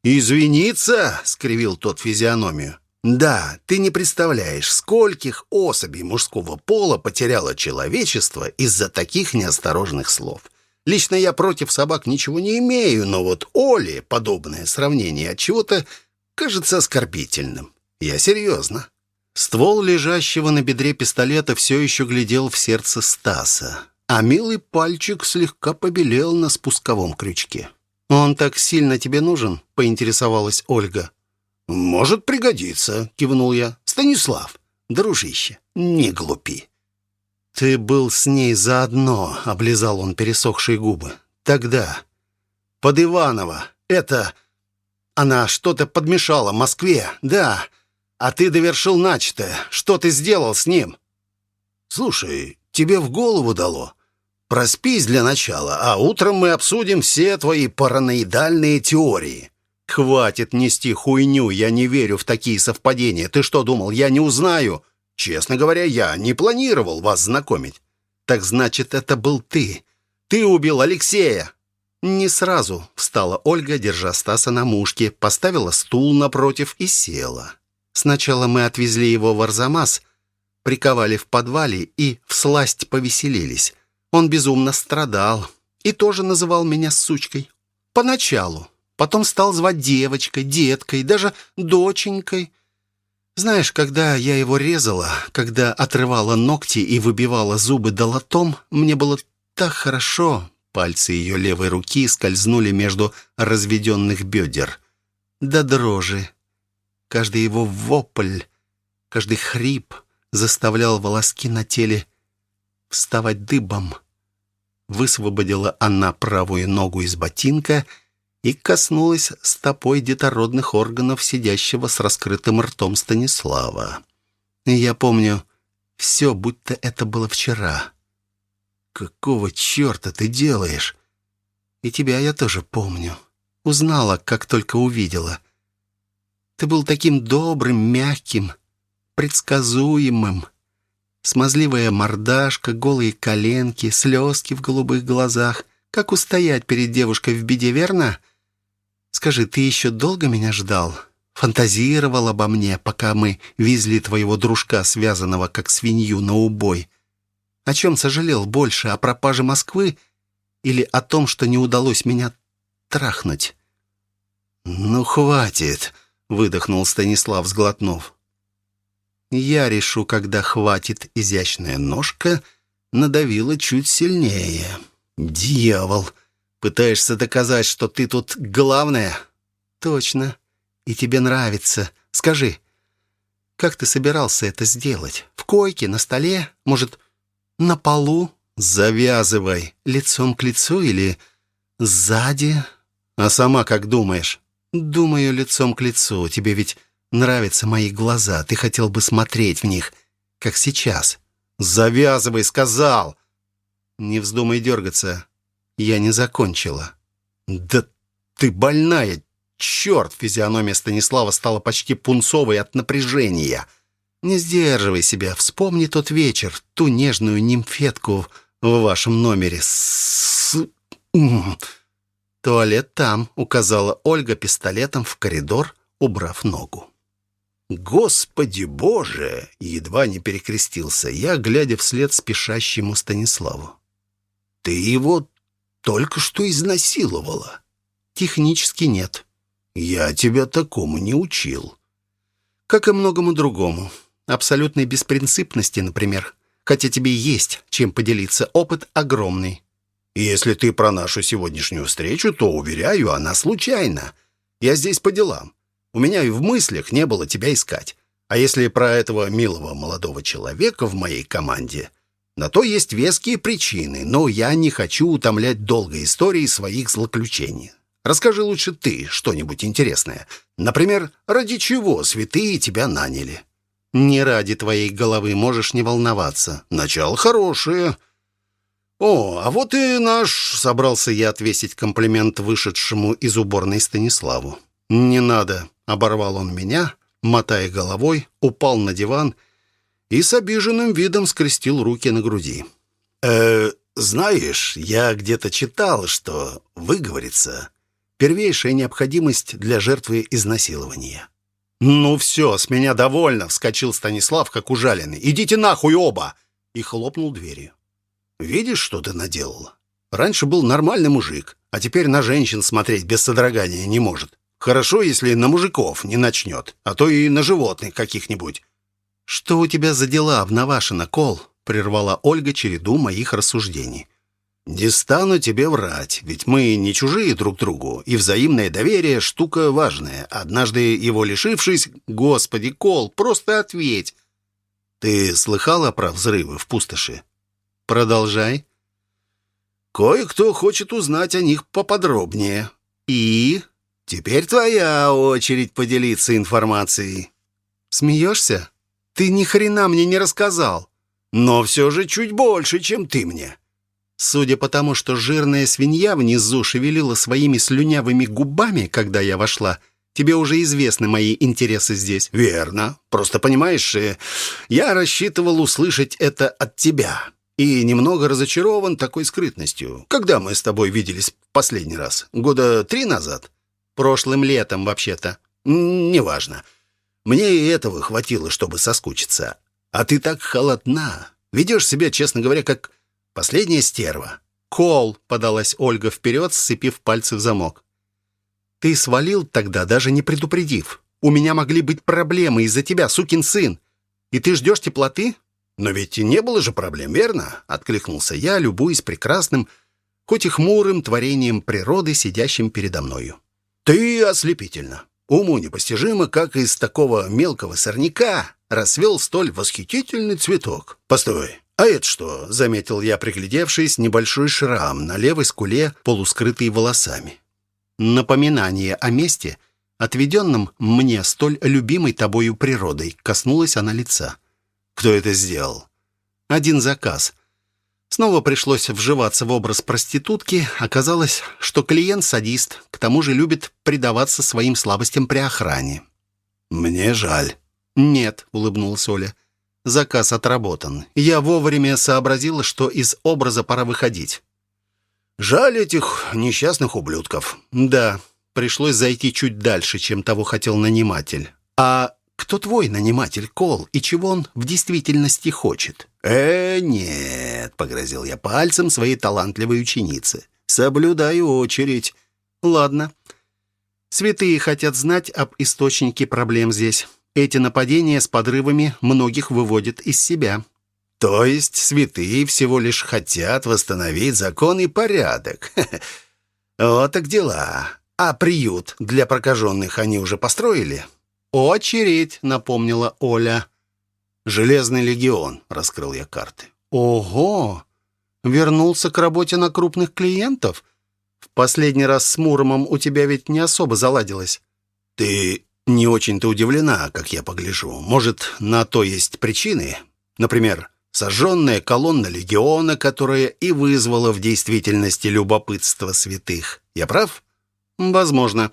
«Извиниться?» — скривил тот физиономию. «Да, ты не представляешь, скольких особей мужского пола потеряло человечество из-за таких неосторожных слов». Лично я против собак ничего не имею, но вот Оле подобное сравнение от чего-то кажется оскорбительным. Я серьезно. Ствол лежащего на бедре пистолета все еще глядел в сердце Стаса, а милый пальчик слегка побелел на спусковом крючке. «Он так сильно тебе нужен?» — поинтересовалась Ольга. «Может пригодиться», — кивнул я. «Станислав, дружище, не глупи. «Ты был с ней заодно», — облизал он пересохшие губы. «Тогда. Под Иваново. Это... Она что-то подмешала в Москве. Да. А ты довершил начатое. Что ты сделал с ним?» «Слушай, тебе в голову дало. Проспись для начала, а утром мы обсудим все твои параноидальные теории». «Хватит нести хуйню, я не верю в такие совпадения. Ты что думал, я не узнаю?» Честно говоря, я не планировал вас знакомить. Так значит, это был ты. Ты убил Алексея. Не сразу встала Ольга, держа Стаса на мушке, поставила стул напротив и села. Сначала мы отвезли его в Арзамас, приковали в подвале и всласть повеселились. Он безумно страдал и тоже называл меня сучкой. Поначалу. Потом стал звать девочкой, деткой, даже доченькой. Знаешь, когда я его резала, когда отрывала ногти и выбивала зубы долотом, мне было так хорошо. Пальцы ее левой руки скользнули между разведенных бедер. До дрожи. Каждый его вопль, каждый хрип заставлял волоски на теле вставать дыбом. Высвободила она правую ногу из ботинка и, и коснулась стопой детородных органов сидящего с раскрытым ртом Станислава. Я помню все, будто это было вчера. «Какого черта ты делаешь?» «И тебя я тоже помню. Узнала, как только увидела. Ты был таким добрым, мягким, предсказуемым. Смазливая мордашка, голые коленки, слезки в голубых глазах. Как устоять перед девушкой в беде, верно?» Скажи, ты еще долго меня ждал? Фантазировал обо мне, пока мы везли твоего дружка, связанного как свинью, на убой. О чем сожалел больше, о пропаже Москвы или о том, что не удалось меня трахнуть?» «Ну, хватит», — выдохнул Станислав, сглотнув. «Я решу, когда хватит изящная ножка», надавила чуть сильнее. «Дьявол!» Пытаешься доказать, что ты тут главная?» «Точно. И тебе нравится. Скажи, как ты собирался это сделать? В койке, на столе? Может, на полу?» «Завязывай. Лицом к лицу или сзади?» «А сама как думаешь?» «Думаю, лицом к лицу. Тебе ведь нравятся мои глаза. Ты хотел бы смотреть в них, как сейчас». «Завязывай, сказал!» «Не вздумай дергаться. Я не закончила. «Да ты больная! Черт!» Физиономия Станислава стала почти пунцовой от напряжения. «Не сдерживай себя. Вспомни тот вечер, ту нежную нимфетку в вашем номере. С... «Туалет там», — указала Ольга пистолетом в коридор, убрав ногу. «Господи Боже!» — едва не перекрестился я, глядя вслед спешащему Станиславу. «Ты его только что изнасиловала». «Технически нет». «Я тебя такому не учил». «Как и многому другому. Абсолютной беспринципности, например. Хотя тебе есть чем поделиться, опыт огромный». «Если ты про нашу сегодняшнюю встречу, то, уверяю, она случайна. Я здесь по делам. У меня и в мыслях не было тебя искать. А если про этого милого молодого человека в моей команде, на то есть веские причины, но я не хочу утомлять долгой историей своих злоключений. Расскажи лучше ты что-нибудь интересное. Например, ради чего святые тебя наняли?» «Не ради твоей головы, можешь не волноваться. Начало хорошее». «О, а вот и наш...» — собрался я отвесить комплимент вышедшему из уборной Станиславу. «Не надо», — оборвал он меня, мотая головой, упал на диван и с обиженным видом скрестил руки на груди. «Э, знаешь, я где-то читал, что выговориться — первейшая необходимость для жертвы изнасилования». «Ну все, с меня довольно», — вскочил Станислав, как ужаленный. «Идите нахуй оба!» и хлопнул дверью. «Видишь, что ты наделала? Раньше был нормальный мужик, а теперь на женщин смотреть без содрогания не может. Хорошо, если на мужиков не начнет, а то и на животных каких-нибудь. «Что у тебя за дела, обнавашена, Кол?» — прервала Ольга череду моих рассуждений. «Не стану тебе врать, ведь мы не чужие друг другу, и взаимное доверие — штука важная. Однажды его лишившись... Господи, Кол, просто ответь!» «Ты слыхала про взрывы в пустоши?» «Продолжай». «Кое-кто хочет узнать о них поподробнее. И...» «Теперь твоя очередь поделиться информацией». «Смеешься?» Ты ни хрена мне не рассказал. Но все же чуть больше, чем ты мне. Судя по тому, что жирная свинья внизу шевелила своими слюнявыми губами, когда я вошла, тебе уже известны мои интересы здесь. Верно. Просто понимаешь, э, я рассчитывал услышать это от тебя. И немного разочарован такой скрытностью. Когда мы с тобой виделись последний раз? Года три назад? Прошлым летом, вообще-то. Неважно. Мне и этого хватило, чтобы соскучиться. А ты так холодна. Ведешь себя, честно говоря, как последняя стерва». «Кол!» — подалась Ольга вперед, сцепив пальцы в замок. «Ты свалил тогда, даже не предупредив. У меня могли быть проблемы из-за тебя, сукин сын. И ты ждешь теплоты?» «Но ведь и не было же проблем, верно?» — откликнулся я, любуясь прекрасным, хоть и хмурым творением природы, сидящим передо мною. «Ты ослепительна. Уму непостижимо, как из такого мелкого сорняка расцвел столь восхитительный цветок. Постой, а это что? Заметил я, приглядевшись, небольшой шрам на левой скуле, полускрытый волосами. Напоминание о месте, отведенном мне столь любимой тобою природой, коснулась она лица. Кто это сделал? Один заказ — Снова пришлось вживаться в образ проститутки. Оказалось, что клиент садист, к тому же любит предаваться своим слабостям при охране. «Мне жаль». «Нет», — улыбнулась Оля. «Заказ отработан. Я вовремя сообразила, что из образа пора выходить». «Жаль этих несчастных ублюдков». «Да, пришлось зайти чуть дальше, чем того хотел наниматель. А кто твой наниматель, Кол, и чего он в действительности хочет?» «Э, нет», — погрозил я пальцем своей талантливой ученице. «Соблюдаю очередь». «Ладно. Святые хотят знать об источнике проблем здесь. Эти нападения с подрывами многих выводят из себя». «То есть святые всего лишь хотят восстановить закон и порядок? [LAUGHS] Вот так дела. А приют для прокаженных они уже построили?» «Очередь», — напомнила Оля. «Железный легион», — раскрыл я карты. «Ого! Вернулся к работе на крупных клиентов? В последний раз с Муромом у тебя ведь не особо заладилось». «Ты не очень-то удивлена, как я погляжу. Может, на то есть причины? Например, сожженная колонна легиона, которая и вызвала в действительности любопытство святых. Я прав?» «Возможно.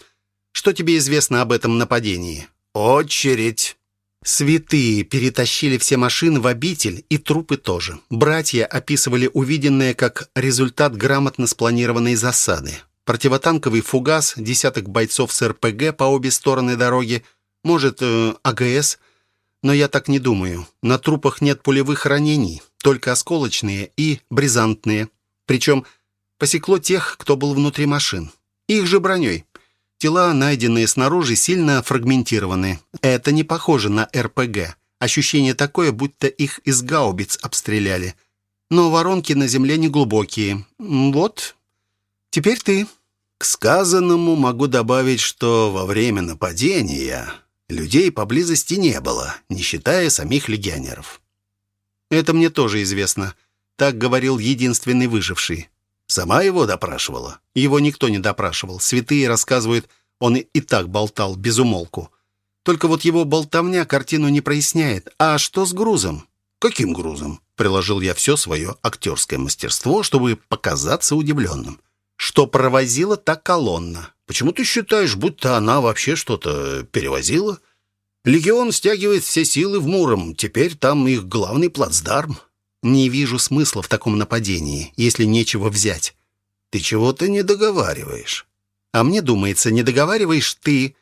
Что тебе известно об этом нападении?» «Очередь!» Святые перетащили все машины в обитель и трупы тоже. Братья описывали увиденное как результат грамотно спланированной засады. Противотанковый фугас, десяток бойцов с РПГ по обе стороны дороги, может, э, АГС, но я так не думаю. На трупах нет пулевых ранений, только осколочные и бризантные. Причем посекло тех, кто был внутри машин. Их же броней. Тела, найденные снаружи, сильно фрагментированы. Это не похоже на РПГ. Ощущение такое, будто их из гаубиц обстреляли. Но воронки на земле неглубокие. Вот. Теперь ты. К сказанному могу добавить, что во время нападения Людей поблизости не было, не считая самих легионеров. Это мне тоже известно. Так говорил единственный выживший. Сама его допрашивала? Его никто не допрашивал. Святые рассказывают, он и так болтал без умолку. Только вот его болтовня картину не проясняет. А что с грузом? Каким грузом? Приложил я все свое актерское мастерство, чтобы показаться удивленным. Что провозила та колонна. Почему ты считаешь, будто она вообще что-то перевозила? Легион стягивает все силы в Муром. Теперь там их главный плацдарм. Не вижу смысла в таком нападении, если нечего взять. Ты чего-то не договариваешь. А мне думается, не договариваешь ты.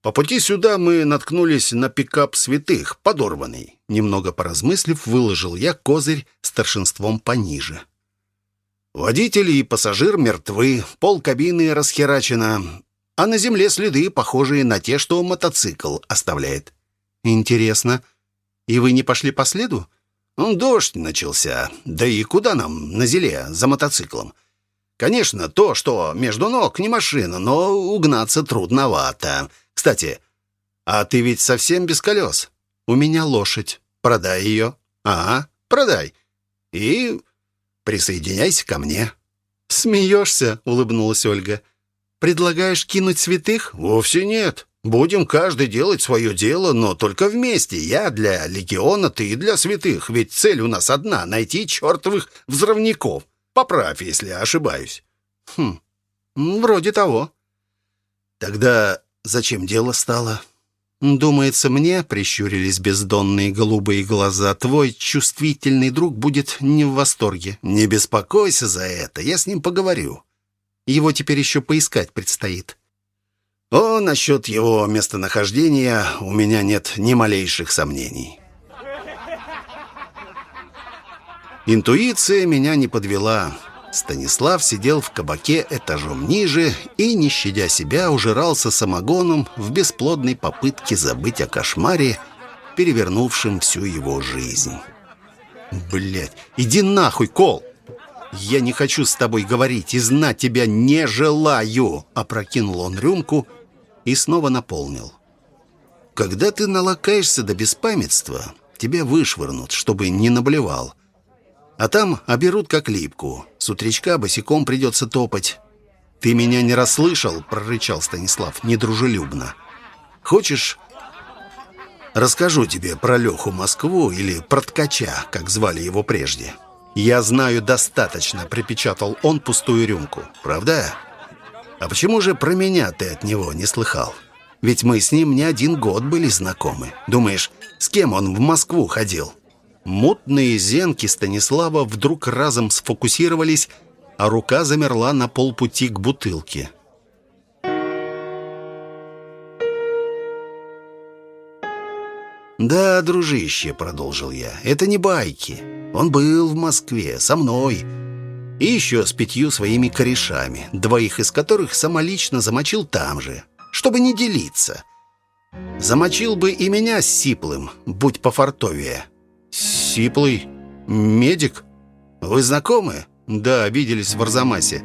По пути сюда мы наткнулись на пикап святых, подорванный. Немного поразмыслив, выложил я козырь старшинством пониже. Водитель и пассажир мертвы, пол кабины расхерачено, а на земле следы, похожие на те, что мотоцикл оставляет. Интересно. И вы не пошли по следу? Дождь начался. Да и куда нам на зеле за мотоциклом? Конечно, то, что между ног, не машина, но угнаться трудновато. Кстати, а ты ведь совсем без колес? У меня лошадь. Продай ее. Ага, продай. И присоединяйся ко мне. Смеешься, улыбнулась Ольга. Предлагаешь кинуть святых? Вовсе нет. Будем каждый делать свое дело, но только вместе. Я для легиона, ты для святых. Ведь цель у нас одна — найти чертовых взрывников. Поправь, если ошибаюсь. Хм, вроде того. Тогда зачем дело стало? Думается мне, прищурились бездонные голубые глаза, твой чувствительный друг будет не в восторге. Не беспокойся за это, я с ним поговорю. Его теперь еще поискать предстоит. О, насчет его местонахождения у меня нет ни малейших сомнений. Интуиция меня не подвела. Станислав сидел в кабаке этажом ниже и, не щадя себя, ужирался самогоном в бесплодной попытке забыть о кошмаре, перевернувшем всю его жизнь. Блять, иди нахуй, Кол! Я не хочу с тобой говорить и знать тебя не желаю!» Опрокинул он рюмку и снова наполнил. «Когда ты налакаешься до беспамятства, тебя вышвырнут, чтобы не наблевал. А там оберут как липку. С утречка босиком придется топать». «Ты меня не расслышал?» — прорычал Станислав недружелюбно. «Хочешь, расскажу тебе про Леху Москву или про Ткача, как звали его прежде?» «Я знаю достаточно», — припечатал он пустую рюмку. «Правда? А почему же про меня ты от него не слыхал? Ведь мы с ним не один год были знакомы. Думаешь, с кем он в Москву ходил?» Мутные зенки Станислава вдруг разом сфокусировались, а рука замерла на полпути к бутылке. «Да, дружище», — продолжил я, — «это не байки. Он был в Москве, со мной, и еще с пятью своими корешами, двоих из которых самолично замочил там же, чтобы не делиться. Замочил бы и меня с Сиплым, будь пофартовее». «Сиплый? Медик? Вы знакомы?» «Да, виделись в Арзамасе».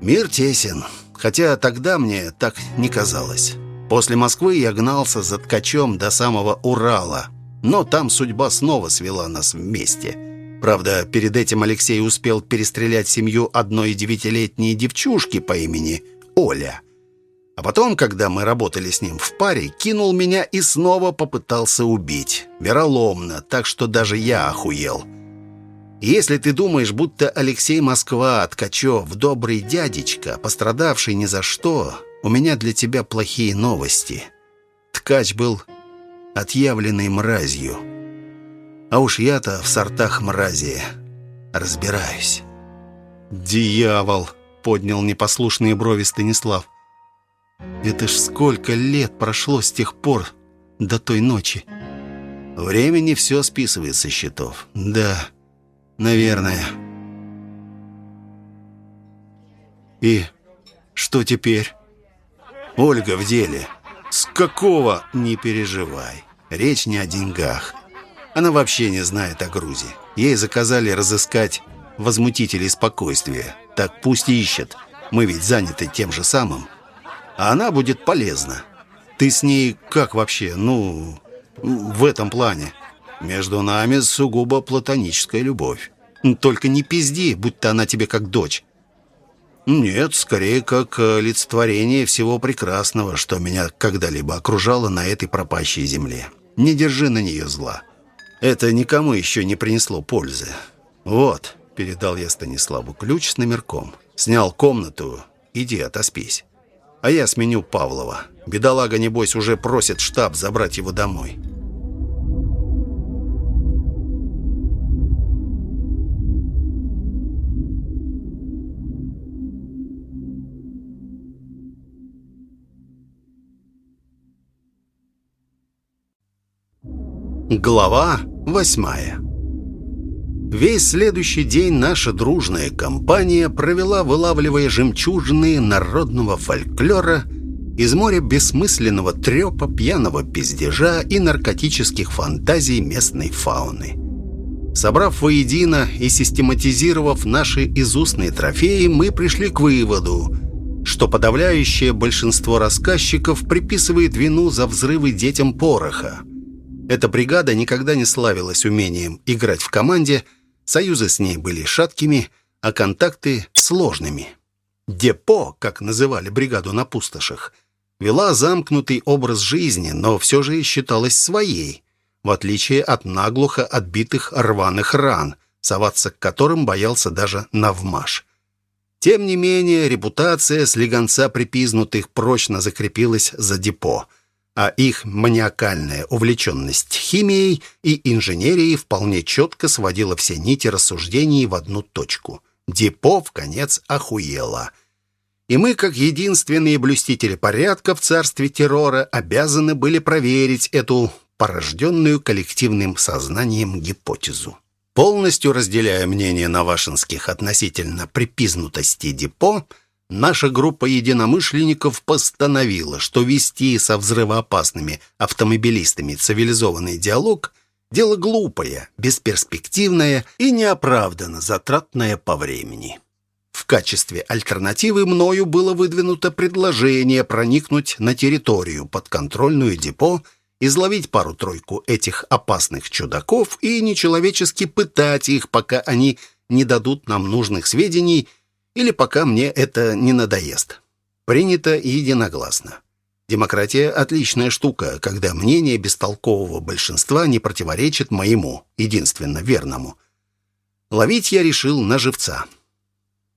«Мир тесен, хотя тогда мне так не казалось». После Москвы я гнался за ткачом до самого Урала, но там судьба снова свела нас вместе. Правда, перед этим Алексей успел перестрелять семью одной девятилетней девчушки по имени Оля. А потом, когда мы работали с ним в паре, кинул меня и снова попытался убить. Вероломно, так что даже я охуел. Если ты думаешь, будто Алексей Москва, Ткачев, добрый дядечка, пострадавший ни за что, у меня для тебя плохие новости. Ткач был отъявленной мразью. А уж я-то в сортах мрази разбираюсь. «Дьявол!» — поднял непослушные брови Станислав. «Это ж сколько лет прошло с тех пор до той ночи!» «Времени все списывает со счетов. Да, наверное». «И что теперь?» Ольга в деле. С какого? Не переживай. Речь не о деньгах. Она вообще не знает о грузе. Ей заказали разыскать возмутителей спокойствия. Так пусть ищет. Мы ведь заняты тем же самым. А она будет полезна. Ты с ней как вообще, ну, в этом плане? Между нами сугубо платоническая любовь. Только не пизди, будто она тебе как дочь. Нет, скорее как э, олицетворение всего прекрасного, что меня когда-либо окружало на этой пропащей земле. Не держи на нее зла. Это никому еще не принесло пользы. Вот, передал я Станиславу ключ с номерком. Снял комнату, иди отоспись. А я сменю Павлова. Бедолага, небось, уже просит штаб забрать его домой. Глава восьмая Весь следующий день наша дружная компания провела, вылавливая жемчужины народного фольклора из моря бессмысленного трепа, пьяного пиздежа и наркотических фантазий местной фауны. Собрав воедино и систематизировав наши изустные трофеи, мы пришли к выводу, что подавляющее большинство рассказчиков приписывает вину за взрывы детям пороха – эта бригада никогда не славилась умением играть в команде, союзы с ней были шаткими, а контакты сложными. Депо, как называли бригаду на пустошах, вела замкнутый образ жизни, но все же считалась своей, в отличие от наглухо отбитых рваных ран, соваться к которым боялся даже Навмаш. Тем не менее, репутация слегонца припизнутых прочно закрепилась за депо – а их маниакальная увлеченность химией и инженерией вполне четко сводила все нити рассуждений в одну точку. Депо в конец охуело. И мы, как единственные блюстители порядка в царстве террора, обязаны были проверить эту порожденную коллективным сознанием гипотезу. Полностью разделяя мнение навашинских относительно припизнутости депо, наша группа единомышленников постановила, что вести со взрывоопасными автомобилистами цивилизованный диалог – дело глупое, бесперспективное и неоправданно затратное по времени. В качестве альтернативы мною было выдвинуто предложение проникнуть на территорию подконтрольную депо, изловить пару-тройку этих опасных чудаков и нечеловечески пытать их, пока они не дадут нам нужных сведений – или пока мне это не надоест. Принято единогласно. Демократия – отличная штука, когда мнение бестолкового большинства не противоречит моему, единственно верному. Ловить я решил на живца.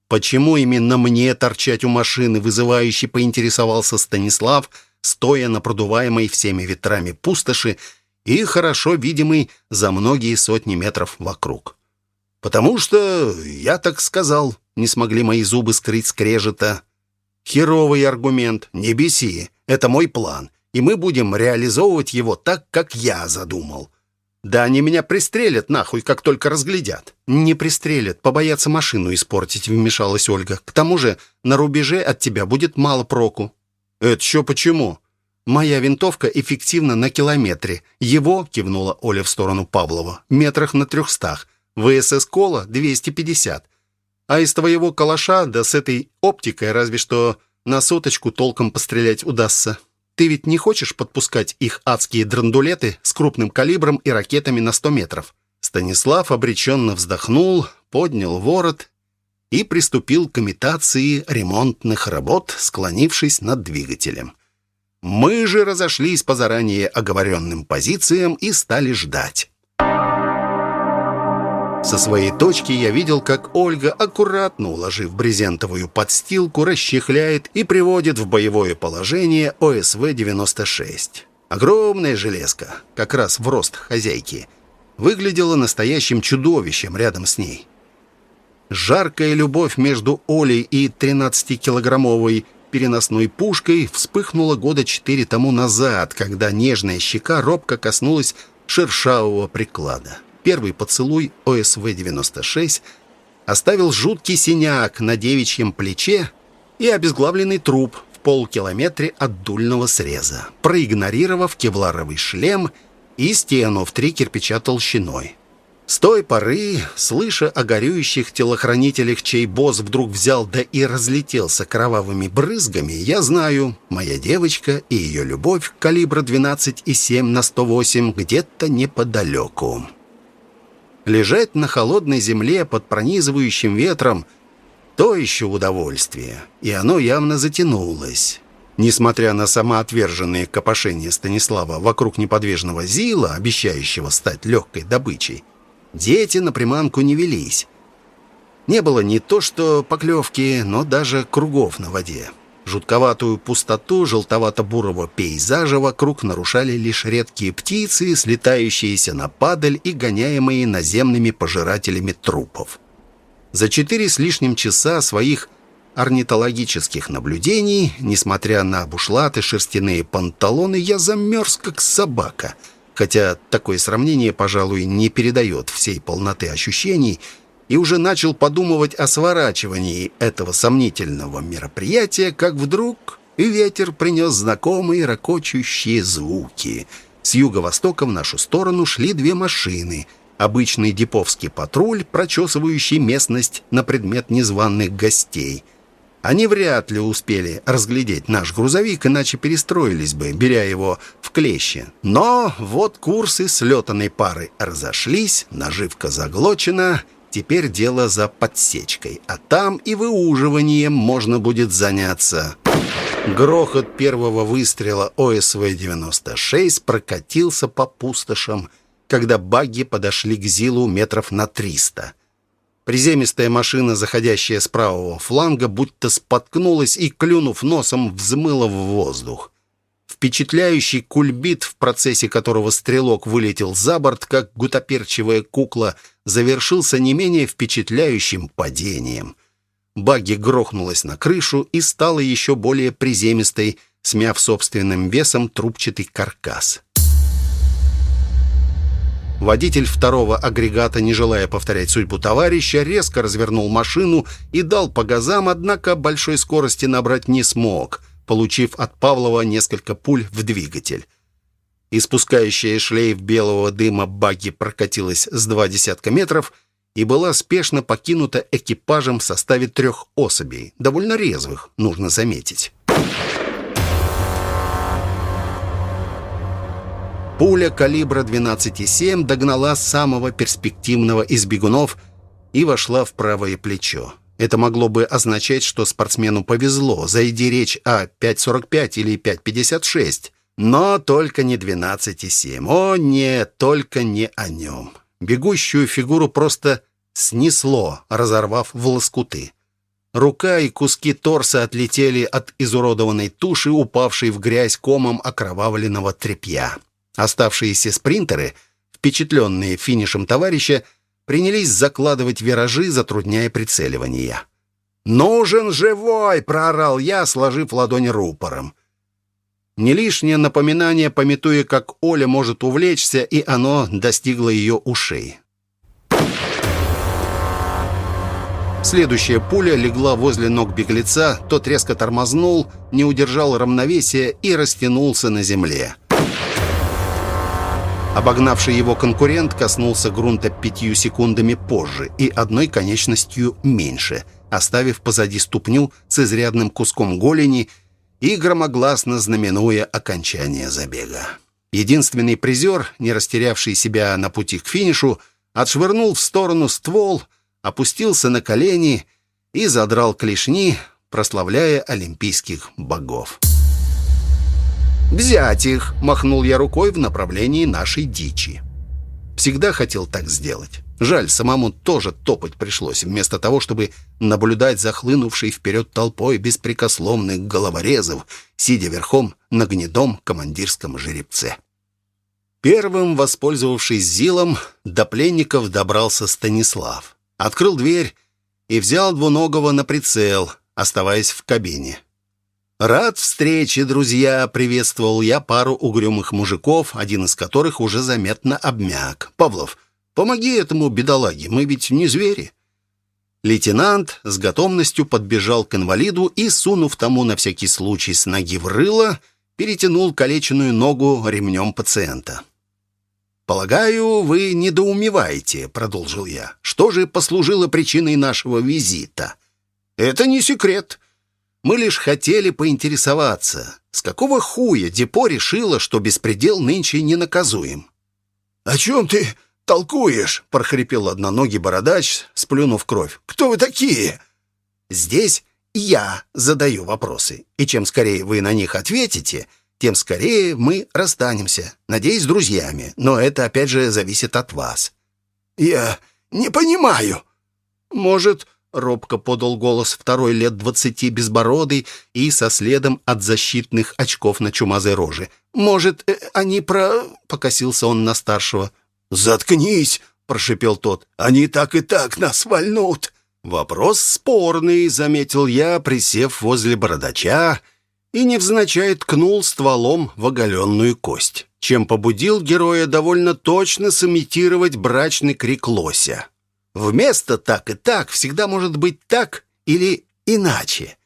Почему именно мне торчать у машины, вызывающий поинтересовался Станислав, стоя на продуваемой всеми ветрами пустоши и хорошо видимый за многие сотни метров вокруг? «Потому что я так сказал», — не смогли мои зубы скрыть скрежета. «Херовый аргумент, не беси, это мой план, и мы будем реализовывать его так, как я задумал». «Да они меня пристрелят нахуй, как только разглядят». «Не пристрелят, побоятся машину испортить», — вмешалась Ольга. «К тому же на рубеже от тебя будет мало проку». «Это еще почему?» «Моя винтовка эффективна на километре. Его, — кивнула Оля в сторону Павлова, — метрах на трехстах. ВСС Кола 250. А из твоего калаша, да с этой оптикой, разве что на соточку толком пострелять удастся. Ты ведь не хочешь подпускать их адские драндулеты с крупным калибром и ракетами на 100 метров?» Станислав обреченно вздохнул, поднял ворот и приступил к имитации ремонтных работ, склонившись над двигателем. Мы же разошлись по заранее оговоренным позициям и стали ждать. Со своей точки я видел, как Ольга, аккуратно уложив брезентовую подстилку, расчехляет и приводит в боевое положение ОСВ-96. Огромная железка, как раз в рост хозяйки, выглядела настоящим чудовищем рядом с ней. Жаркая любовь между Олей и 13-килограммовой переносной пушкой вспыхнула года четыре тому назад, когда нежная щека робко коснулась шершавого приклада. Первый поцелуй ОСВ-96 оставил жуткий синяк на девичьем плече и обезглавленный труп в полкилометре от дульного среза, проигнорировав кевларовый шлем и стену в три кирпича толщиной. С той поры, слыша о горюющих телохранителях, чей босс вдруг взял да и разлетелся кровавыми брызгами, я знаю, моя девочка и ее любовь калибра 12,7 на 108 где-то неподалеку. Лежать на холодной земле под пронизывающим ветром – то еще удовольствие, и оно явно затянулось. Несмотря на самоотверженные копошения Станислава вокруг неподвижного Зила, обещающего стать легкой добычей, дети на приманку не велись. Не было не то что поклевки, но даже кругов на воде. Жутковатую пустоту желтовато-бурого пейзажа вокруг нарушали лишь редкие птицы, слетающиеся на падаль и гоняемые наземными пожирателями трупов. За четыре с лишним часа своих орнитологических наблюдений, несмотря на бушлаты, шерстяные панталоны, я замерз, как собака. Хотя такое сравнение, пожалуй, не передает всей полноты ощущений, и уже начал подумывать о сворачивании этого сомнительного мероприятия, как вдруг ветер принес знакомые ракочущие звуки. С юго-востока в нашу сторону шли две машины — обычный деповский патруль, прочесывающий местность на предмет незваных гостей — они вряд ли успели разглядеть наш грузовик, иначе перестроились бы, беря его в клещи. Но вот курсы слетанной пары разошлись, наживка заглочена, теперь дело за подсечкой, а там и выуживанием можно будет заняться. Грохот первого выстрела ОСВ-96 прокатился по пустошам, когда багги подошли к Зилу метров на триста. Приземистая машина, заходящая с правого фланга, будто споткнулась и, клюнув носом, взмыла в воздух. Впечатляющий кульбит, в процессе которого стрелок вылетел за борт, как гутоперчивая кукла, завершился не менее впечатляющим падением. Багги грохнулась на крышу и стала еще более приземистой, смяв собственным весом трубчатый каркас. Водитель второго агрегата, не желая повторять судьбу товарища, резко развернул машину и дал по газам, однако большой скорости набрать не смог, получив от Павлова несколько пуль в двигатель. Испускающая шлейф белого дыма багги прокатилась с два десятка метров и была спешно покинута экипажем в составе трех особей, довольно резвых, нужно заметить. Пуля калибра 12,7 догнала самого перспективного из бегунов и вошла в правое плечо. Это могло бы означать, что спортсмену повезло, зайди речь о 5,45 или 5,56. Но только не 12,7. О, нет, только не о нем. Бегущую фигуру просто снесло, разорвав в лоскуты. Рука и куски торса отлетели от изуродованной туши, упавшей в грязь комом окровавленного тряпья. Оставшиеся спринтеры, впечатленные финишем товарища, принялись закладывать виражи, затрудняя прицеливание. «Нужен живой!» — проорал я, сложив ладонь рупором. Не лишнее напоминание, пометуя, как Оля может увлечься, и оно достигло ее ушей. Следующая пуля легла возле ног беглеца, тот резко тормознул, не удержал равновесия и растянулся на земле. Обогнавший его конкурент коснулся грунта пятью секундами позже и одной конечностью меньше, оставив позади ступню с изрядным куском голени и громогласно знаменуя окончание забега. Единственный призер, не растерявший себя на пути к финишу, отшвырнул в сторону ствол, опустился на колени и задрал клешни, прославляя олимпийских богов. «Взять их!» — махнул я рукой в направлении нашей дичи. Всегда хотел так сделать. Жаль, самому тоже топать пришлось, вместо того, чтобы наблюдать за хлынувшей вперед толпой беспрекословных головорезов, сидя верхом на гнедом командирском жеребце. Первым, воспользовавшись Зилом, до пленников добрался Станислав. Открыл дверь и взял двуногого на прицел, оставаясь в кабине. «Рад встрече, друзья!» — приветствовал я пару угрюмых мужиков, один из которых уже заметно обмяк. «Павлов, помоги этому бедолаге, мы ведь не звери!» Лейтенант с готовностью подбежал к инвалиду и, сунув тому на всякий случай с ноги в рыло, перетянул калеченную ногу ремнем пациента. «Полагаю, вы недоумеваете», — продолжил я. «Что же послужило причиной нашего визита?» «Это не секрет. Мы лишь хотели поинтересоваться, с какого хуя Депо решила, что беспредел нынче не наказуем?» «О чем ты толкуешь?» — прохрипел одноногий бородач, сплюнув кровь. «Кто вы такие?» «Здесь я задаю вопросы, и чем скорее вы на них ответите, тем скорее мы расстанемся. Надеюсь, друзьями, но это, опять же, зависит от вас». «Я не понимаю». «Может, — робко подал голос второй лет двадцати безбородый и со следом от защитных очков на чумазой роже. «Может, э, они про...» — покосился он на старшего. «Заткнись!» — прошипел тот. «Они так и так нас вольнут!» «Вопрос спорный», — заметил я, присев возле бородача, — и невзначай ткнул стволом в оголенную кость, чем побудил героя довольно точно сымитировать брачный крик лося. Вместо «так и так» всегда может быть «так» или «иначе».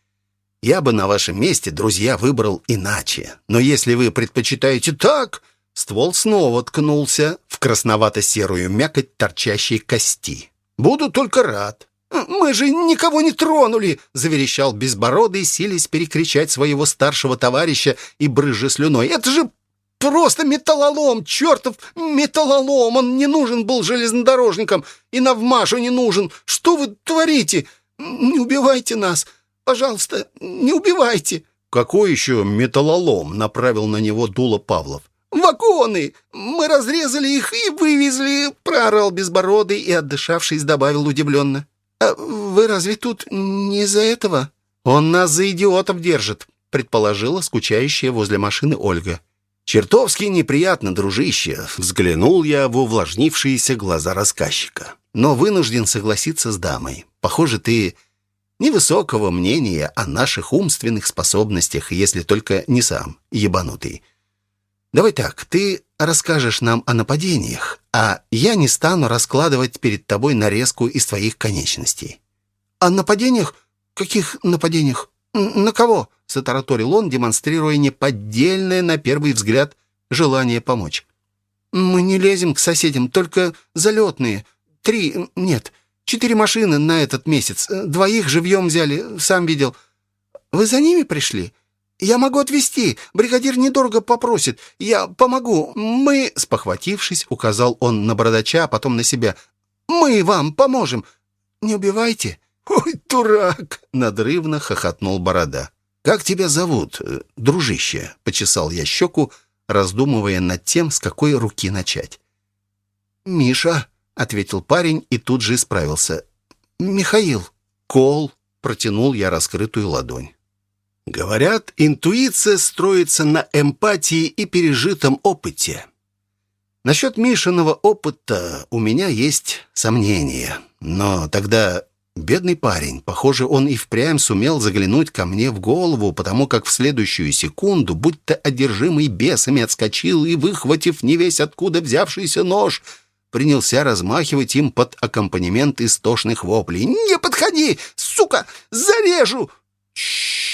Я бы на вашем месте, друзья, выбрал иначе. Но если вы предпочитаете «так», ствол снова ткнулся в красновато-серую мякоть торчащей кости. Буду только рад. «Мы же никого не тронули!» — заверещал Безбородый, силясь перекричать своего старшего товарища и брызжа слюной. «Это же просто металлолом! Чертов металлолом! Он не нужен был железнодорожникам и навмашу не нужен! Что вы творите? Не убивайте нас! Пожалуйста, не убивайте!» «Какой еще металлолом?» — направил на него дуло Павлов. «Вагоны! Мы разрезали их и вывезли!» — проорал Безбородый и, отдышавшись, добавил удивленно. «А вы разве тут не из-за этого?» «Он нас за идиотов держит», — предположила скучающая возле машины Ольга. «Чертовски неприятно, дружище», — взглянул я в увлажнившиеся глаза рассказчика. «Но вынужден согласиться с дамой. Похоже, ты невысокого мнения о наших умственных способностях, если только не сам, ебанутый. Давай так, ты расскажешь нам о нападениях, а я не стану раскладывать перед тобой нарезку из твоих конечностей». «О нападениях? Каких нападениях? На кого?» — затараторил он, демонстрируя неподдельное, на первый взгляд, желание помочь. «Мы не лезем к соседям, только залетные. Три, нет, четыре машины на этот месяц. Двоих живьем взяли, сам видел. Вы за ними пришли? «Я могу отвезти. Бригадир недорого попросит. Я помогу. Мы...» Спохватившись, указал он на бородача, а потом на себя. «Мы вам поможем. Не убивайте». «Ой, дурак!» — надрывно хохотнул борода. «Как тебя зовут, э, дружище?» — почесал я щеку, раздумывая над тем, с какой руки начать. «Миша», — ответил парень и тут же исправился. «Михаил». «Кол», — протянул я раскрытую ладонь. Говорят, интуиция строится на эмпатии и пережитом опыте. Насчет Мишиного опыта у меня есть сомнения. Но тогда бедный парень, похоже, он и впрямь сумел заглянуть ко мне в голову, потому как в следующую секунду, будто одержимый бесами, отскочил и, выхватив не весь откуда взявшийся нож, принялся размахивать им под аккомпанемент истошных воплей. «Не подходи, сука! Зарежу!» «Щ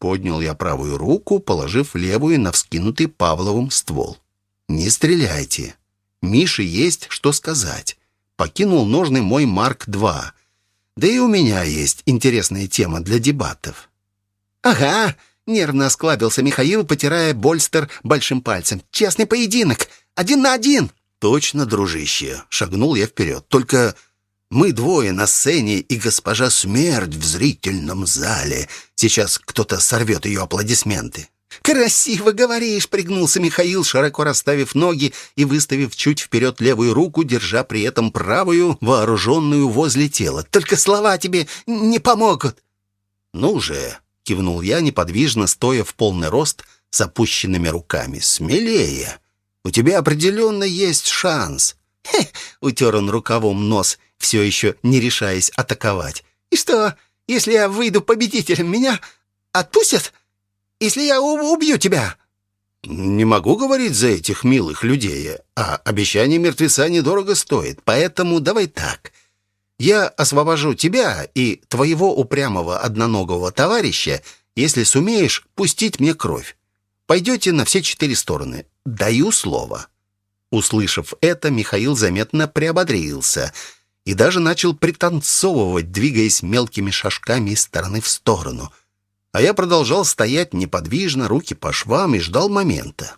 Поднял я правую руку, положив левую на вскинутый Павловым ствол. «Не стреляйте. Мише есть что сказать. Покинул ножный мой Марк-2. Да и у меня есть интересная тема для дебатов». «Ага», — нервно осклабился Михаил, потирая больстер большим пальцем. «Честный поединок. Один на один». «Точно, дружище», — шагнул я вперед. «Только мы двое на сцене и госпожа Смерть в зрительном зале. Сейчас кто-то сорвет ее аплодисменты». «Красиво говоришь!» — пригнулся Михаил, широко расставив ноги и выставив чуть вперед левую руку, держа при этом правую, вооруженную возле тела. «Только слова тебе не помогут!» «Ну же!» — кивнул я, неподвижно стоя в полный рост с опущенными руками. «Смелее! У тебя определенно есть шанс!» «Хе!» — утер он рукавом нос — все еще не решаясь атаковать. «И что, если я выйду победителем, меня отпустят? Если я убью тебя?» «Не могу говорить за этих милых людей, а обещание мертвеца недорого стоит, поэтому давай так. Я освобожу тебя и твоего упрямого одноногого товарища, если сумеешь пустить мне кровь. Пойдете на все четыре стороны. Даю слово». Услышав это, Михаил заметно приободрился и даже начал пританцовывать, двигаясь мелкими шажками из стороны в сторону. А я продолжал стоять неподвижно, руки по швам и ждал момента.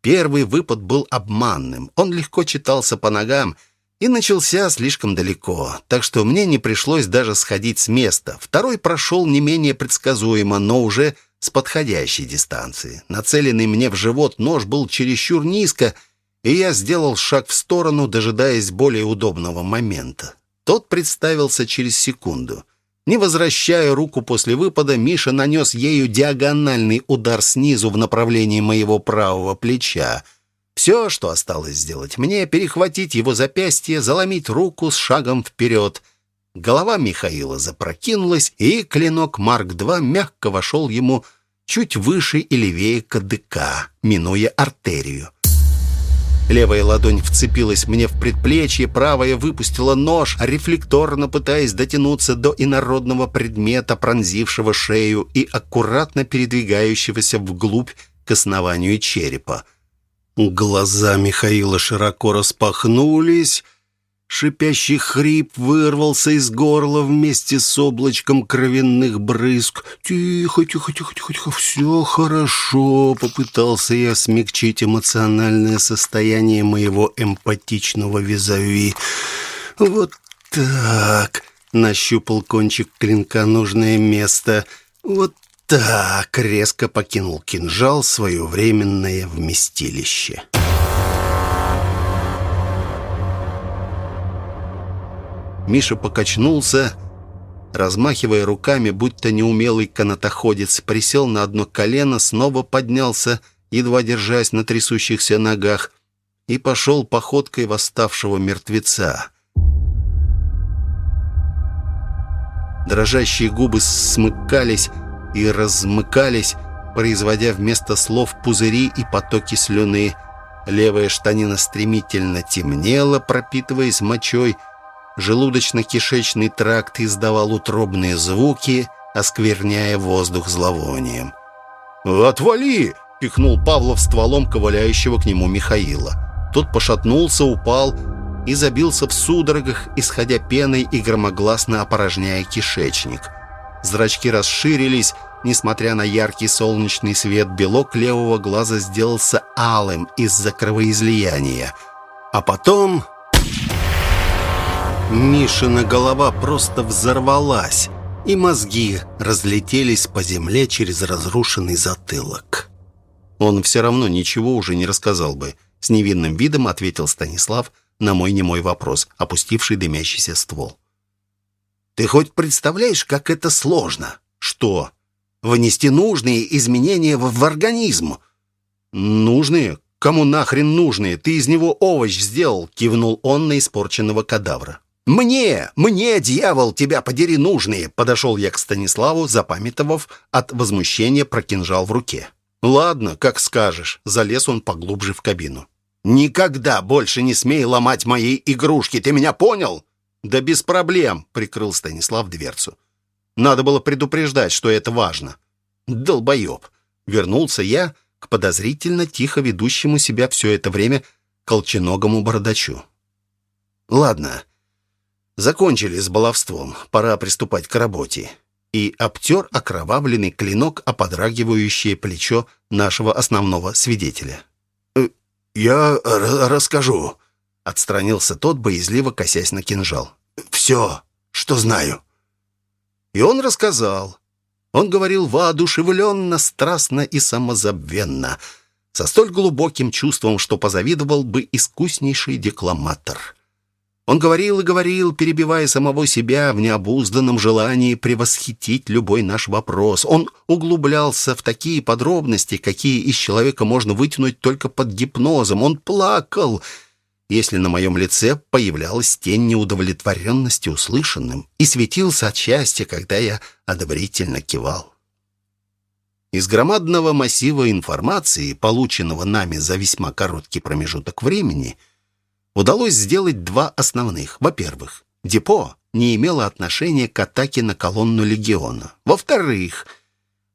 Первый выпад был обманным. Он легко читался по ногам и начался слишком далеко, так что мне не пришлось даже сходить с места. Второй прошел не менее предсказуемо, но уже с подходящей дистанции. Нацеленный мне в живот нож был чересчур низко, и я сделал шаг в сторону, дожидаясь более удобного момента. Тот представился через секунду. Не возвращая руку после выпада, Миша нанес ею диагональный удар снизу в направлении моего правого плеча. Все, что осталось сделать мне, перехватить его запястье, заломить руку с шагом вперед. Голова Михаила запрокинулась, и клинок Марк-2 мягко вошел ему чуть выше и левее кадыка, минуя артерию. Левая ладонь вцепилась мне в предплечье, правая выпустила нож, рефлекторно пытаясь дотянуться до инородного предмета, пронзившего шею и аккуратно передвигающегося вглубь к основанию черепа. Глаза Михаила широко распахнулись, Шипящий хрип вырвался из горла вместе с облачком кровяных брызг. «Тихо, тихо, тихо, тихо, тихо, все хорошо», — попытался я смягчить эмоциональное состояние моего эмпатичного визави. «Вот так», — нащупал кончик клинка нужное место. «Вот так», — резко покинул кинжал свое временное вместилище. Миша покачнулся, размахивая руками, будто неумелый канатоходец, присел на одно колено, снова поднялся, едва держась на трясущихся ногах, и пошел походкой восставшего мертвеца. Дрожащие губы смыкались и размыкались, производя вместо слов пузыри и потоки слюны. Левая штанина стремительно темнела, пропитываясь мочой, Желудочно-кишечный тракт издавал утробные звуки, оскверняя воздух зловонием. «Отвали!» — пихнул Павлов стволом ковыляющего к нему Михаила. Тот пошатнулся, упал и забился в судорогах, исходя пеной и громогласно опорожняя кишечник. Зрачки расширились, несмотря на яркий солнечный свет, белок левого глаза сделался алым из-за кровоизлияния. А потом Мишина голова просто взорвалась, и мозги разлетелись по земле через разрушенный затылок. Он все равно ничего уже не рассказал бы. С невинным видом ответил Станислав на мой немой вопрос, опустивший дымящийся ствол. «Ты хоть представляешь, как это сложно? Что? Внести нужные изменения в, в организм?» «Нужные? Кому нахрен нужные? Ты из него овощ сделал!» кивнул он на испорченного кадавра. «Мне! Мне, дьявол, тебя подери нужные!» Подошел я к Станиславу, запамятовав от возмущения про кинжал в руке. «Ладно, как скажешь». Залез он поглубже в кабину. «Никогда больше не смей ломать мои игрушки, ты меня понял?» «Да без проблем», — прикрыл Станислав дверцу. «Надо было предупреждать, что это важно». «Долбоеб!» Вернулся я к подозрительно тихо ведущему себя все это время колченогому бородачу. «Ладно, Закончили с баловством, пора приступать к работе. И обтер окровавленный клинок о подрагивающее плечо нашего основного свидетеля. «Э, «Я расскажу», — отстранился тот, боязливо косясь на кинжал. «Все, что знаю». И он рассказал. Он говорил воодушевленно, страстно и самозабвенно, со столь глубоким чувством, что позавидовал бы искуснейший декламатор. Он говорил и говорил, перебивая самого себя в необузданном желании превосхитить любой наш вопрос. Он углублялся в такие подробности, какие из человека можно вытянуть только под гипнозом. Он плакал, если на моем лице появлялась тень неудовлетворенности услышанным, и светился от счастья, когда я одобрительно кивал. Из громадного массива информации, полученного нами за весьма короткий промежуток времени – удалось сделать два основных. Во-первых, депо не имело отношения к атаке на колонну легиона. Во-вторых,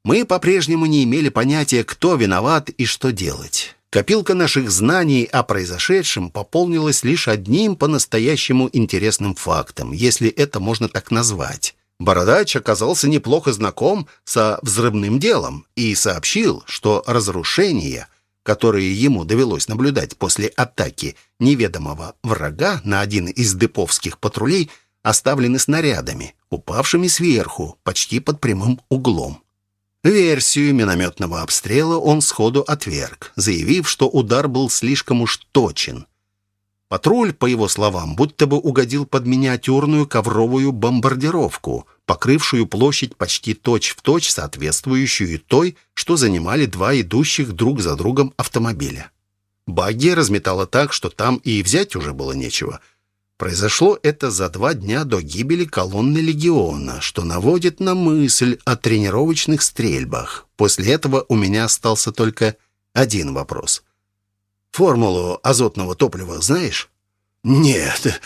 мы по-прежнему не имели понятия, кто виноват и что делать. Копилка наших знаний о произошедшем пополнилась лишь одним по-настоящему интересным фактом, если это можно так назвать. Бородач оказался неплохо знаком со взрывным делом и сообщил, что разрушения, которые ему довелось наблюдать после атаки неведомого врага на один из деповских патрулей, оставлены снарядами, упавшими сверху, почти под прямым углом. Версию минометного обстрела он сходу отверг, заявив, что удар был слишком уж точен. Патруль, по его словам, будто бы угодил под миниатюрную ковровую бомбардировку, покрывшую площадь почти точь-в-точь, точь, соответствующую той, что занимали два идущих друг за другом автомобиля. Багги разметало так, что там и взять уже было нечего — Произошло это за два дня до гибели колонны легиона, что наводит на мысль о тренировочных стрельбах. После этого у меня остался только один вопрос. «Формулу азотного топлива знаешь?» «Нет,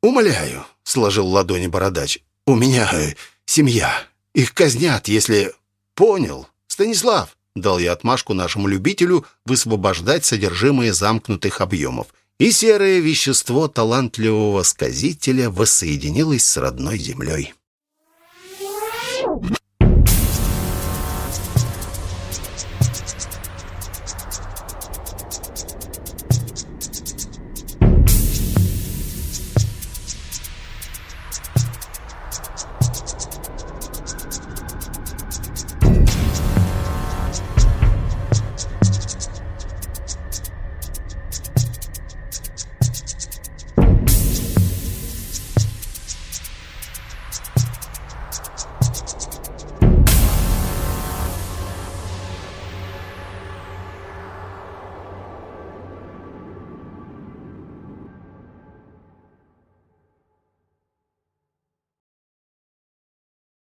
умоляю», — сложил ладони бородач. «У меня э, семья. Их казнят, если...» «Понял. Станислав», — Дал я отмашку нашему любителю высвобождать содержимое замкнутых объемов. И серое вещество талантливого сказителя воссоединилось с родной землей.